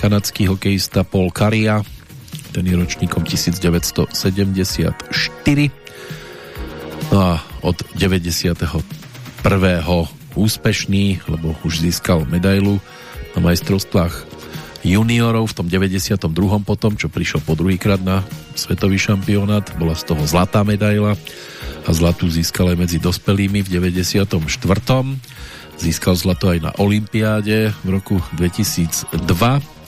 S2: Kanadský hokejista Paul Karia, ten je ročníkom 1974. No a od 91. úspešný, lebo už získal medailu na majstrovstvách juniorov v tom 92. potom, čo prišiel po druhýkrát na svetový šampionát, bola z toho zlatá medaila a zlatú získal aj medzi dospelými v 94. Získal zlato aj na Olympiáde v roku 2002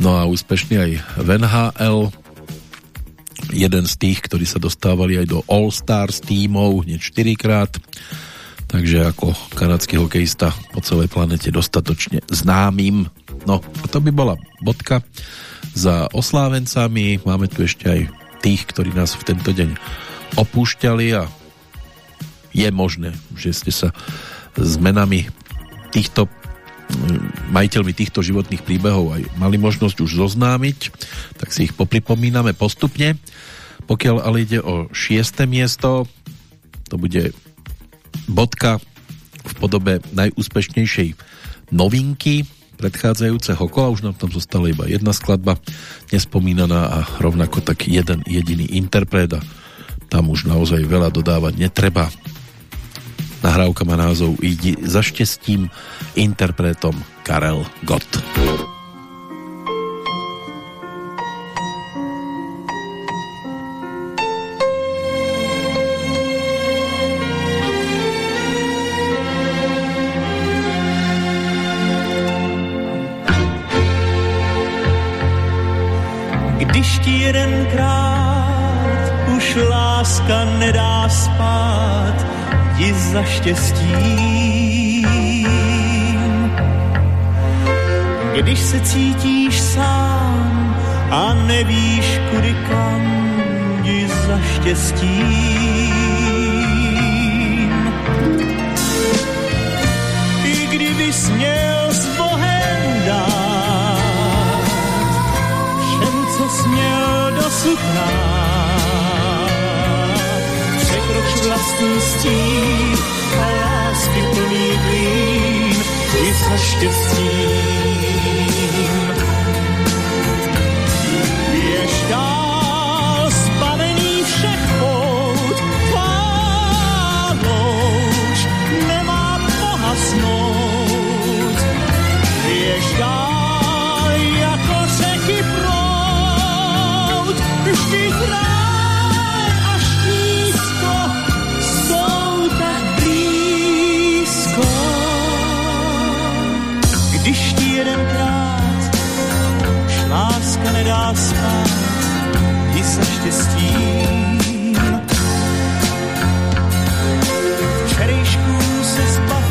S2: no a úspešný aj v NHL jeden z tých, ktorí sa dostávali aj do All-Stars tímov hneď 4 krát takže ako kanadský hokejista po celej planete dostatočne známym no a to by bola bodka za oslávencami máme tu ešte aj tých, ktorí nás v tento deň opúšťali a je možné, že ste sa s menami týchto majiteľmi týchto životných príbehov aj mali možnosť už zoznámiť, tak si ich popripomíname postupne. Pokiaľ ale ide o šiesté miesto, to bude bodka v podobe najúspešnejšej novinky predchádzajúceho kola, už nám tam zostala iba jedna skladba nespomínaná a rovnako tak jeden jediný interpret a tam už naozaj veľa dodávať netreba. Nahrávka má názov Idi za štěstím interpretom Karel Gott.
S7: Láska nedá spát, ti za štěstím. Když se cítíš sám a nevíš kudy kam, ti za štěstím. I kdyby směl s Bohem dát všem, co směl dosud hrát, překroč vlastní stín a lásky plný klín i za štěstím. Běž dál všech pout, tvá nemá pohasnout. Běž dál jako řeky proud, vždyť ráj nedá spát, i za štěstím. Včerejšků se zbav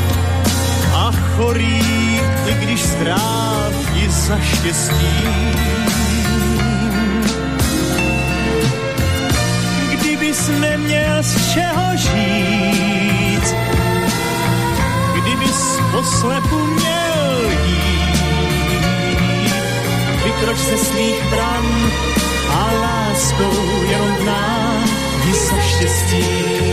S7: a chorý, i když zdrav, i za štěstím. Kdybys neměl z čeho žít, kdybys poslepu měl jít, se svých bran a láskou jenom nám i za štěstí.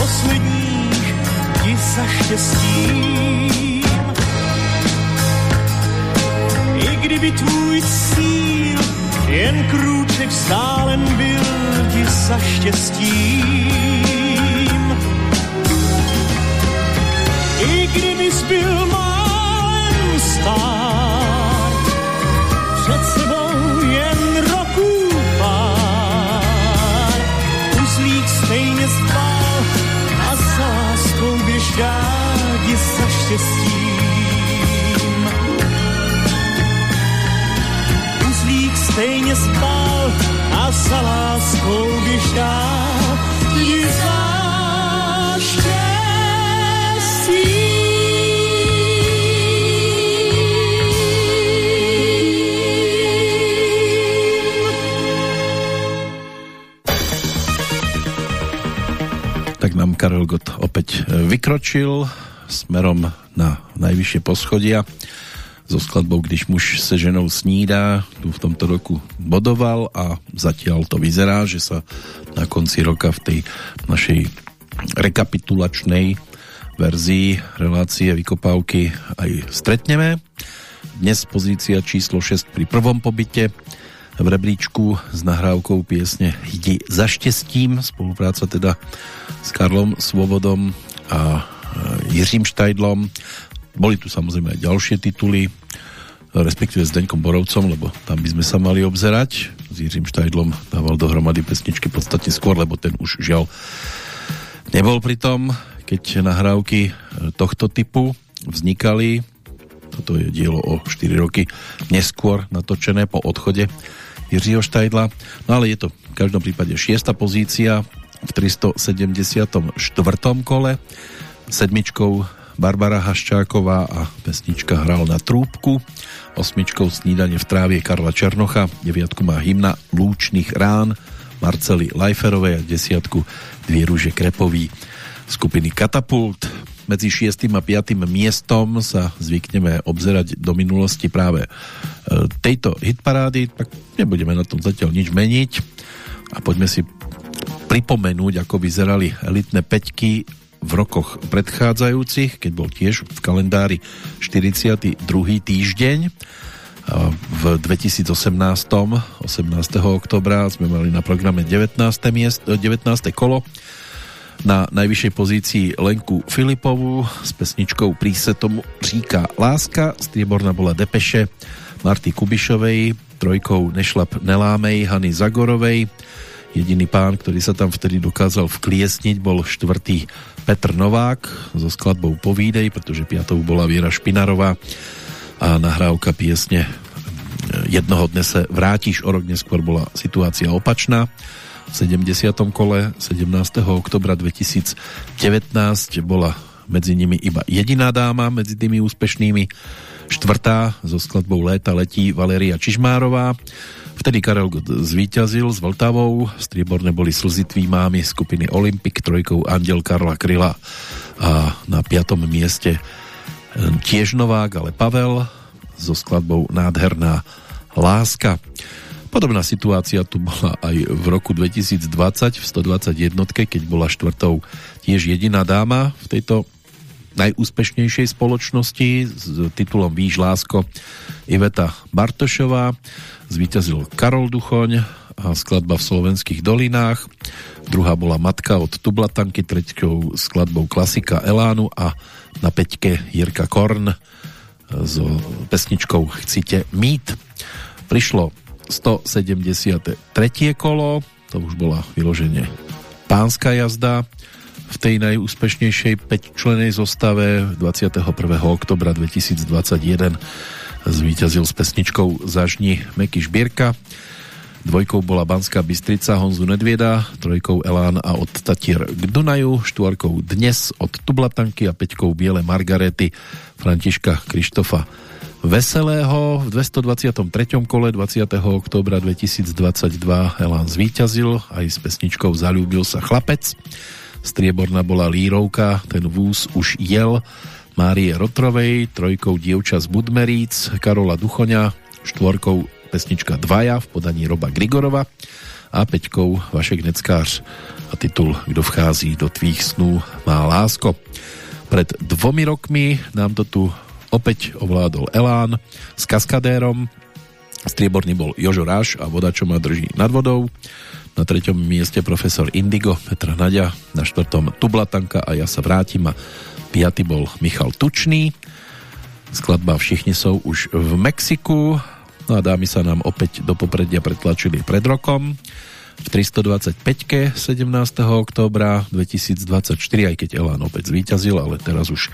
S7: Posledních, ti za štěstím. I kdyby tvůj cíl jen krůček vzdálen byl ti za štěstím. I kdybys byl málem stár, štěstím. Uzlík stejně spal a za láskou
S2: Tak nám Karel Gott opäť e, vykročil smerom na najvyššie poschodia so skladbou Když muž se ženou snídá tu v tomto roku bodoval a zatiaľ to vyzerá, že sa na konci roka v tej našej rekapitulačnej verzii relácie vykopávky aj stretneme. Dnes pozícia číslo 6 pri prvom pobyte v rebríčku s nahrávkou piesne Jdi za štěstím, spolupráca teda s Karlom Svobodom a Jiřím Štajdlom. Boli tu samozrejme aj ďalšie tituly, respektíve s Deňkom Borovcom, lebo tam by sme sa mali obzerať. S Jiřím Štajdlom dával dohromady pesničky podstatne skôr, lebo ten už žiaľ nebol pri tom, keď nahrávky e, tohto typu vznikali. Toto je dielo o 4 roky neskôr natočené po odchode Jiřího Štajdla. No ale je to v každom prípade šiesta pozícia v 374. kole. Sedmičkou Barbara Haščáková a pesnička Hral na trúbku. Osmičkou Snídanie v trávie Karla Černocha. Deviatku má hymna Lúčných rán Marcely Lajferovej a desiatku Dvie rúže Krepový skupiny Katapult. Medzi 6. a 5. miestom sa zvykneme obzerať do minulosti práve e, tejto hitparády, tak nebudeme na tom zatiaľ nič meniť a poďme si pripomenúť, ako vyzerali elitné peťky v rokoch predchádzajúcich, keď bol tiež v kalendári 42. týždeň. V 2018. 18. oktobra sme mali na programe 19. Miest, 19. kolo Na najvyššej pozícii Lenku Filipovú s pesničkou Príse tomu říká Láska, strieborná bola Depeše Marty Kubišovej, trojkou Nešlap Nelámej Hany Zagorovej, jediný pán, ktorý sa tam vtedy dokázal vkliesniť, bol štvrtý Petr Novák so skladbou Povídej, pretože piatou bola Viera Špinarová a nahrávka piesne Jednoho dne se vrátiš, o rok neskôr bola situácia opačná v 70. kole 17. oktobra 2019 bola medzi nimi iba jediná dáma medzi tými úspešnými štvrtá so skladbou Léta letí Valéria Čižmárová vtedy Karel zvíťazil s Vltavou strieborné boli slzitví mámy skupiny Olympic trojkou Andel Karla Kryla a na piatom mieste tiež Novák, ale Pavel so skladbou Nádherná láska. Podobná situácia tu bola aj v roku 2020 v 121, keď bola štvrtou tiež jediná dáma v tejto najúspešnejšej spoločnosti s titulom Víš lásko Iveta Bartošová zvíťazil Karol Duchoň a skladba v slovenských dolinách druhá bola Matka od Tublatanky treťkou skladbou klasika Elánu a na peťke Jirka Korn so pesničkou Chcite mít prišlo 173. kolo, to už bola vyloženie pánska jazda v tej najúspešnejšej 5-členej zostave 21. oktobra 2021 zvíťazil s pesničkou Zažni Meky Šbierka dvojkou bola Banská Bystrica Honzu Nedvieda, trojkou Elán a od Tatier k Dunaju, štvorkou Dnes od Tublatanky a peťkou Biele Margarety Františka Krištofa Veselého. V 223. kole 20. oktobra 2022 Elán zvíťazil aj s pesničkou Zalúbil sa chlapec. Strieborná bola Lírovka, ten vúz už jel Márie Rotrovej, trojkou Dievča z Budmeríc, Karola Duchoňa, štvorkou pesnička Dvaja v podaní Roba Grigorova a peťkou Vašek Neckář a titul Kdo vchází do tvých snů má lásko. Pred dvomi rokmi nám to tu opäť ovládol Elán s kaskadérom. Strieborný bol Jožo Ráš a voda, čo ma drží nad vodou. Na treťom mieste profesor Indigo Petra Nadia, na štvrtom Tublatanka a ja sa vrátim a piaty bol Michal Tučný. Skladba Všichni sú už v Mexiku. No a dámy sa nám opäť do popredia pretlačili pred rokom v 325 17. októbra 2024, aj keď Elán opäť zvíťazil, ale teraz už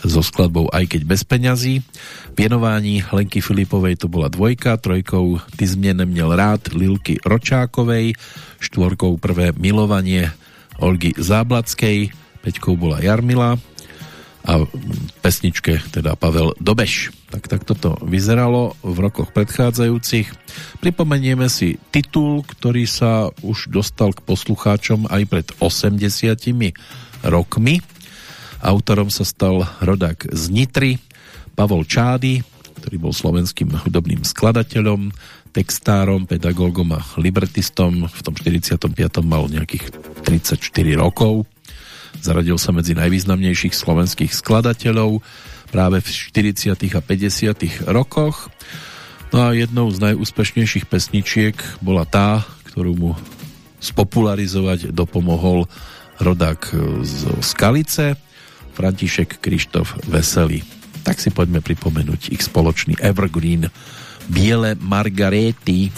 S2: so skladbou aj keď bez peňazí. Vienování Lenky Filipovej to bola dvojka, trojkou Ty zmne neměl rád Lilky Ročákovej, štvorkou prvé milovanie Olgy Záblackej, peťkou bola Jarmila, a pesničke teda Pavel Dobeš. Tak, tak toto vyzeralo v rokoch predchádzajúcich. Pripomenieme si titul, ktorý sa už dostal k poslucháčom aj pred 80 rokmi. Autorom sa stal rodák z Nitry, Pavol Čády, ktorý bol slovenským hudobným skladateľom, textárom, pedagógom a libretistom. V tom 45. mal nejakých 34 rokov Zaradil sa medzi najvýznamnejších slovenských skladateľov práve v 40. a 50. rokoch. No a jednou z najúspešnejších pesničiek bola tá, ktorú mu spopularizovať dopomohol rodák z Skalice, František Krištof Veselý. Tak si poďme pripomenúť ich spoločný Evergreen Biele.
S17: Margarety,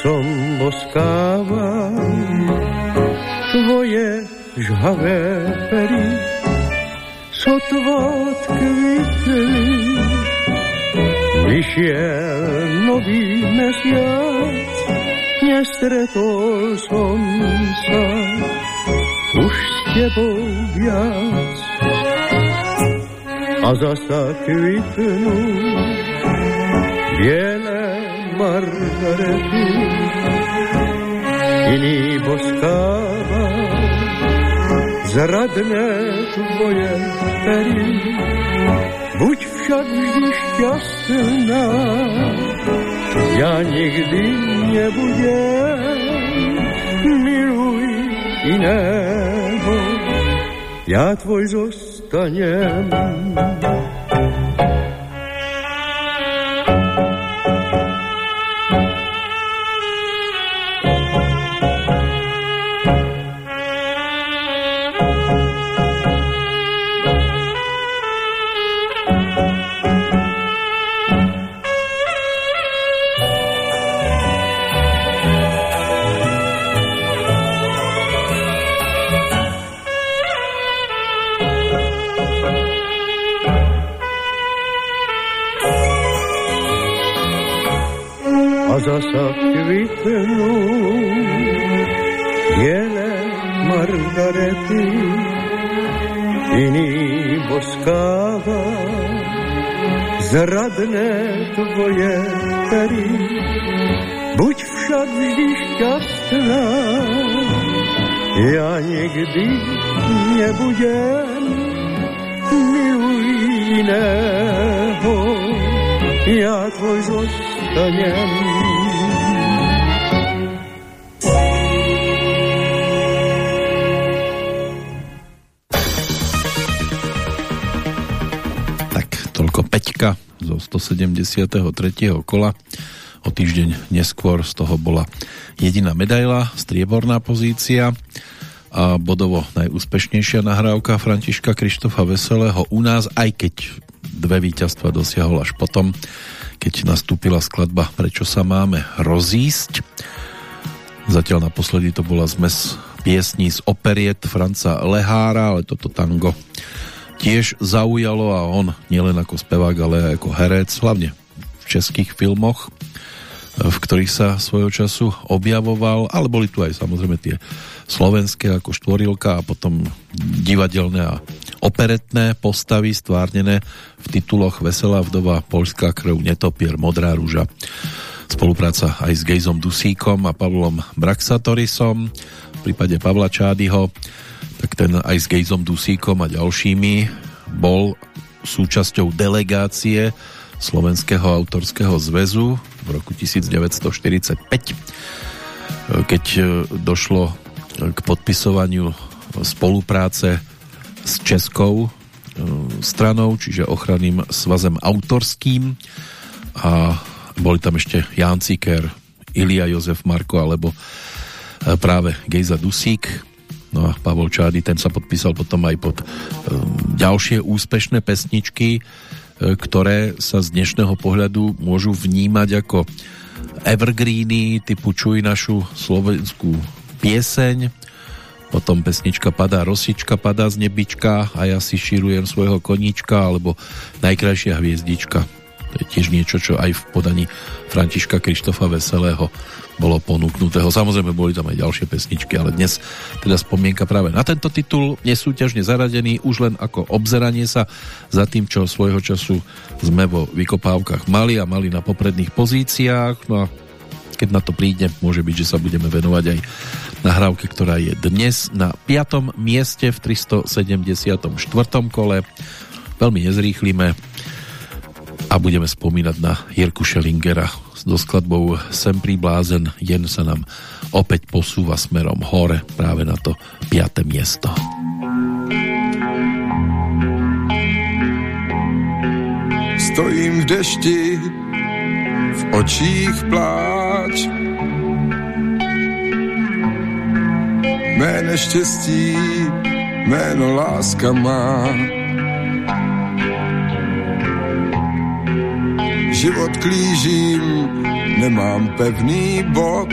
S17: keď som boskával. Tvoje žhavé pery, sotvo odkvitli Přišiel nový mesiac, nestretol som sa. Už s tebou viac. A zasa kvitnú. Biele margarety, iný boskáva zradné tvoje pery. Buď však vždy šťastná, ja nikdy nebudem, miluj iného, ja tvoj zostanem. A zasa kvitnú biele margarety, iný boskáva zradné tvoje pery. Buď však vždy šťastná, ja nikdy nebudem miluj iného, ja tvoj zostanem.
S2: 173. kola. O týždeň neskôr z toho bola jediná medaila, strieborná pozícia a bodovo najúspešnejšia nahrávka Františka Krištofa Veselého u nás, aj keď dve víťazstva dosiahol až potom, keď nastúpila skladba Prečo sa máme rozísť. Zatiaľ naposledy to bola zmes piesní z operiet Franca Lehára, ale toto tango tiež zaujalo a on nielen ako spevák, ale aj ako herec, hlavne v českých filmoch, v ktorých sa svojho času objavoval, ale boli tu aj samozrejme tie slovenské ako štvorilka a potom divadelné a operetné postavy stvárnené v tituloch Veselá vdova, Polská krv, Netopier, Modrá rúža. Spolupráca aj s Gejzom Dusíkom a Pavlom Braxatorisom, v prípade Pavla Čádyho, tak ten aj s Gejzom Dusíkom a ďalšími bol súčasťou delegácie Slovenského autorského zväzu v roku 1945, keď došlo k podpisovaniu spolupráce s českou stranou, čiže ochranným svazem autorským. A boli tam ešte Jan Ciker, Ilia Jozef Marko alebo práve Gejza Dusík No a Pavol Čády, ten sa podpísal potom aj pod um, ďalšie úspešné pesničky, uh, ktoré sa z dnešného pohľadu môžu vnímať ako evergreeny typu Čuj našu slovenskú pieseň, potom pesnička Padá rosička, padá z nebička a ja si šírujem svojho koníčka alebo Najkrajšia hviezdička. To je tiež niečo, čo aj v podaní Františka Krištofa Veselého bolo ponúknutého. Samozrejme boli tam aj ďalšie pesničky, ale dnes teda spomienka práve na tento titul, nesúťažne zaradený, už len ako obzeranie sa za tým, čo svojho času sme vo vykopávkach mali a mali na popredných pozíciách. No a keď na to príde, môže byť, že sa budeme venovať aj nahrávke, ktorá je dnes na 5. mieste v 374. kole. Veľmi nezrýchlime a budeme spomínať na Jirku Schellingera so skladbou Sem príblázen, jen sa nám opäť posúva smerom hore práve na to 5. miesto.
S6: Stojím v dešti, v očích pláč. Mé neštěstí, jméno láska má. Život klížím, nemám pevný bod.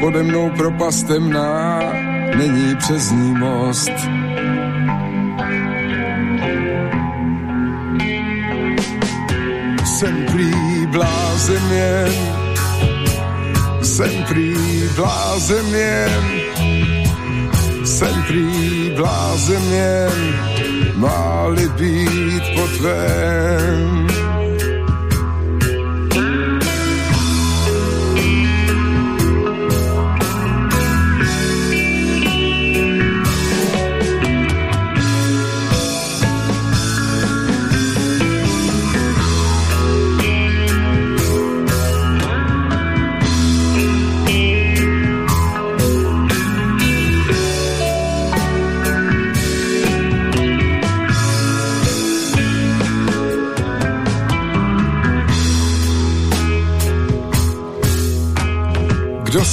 S6: Pode mnou propast temná, není přes ní most.
S18: Jsem prý blázen jen, jsem prý blázen jen, jsem prý blázen jen, má-li být po tvém.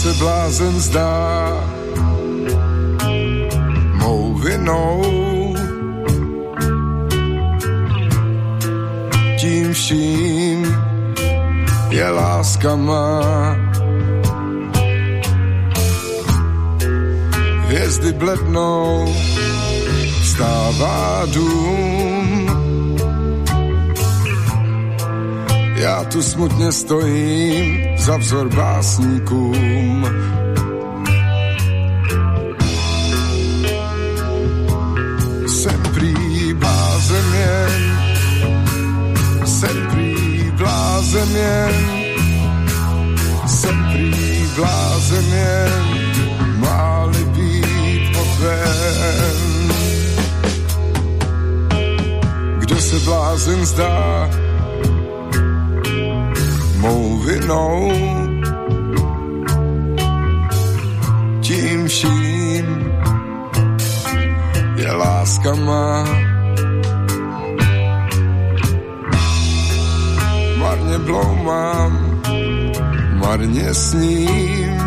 S18: Se blázen zdá mou vinou. Tím vším je láska má. Hvězdy blednou, stává dům. Já tu smutně stojím, za vzor básníkům. Jsem prý blázen jen, jsem prý blázen jen, jsem prý být po tvém. Kdo se blázen zdá, mou vinou. Tím vším je láska má. Marně bloumám, marně sním.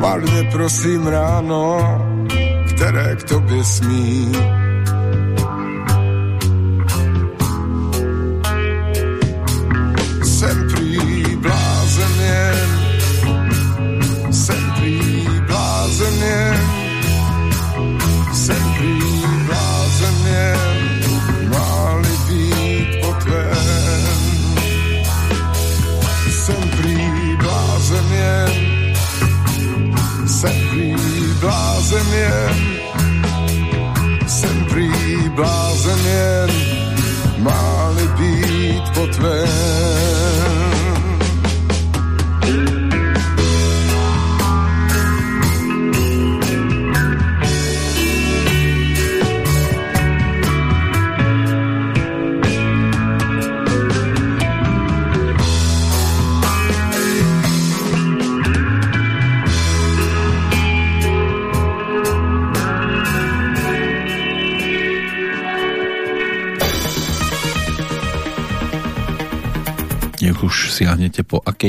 S18: Marně prosím ráno, které k tobě smí.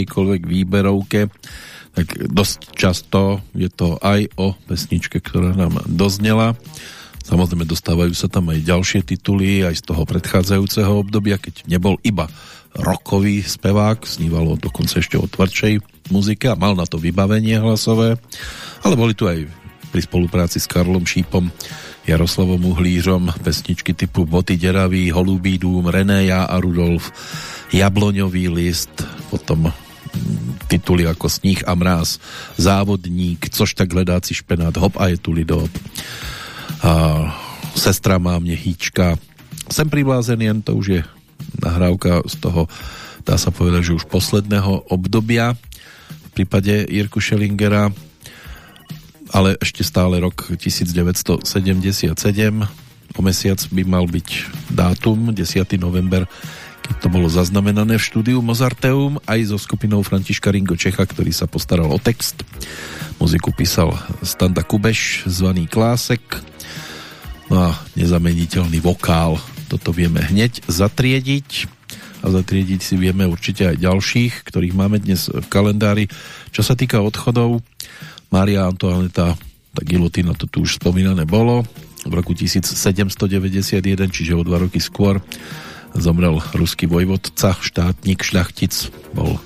S2: Akejkoľvek výberovke, tak dosť často je to aj o pesničke, ktorá nám doznela. Samozrejme dostávajú sa tam aj ďalšie tituly, aj z toho predchádzajúceho obdobia, keď nebol iba rokový spevák, snívalo dokonca ešte o tvrdšej muzike a mal na to vybavenie hlasové, ale boli tu aj pri spolupráci s Karlom Šípom Jaroslavom Uhlířom pesničky typu Boty deravý, Holubý dům, René Já a Rudolf, Jabloňový list, potom tituly ako Sníh a mráz, Závodník, Což tak hledáci špenát, Hop a je tu lidop, a Sestra má mě hýčka, Jsem priblázen jen, to už je nahrávka z toho, dá sa povedať, že už posledného obdobia. V prípade Jirku Schellingera, ale ešte stále rok 1977 o mesiac by mal byť dátum 10. november to bolo zaznamenané v štúdiu Mozarteum aj so skupinou Františka Ringo Čecha, ktorý sa postaral o text. Muziku písal Standa Kubeš, zvaný Klásek. No a nezameniteľný vokál. Toto vieme hneď zatriediť a zatriediť si vieme určite aj ďalších, ktorých máme dnes v kalendári. Čo sa týka odchodov, Mária Antoaneta, tá gilotina, to tu už spomínané bolo, v roku 1791, čiže o dva roky skôr zomrel ruský vojvodca, štátnik, šľachtic, bol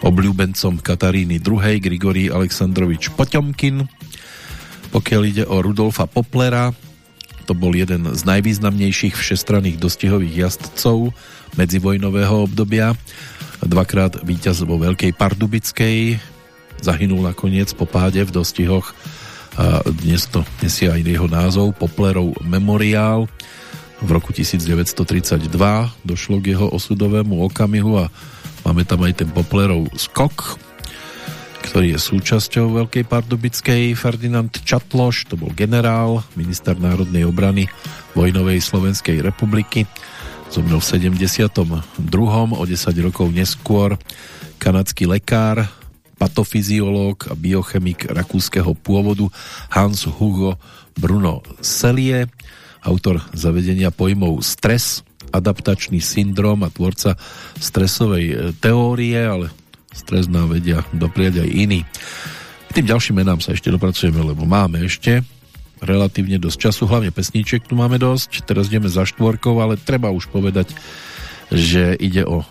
S2: obľúbencom Kataríny II. Grigorí Aleksandrovič Poťomkin. Pokiaľ ide o Rudolfa Poplera, to bol jeden z najvýznamnejších všestranných dostihových jazdcov medzivojnového obdobia. Dvakrát víťaz vo Veľkej Pardubickej, zahynul nakoniec po páde v dostihoch a dnes to nesie aj jeho názov Poplerov memoriál. V roku 1932 došlo k jeho osudovému okamihu a máme tam aj ten Poplerov skok, ktorý je súčasťou Veľkej Pardubickej. Ferdinand Čatloš, to bol generál, minister národnej obrany vojnovej Slovenskej republiky. Zomrel v 72. O 10 rokov neskôr kanadský lekár, patofyziológ a biochemik rakúskeho pôvodu Hans Hugo Bruno Selie, autor zavedenia pojmov stres, adaptačný syndrom a tvorca stresovej e, teórie, ale stres nám vedia dopriať aj iní. K tým ďalším menám sa ešte dopracujeme, lebo máme ešte relatívne dosť času, hlavne pesníček tu máme dosť. Teraz ideme za štvorkou, ale treba už povedať, že ide o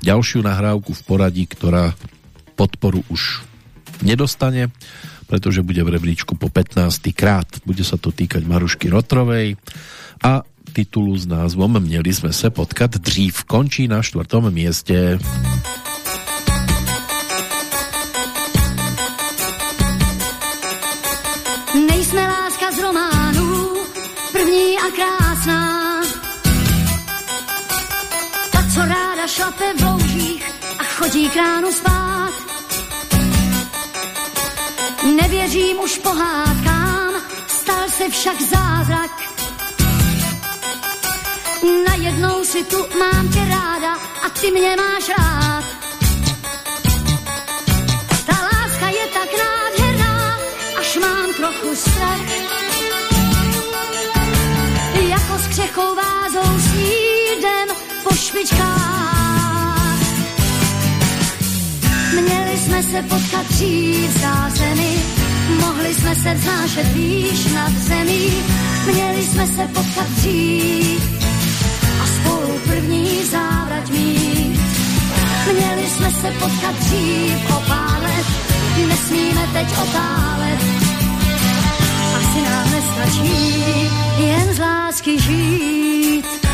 S2: ďalšiu nahrávku v poradí, ktorá podporu už nedostane, pretože bude v rebríčku po 15. krát. Bude sa to týkať Marušky Rotrovej a titulu s názvom Měli sme se potkat dřív končí na štvrtom mieste.
S13: Nejsme láska z románu, první a krásná. Ta, co ráda šlape v loužích a chodí k ránu spát. Nevěřím už pohádkám, stal se však zázrak. Najednou si tu mám tě ráda a ty mě máš rád. Ta láska je tak nádherná, až mám trochu strach. Jako s křechou vázou snídem po špičkách. Měli jsme se potkat dřív za zemi, mohli jsme se vznášet výš nad zemí, měli jsme se potkat dřív a spolu první závrať mít. Měli jsme se potkat dřív o nesmíme teď otálet. Asi nám nestačí jen z lásky žít.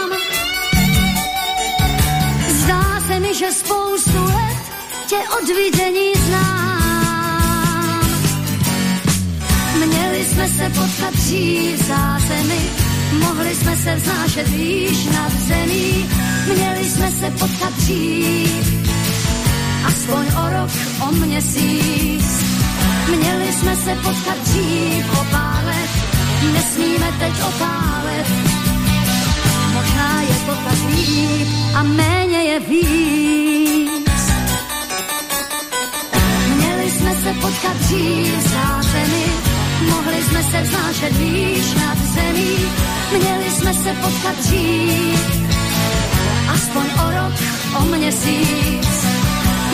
S13: Že spoustu let tě od vidění znám. Měli jsme se potkat dřív za zemi, mohli jsme se vznášet výš nad zemí. Měli jsme se potkat dřív, aspoň o rok, o měsíc. Měli jsme se potkat dřív o pár let, nesmíme teď otálet. Je to líp a méně je víc. Měli jsme se potkat dřív za zemi, mohli jsme se vznášet výš nad zemí. Měli jsme se potkat dřív, aspoň o rok, o měsíc.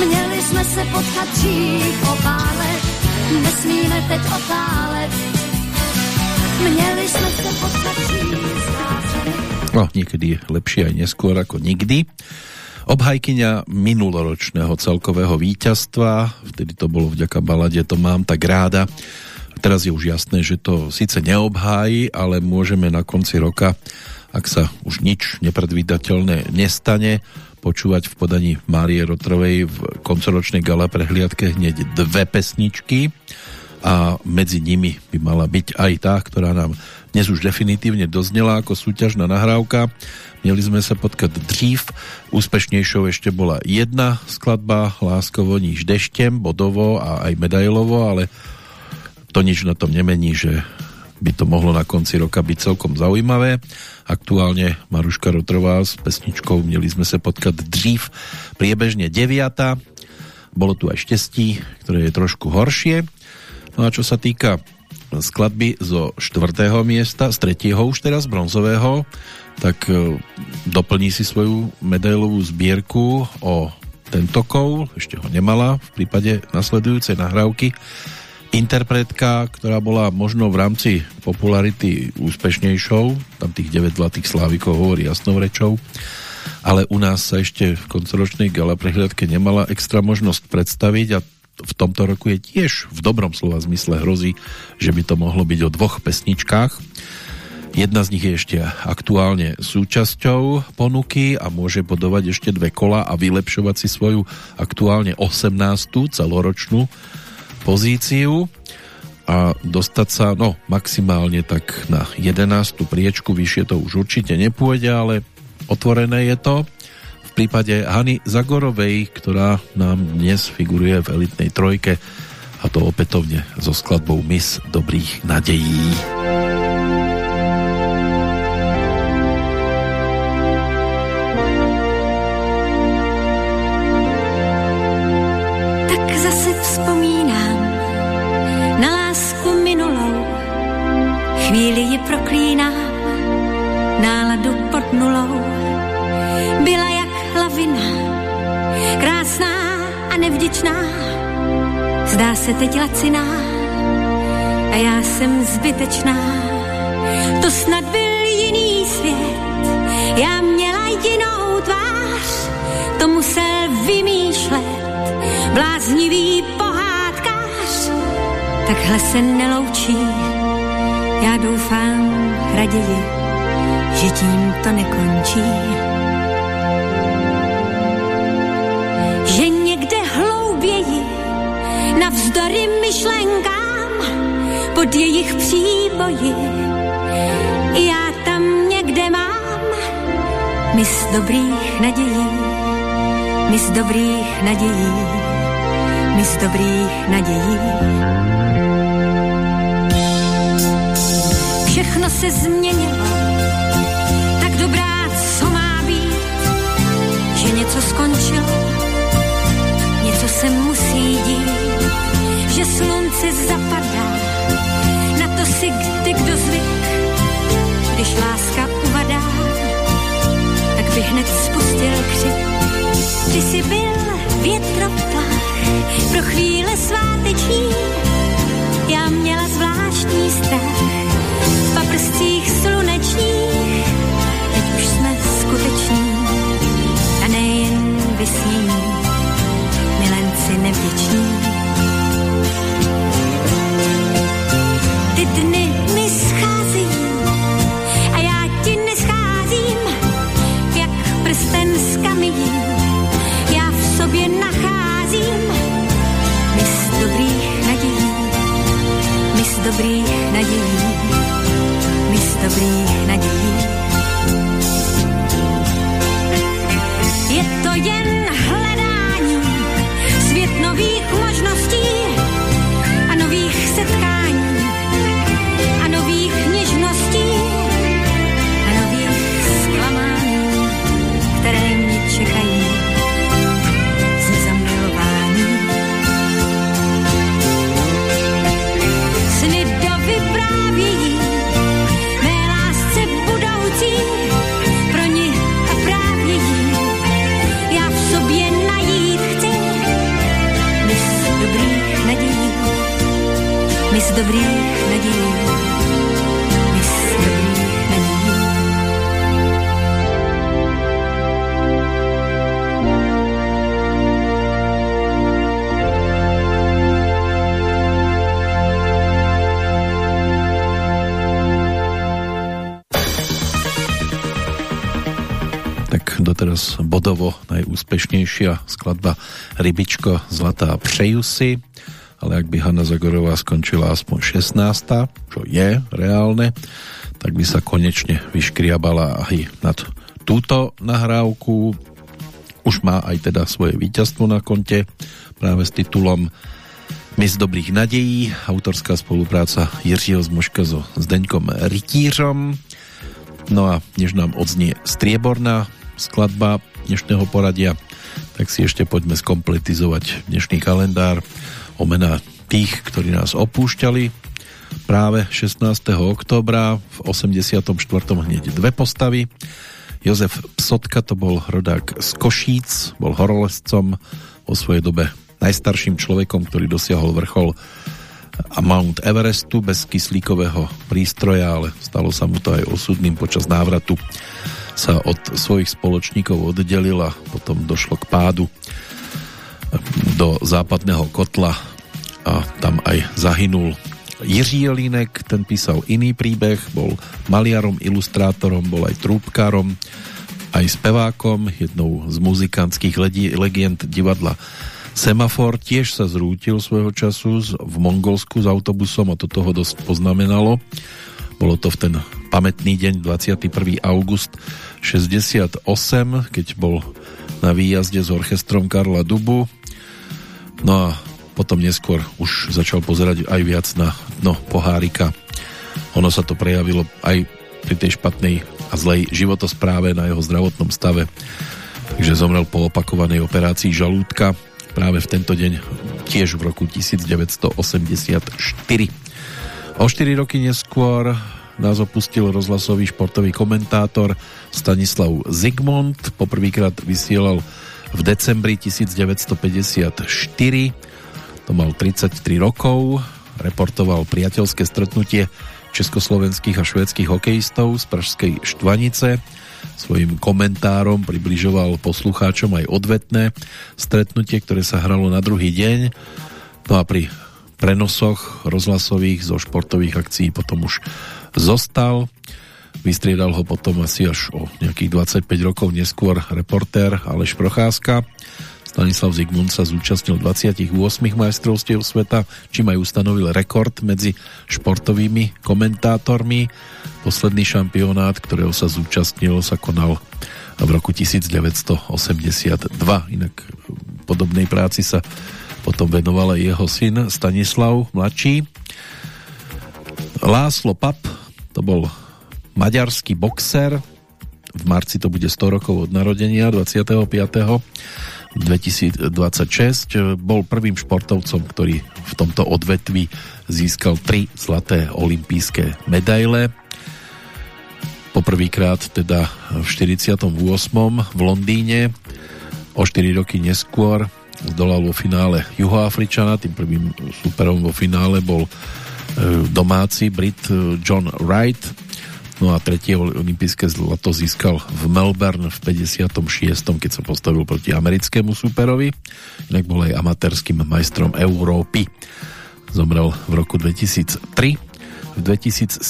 S13: Měli jsme se potkat dřív o pár let, nesmíme teď otálet. Měli jsme se potkat dřív.
S2: No, niekedy lepšie aj neskôr ako nikdy. Obhajkyňa minuloročného celkového víťazstva, vtedy to bolo vďaka balade To mám tak ráda. Teraz je už jasné, že to síce neobhájí, ale môžeme na konci roka, ak sa už nič nepredvídateľné nestane, počúvať v podaní Márie Rotrovej v koncoročnej gala prehliadke hneď dve pesničky a medzi nimi by mala byť aj tá, ktorá nám dnes už definitívne doznela ako súťažná nahrávka. Mieli sme sa potkať dřív, úspešnejšou ešte bola jedna skladba Láskovo níž deštem, bodovo a aj medailovo, ale to nič na tom nemení, že by to mohlo na konci roka byť celkom zaujímavé. Aktuálne Maruška Rotrová s pesničkou Mieli sme sa potkať dřív, priebežne deviata. bolo tu aj štestí, ktoré je trošku horšie. No a čo sa týka skladby zo štvrtého miesta, z tretieho už teraz, bronzového, tak e, doplní si svoju medailovú zbierku o tento kov, ešte ho nemala v prípade nasledujúcej nahrávky. Interpretka, ktorá bola možno v rámci popularity úspešnejšou, tam tých 9 zlatých slávikov hovorí jasnou rečou, ale u nás sa ešte v koncoročnej gala prehliadke nemala extra možnosť predstaviť a v tomto roku je tiež v dobrom slova zmysle hrozí, že by to mohlo byť o dvoch pesničkách. Jedna z nich je ešte aktuálne súčasťou ponuky a môže podovať ešte dve kola a vylepšovať si svoju aktuálne 18. celoročnú pozíciu a dostať sa no maximálne tak na 11. priečku, vyššie to už určite nepôjde, ale otvorené je to prípade Hany Zagorovej, ktorá nám dnes figuruje v elitnej trojke a to opätovne so skladbou Mis dobrých nadejí.
S19: Chvíli ji proklínám, náladu pod nulou. Byla lavina, krásná a nevděčná. Zdá se teď laciná a já jsem zbytečná. To snad byl jiný svět, já měla jinou tvář, to musel vymýšlet bláznivý pohádkář. Takhle se neloučí, já doufám raději, že tím to nekončí. Navzdory myšlenkám, pod jejich příboji, já tam někde mám mis dobrých nadějí, mis dobrých nadějí, mis dobrých nadějí. Všechno se změnilo, tak dobrá, co má být, že něco skončilo, něco se musí dít, že slunce zapadá, na to si kdy kdo zvyk, když láska uvadá, tak by hned spustil křik. Ty jsi byl větroplach pro chvíle sváteční, já měla zvláštní strach v paprscích slunečních, teď už jsme skuteční a nejen vysnění, milenci nevděční. Dobrých nadějí, mis dobrých nadějí. Je to jen hledání svět nových možností a nových setkání dobrých nadějí, mis dobrých nadějí.
S2: Tak doteraz bodovo najúspešnejšia skladba Rybičko Zlatá přeju si, ak by Hanna Zagorová skončila aspoň 16, čo je reálne, tak by sa konečne vyškriabala aj nad túto nahrávku. Už má aj teda svoje víťazstvo na konte práve s titulom Mis dobrých nadejí, autorská spolupráca Jiřího Zmoška so Zdeňkom Rytířom. No a než nám odznie strieborná skladba dnešného poradia, tak si ešte poďme skompletizovať dnešný kalendár o mená tých, ktorí nás opúšťali. Práve 16. oktobra v 84. hneď dve postavy. Jozef Psotka to bol rodák z Košíc, bol horolescom vo svojej dobe najstarším človekom, ktorý dosiahol vrchol a Mount Everestu bez kyslíkového prístroja, ale stalo sa mu to aj osudným počas návratu sa od svojich spoločníkov oddelil a potom došlo k pádu do západného kotla a tam aj zahynul Jiří Jelínek, ten písal iný príbeh, bol maliarom, ilustrátorom, bol aj trúbkárom, aj spevákom, jednou z muzikantských legend divadla Semafor tiež sa zrútil svojho času v Mongolsku s autobusom a to toho dosť poznamenalo. Bolo to v ten pamätný deň 21. august 68, keď bol na výjazde s orchestrom Karla Dubu. No a potom neskôr už začal pozerať aj viac na dno pohárika. Ono sa to prejavilo aj pri tej špatnej a zlej životospráve na jeho zdravotnom stave. Takže zomrel po opakovanej operácii žalúdka práve v tento deň tiež v roku 1984. O 4 roky neskôr nás opustil rozhlasový športový komentátor Stanislav Zigmund. Poprvýkrát vysielal v decembri 1954. To mal 33 rokov. Reportoval priateľské stretnutie československých a švédskych hokejistov z Pražskej Štvanice svojim komentárom približoval poslucháčom aj odvetné stretnutie, ktoré sa hralo na druhý deň. No a pri prenosoch rozhlasových zo športových akcií potom už zostal. Vystriedal ho potom asi až o nejakých 25 rokov neskôr reportér Aleš Procházka. Stanislav Zigmund sa zúčastnil 28 majstrovstiev sveta, čím aj ustanovil rekord medzi športovými komentátormi. Posledný šampionát, ktorého sa zúčastnil, sa konal v roku 1982. Inak podobnej práci sa potom venoval aj jeho syn Stanislav, mladší. Láslo Pap, to bol maďarský boxer, v marci to bude 100 rokov od narodenia, 25. 2026. Bol prvým športovcom, ktorý v tomto odvetvi získal tri zlaté olympijské medaile. Poprvýkrát teda v 48. v Londýne. O 4 roky neskôr zdolal vo finále Juhoafričana. Tým prvým superom vo finále bol e, domáci Brit e, John Wright No a tretie olympijské zlato získal v Melbourne v 56. keď sa postavil proti americkému superovi. Inak bol aj amatérským majstrom Európy. Zomrel v roku 2003. V 2007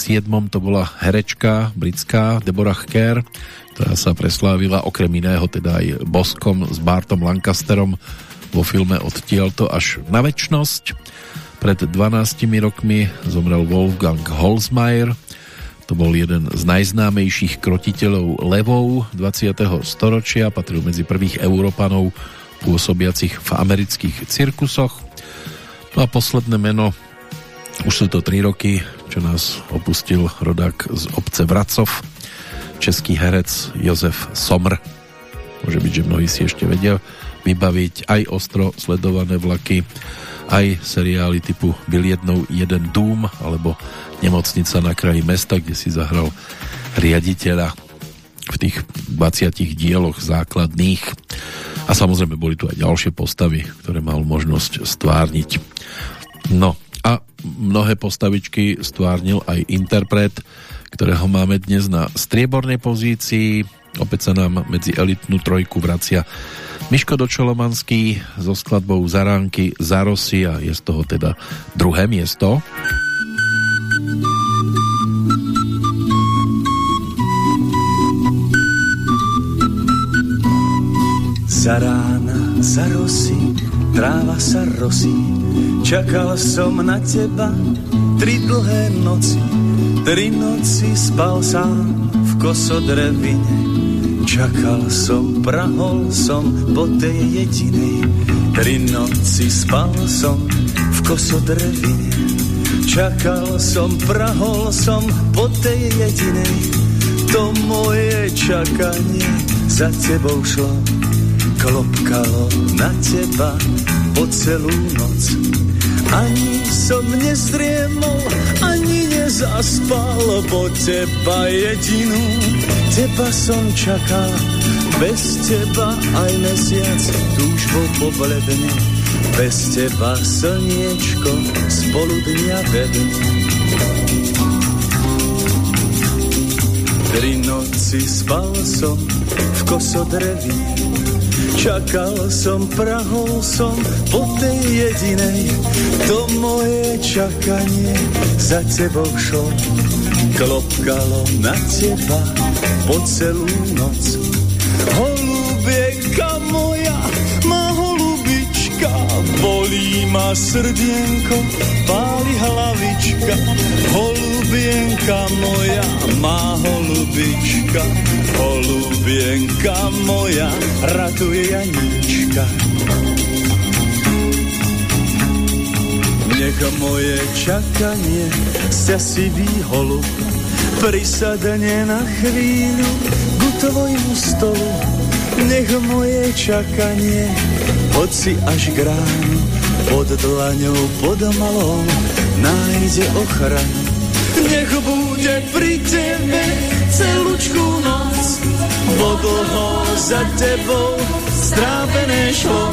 S2: to bola herečka britská Deborah Kerr, ktorá sa preslávila okrem iného teda aj Boskom s Bartom Lancasterom vo filme Odtiaľto až na väčnosť. Pred 12 rokmi zomrel Wolfgang Holzmeier, to bol jeden z najznámejších krotiteľov levov 20. storočia, patril medzi prvých Európanov pôsobiacich v amerických cirkusoch. No a posledné meno, už sú to 3 roky, čo nás opustil rodák z obce Vracov, český herec Jozef Somr. Môže byť, že mnohí si ešte vedia vybaviť aj ostro sledované vlaky, aj seriály typu Byl jednou jeden dům alebo Nemocnica na kraji mesta, kde si zahral riaditeľa v tých 20 dieloch základných. A samozrejme boli tu aj ďalšie postavy, ktoré mal možnosť stvárniť. No a mnohé postavičky stvárnil aj interpret, ktorého máme dnes na striebornej pozícii. Opäť sa nám medzi elitnú trojku vracia Miško Dočolomanský so skladbou Zaránky Zarosy a je z toho teda druhé miesto.
S16: Za rána, za rosy, tráva sa rosí, čakal som na teba tri dlhé noci, tri noci spal sám v kosodrevine. Čakal som, prahol som po tej jedinej, tri noci spal som v kosodrevine. Čakal som, prahol som po tej jedinej, to moje čakanie za tebou šlo. klopkalo na teba po celú noc. Ani som nezdriemol, nezaspal, po teba jedinú, teba som čakal. Bez teba aj mesiac túžbo pobledne, bez teba slniečko spolu dňa vedne. Tri noci spal som v kosodrevi, Čakal som, prahol som po tej jedinej, to moje čakanie za tebou šlo. Klopkalo na teba po celú noc. Holubienka moja, bolí ma srdienko, páli hlavička. Holubienka moja, má holubička, holubienka moja, ratuje Janíčka. Nech moje čakanie sťasivý holub prisadne na chvíľu ku tvojmu stolu. Nech moje čakanie hoci až k pod dlaňou, pod malou nájde ochranu. Nech bude pri tebe celúčku noc, bo dlho za tebou strávené šlo.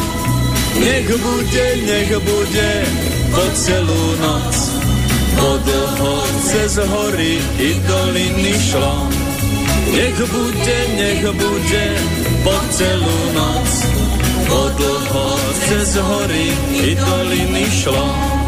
S16: Nech bude, nech bude po celú noc, bo dlho cez hory i doliny šlo. Nech bude, nech bude po celú noc, bo dlho cez hory i doliny šlo.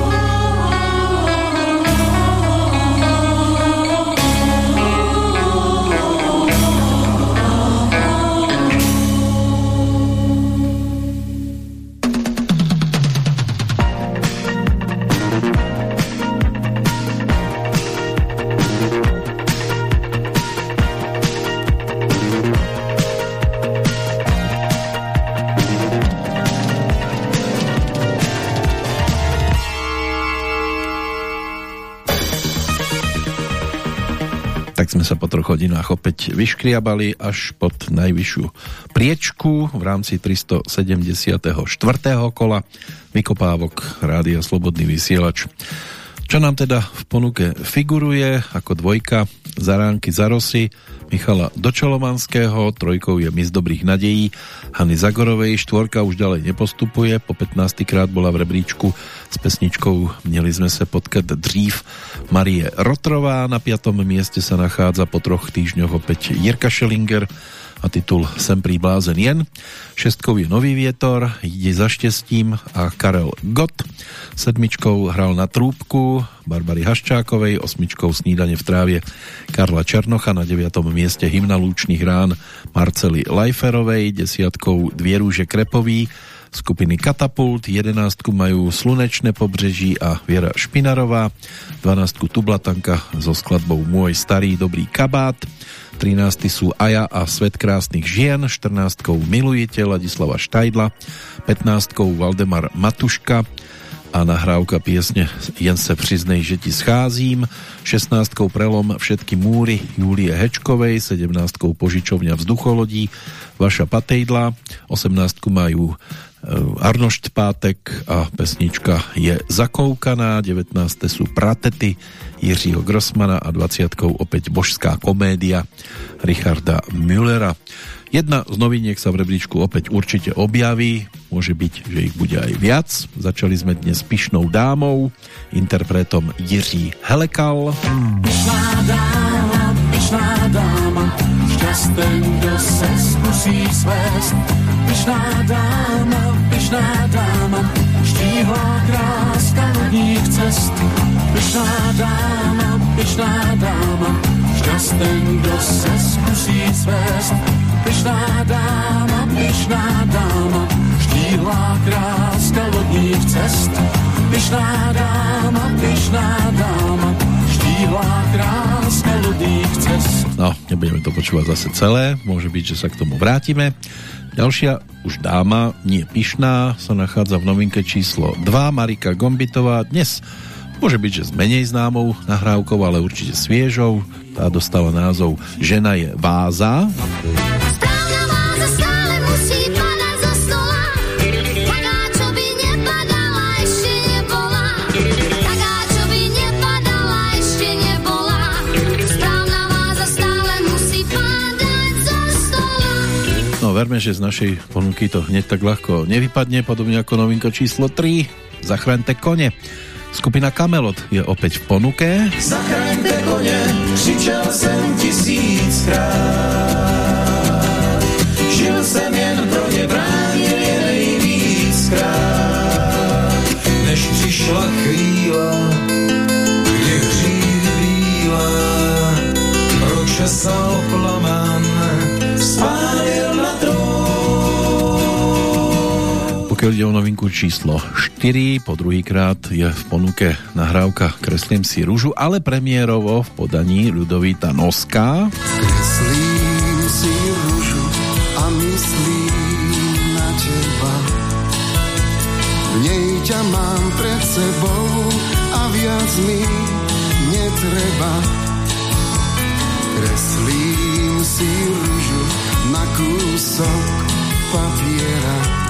S2: Tak sme sa po troch hodinách opäť vyškriabali až pod najvyššiu priečku v rámci 374. kola vykopávok Rádia Slobodný vysielač. Čo nám teda v ponuke figuruje ako dvojka Zaránky Zarosy Michala Dočolomanského, trojkou je Mis dobrých nadejí Hany Zagorovej, štvorka už ďalej nepostupuje, po 15. krát bola v rebríčku s pesničkou Měli sme se potkat dřív Marie Rotrová, na piatom mieste sa nachádza po troch týždňoch opäť Jirka Schellinger a titul Sem príblázen jen. Šestkou je Nový vietor, ide za štěstím a Karel Gott. Sedmičkou hral na trúbku Barbary Haščákovej, osmičkou Snídanie v trávie Karla Černocha, na deviatom mieste Hymna lúčných rán Marcely Lajferovej, desiatkou Dvie rúže Krepový, skupiny Katapult, jedenáctku majú Slunečné pobřeží a Viera Špinarová, dvanáctku Tublatanka so skladbou Môj starý dobrý kabát, 13. sú Aja a Svet krásnych žien, 14. Milujete Ladislava Štajdla, 15. Valdemar Matuška a nahrávka piesne Jen se přiznej, že ti scházím, 16. Prelom všetky múry Julie Hečkovej, 17. Požičovňa vzducholodí Vaša Patejdla, 18. majú Arnošt Pátek a pesnička je zakoukaná, 19. sú Pratety Jiřího Grossmana a 20. opäť božská komédia Richarda Müllera. Jedna z noviniek sa v rebríčku opäť určite objaví, môže byť, že ich bude aj viac. Začali sme dnes Pišnou dámou, interpretom Jiří Helekal.
S3: Pišná dáma, pišná dáma, šťastný, kdo se zkusí svést. Pišná dáma, pišná dáma, štíhlá kráska lodních cest. Pišná dáma, pišná dáma, šťastný, kdo se zkusí svést. Pišná dáma, pišná dáma, štíhlá kráska lodních cest. Pišná dáma, pišná dáma,
S2: No, nebudeme to počúvať zase celé, môže byť, že sa k tomu vrátime. Ďalšia, už dáma, nie pyšná, sa nachádza v novinke číslo 2, Marika Gombitová. Dnes môže byť, že s menej známou nahrávkou, ale určite sviežou. Tá dostala názov Žena je váza.
S13: Správna
S2: verme, že z našej ponuky to hneď tak ľahko nevypadne, podobne ako novinko číslo 3, Zachraňte kone. Skupina Kamelot je opäť v ponuke.
S20: Zachraňte kone, křičel jsem tisíckrát. Žil jsem jen pro ně, bránil je nejvíckrát. Než přišla chvíla, kdy hřích bílá, pročesal
S2: Pokiaľ ide o novinku číslo 4, po druhýkrát je v ponuke nahrávka Kreslím si rúžu, ale premiérovo v podaní Ľudovíta Noska.
S4: Kreslím si rúžu a myslím na teba. V nej ťa mám pred sebou a viac mi netreba. Kreslím si rúžu na kúsok papiera.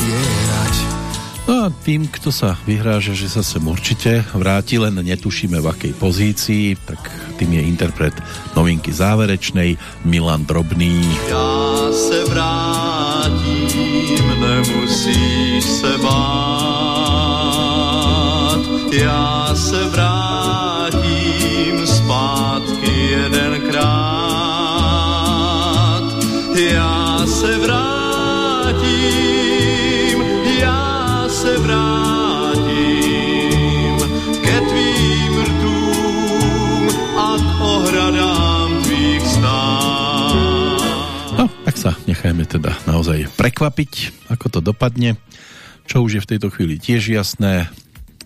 S4: To zapierať?
S2: No a tým, kto sa vyhráža, že sa sem určite vráti, len netušíme v akej pozícii, tak tým je interpret novinky záverečnej Milan Drobný.
S5: Já se vrátím, nemusíš se bát. Já se vrátím zpátky jedenkrát. Já se vrátím,
S2: sa nechajme teda naozaj prekvapiť, ako to dopadne. Čo už je v tejto chvíli tiež jasné,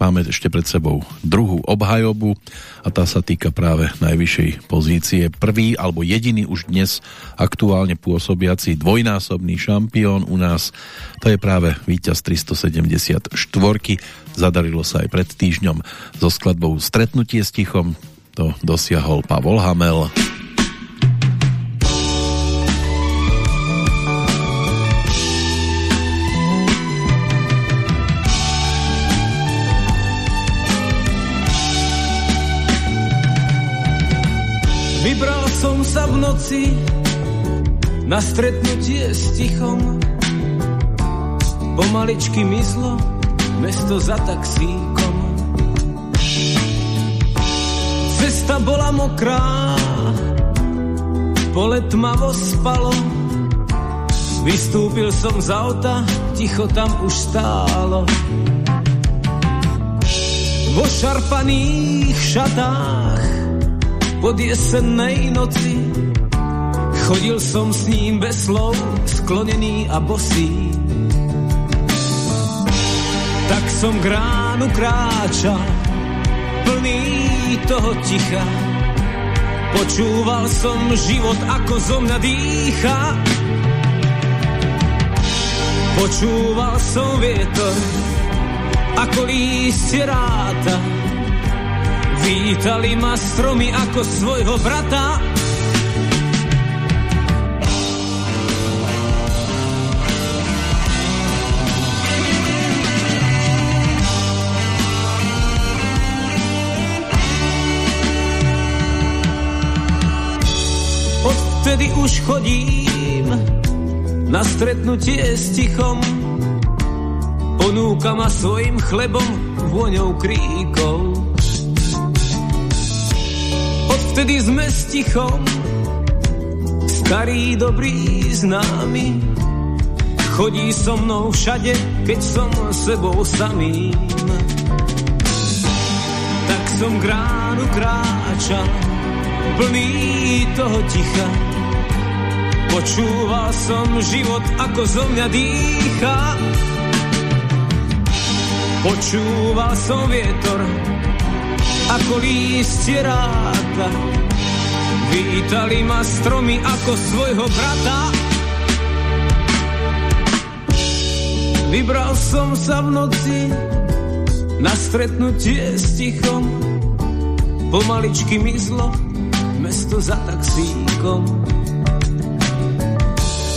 S2: máme ešte pred sebou druhú obhajobu a tá sa týka práve najvyššej pozície. Prvý alebo jediný už dnes aktuálne pôsobiaci dvojnásobný šampión u nás, to je práve víťaz 374. Zadarilo sa aj pred týždňom so skladbou Stretnutie s tichom, to dosiahol Pavol Hamel.
S11: Noci na stretnutie s tichom. Pomaličky mizlo mesto za taxíkom. Cesta bola mokrá, pole tmavo spalo. Vystúpil som z auta, ticho tam už stálo. Vo šarpaných šatách pod jesennej noci Chodil som s ním bez slov, sklonený a bosý. Tak som k ránu kráčal, plný toho ticha. Počúval som život, ako zo mňa. Počúval som vietor, ako lístie ráta. Vítali ma stromy ako svojho brata. Odvtedy už chodím na stretnutie s tichom. Ponúka ma svojim chlebom, vôňou kríkov. Odvtedy sme s tichom, starý dobrý známy. Chodí so mnou všade, keď som sebou samým. Tak som k ránu kráčal, plný toho ticha. Počúval som život, ako zo mňa dýcha. Počúval som vietor, ako lístie ráta. Vítali ma stromy ako svojho brata. Vybral som sa v noci na stretnutie s tichom. Pomaličky mizlo mesto za taxíkom.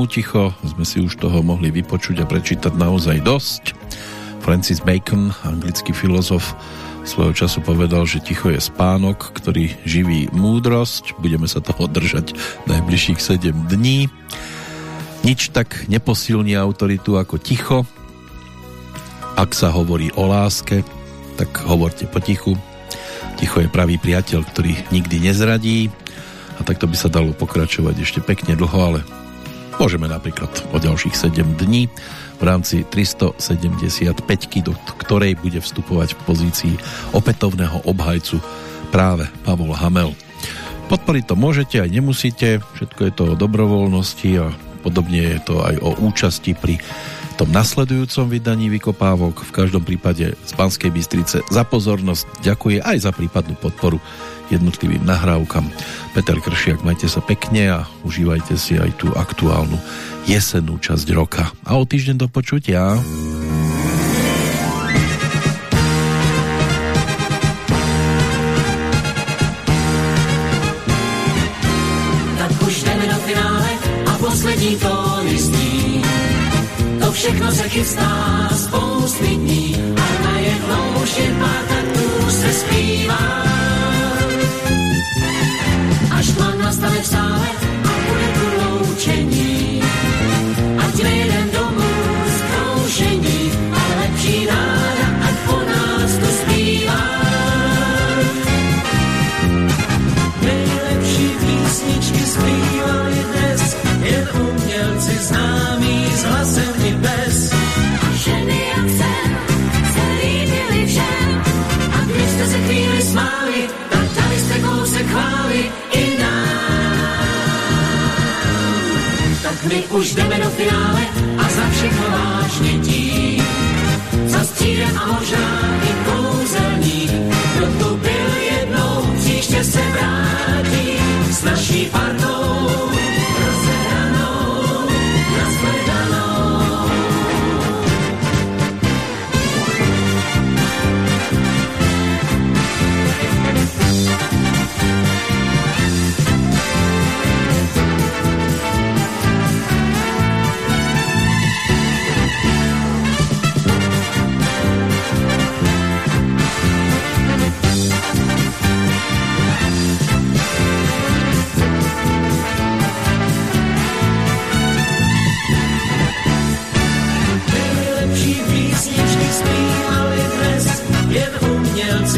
S2: tému ticho sme si už toho mohli vypočuť a prečítať naozaj dosť. Francis Bacon, anglický filozof, svojho času povedal, že ticho je spánok, ktorý živí múdrosť. Budeme sa toho držať najbližších 7 dní. Nič tak neposilní autoritu ako ticho. Ak sa hovorí o láske, tak hovorte potichu. Ticho je pravý priateľ, ktorý nikdy nezradí. A takto by sa dalo pokračovať ešte pekne dlho, ale môžeme napríklad o ďalších 7 dní v rámci 375, do ktorej bude vstupovať v pozícii opätovného obhajcu práve Pavol Hamel. Podporiť to môžete aj nemusíte, všetko je to o dobrovoľnosti a podobne je to aj o účasti pri tom nasledujúcom vydaní vykopávok. V každom prípade z Banskej Bystrice za pozornosť ďakuje aj za prípadnú podporu jednotlivým nahrávkam. Peter Kršiak, majte sa pekne a užívajte si aj tú aktuálnu jesennú časť roka. A o týždeň do počutia.
S8: Tak už jdeme do finále a poslední tóny zní. To všechno se chystá spousty dní a najednou už je pár taktů se zpívá. Nastane v sále a bude tu loučení. Ať my už jdeme do finále a za všechno vážně tím. Za střídem a možná i kouzelník, kdo tu byl jednou, příště se vrátí s naší partou.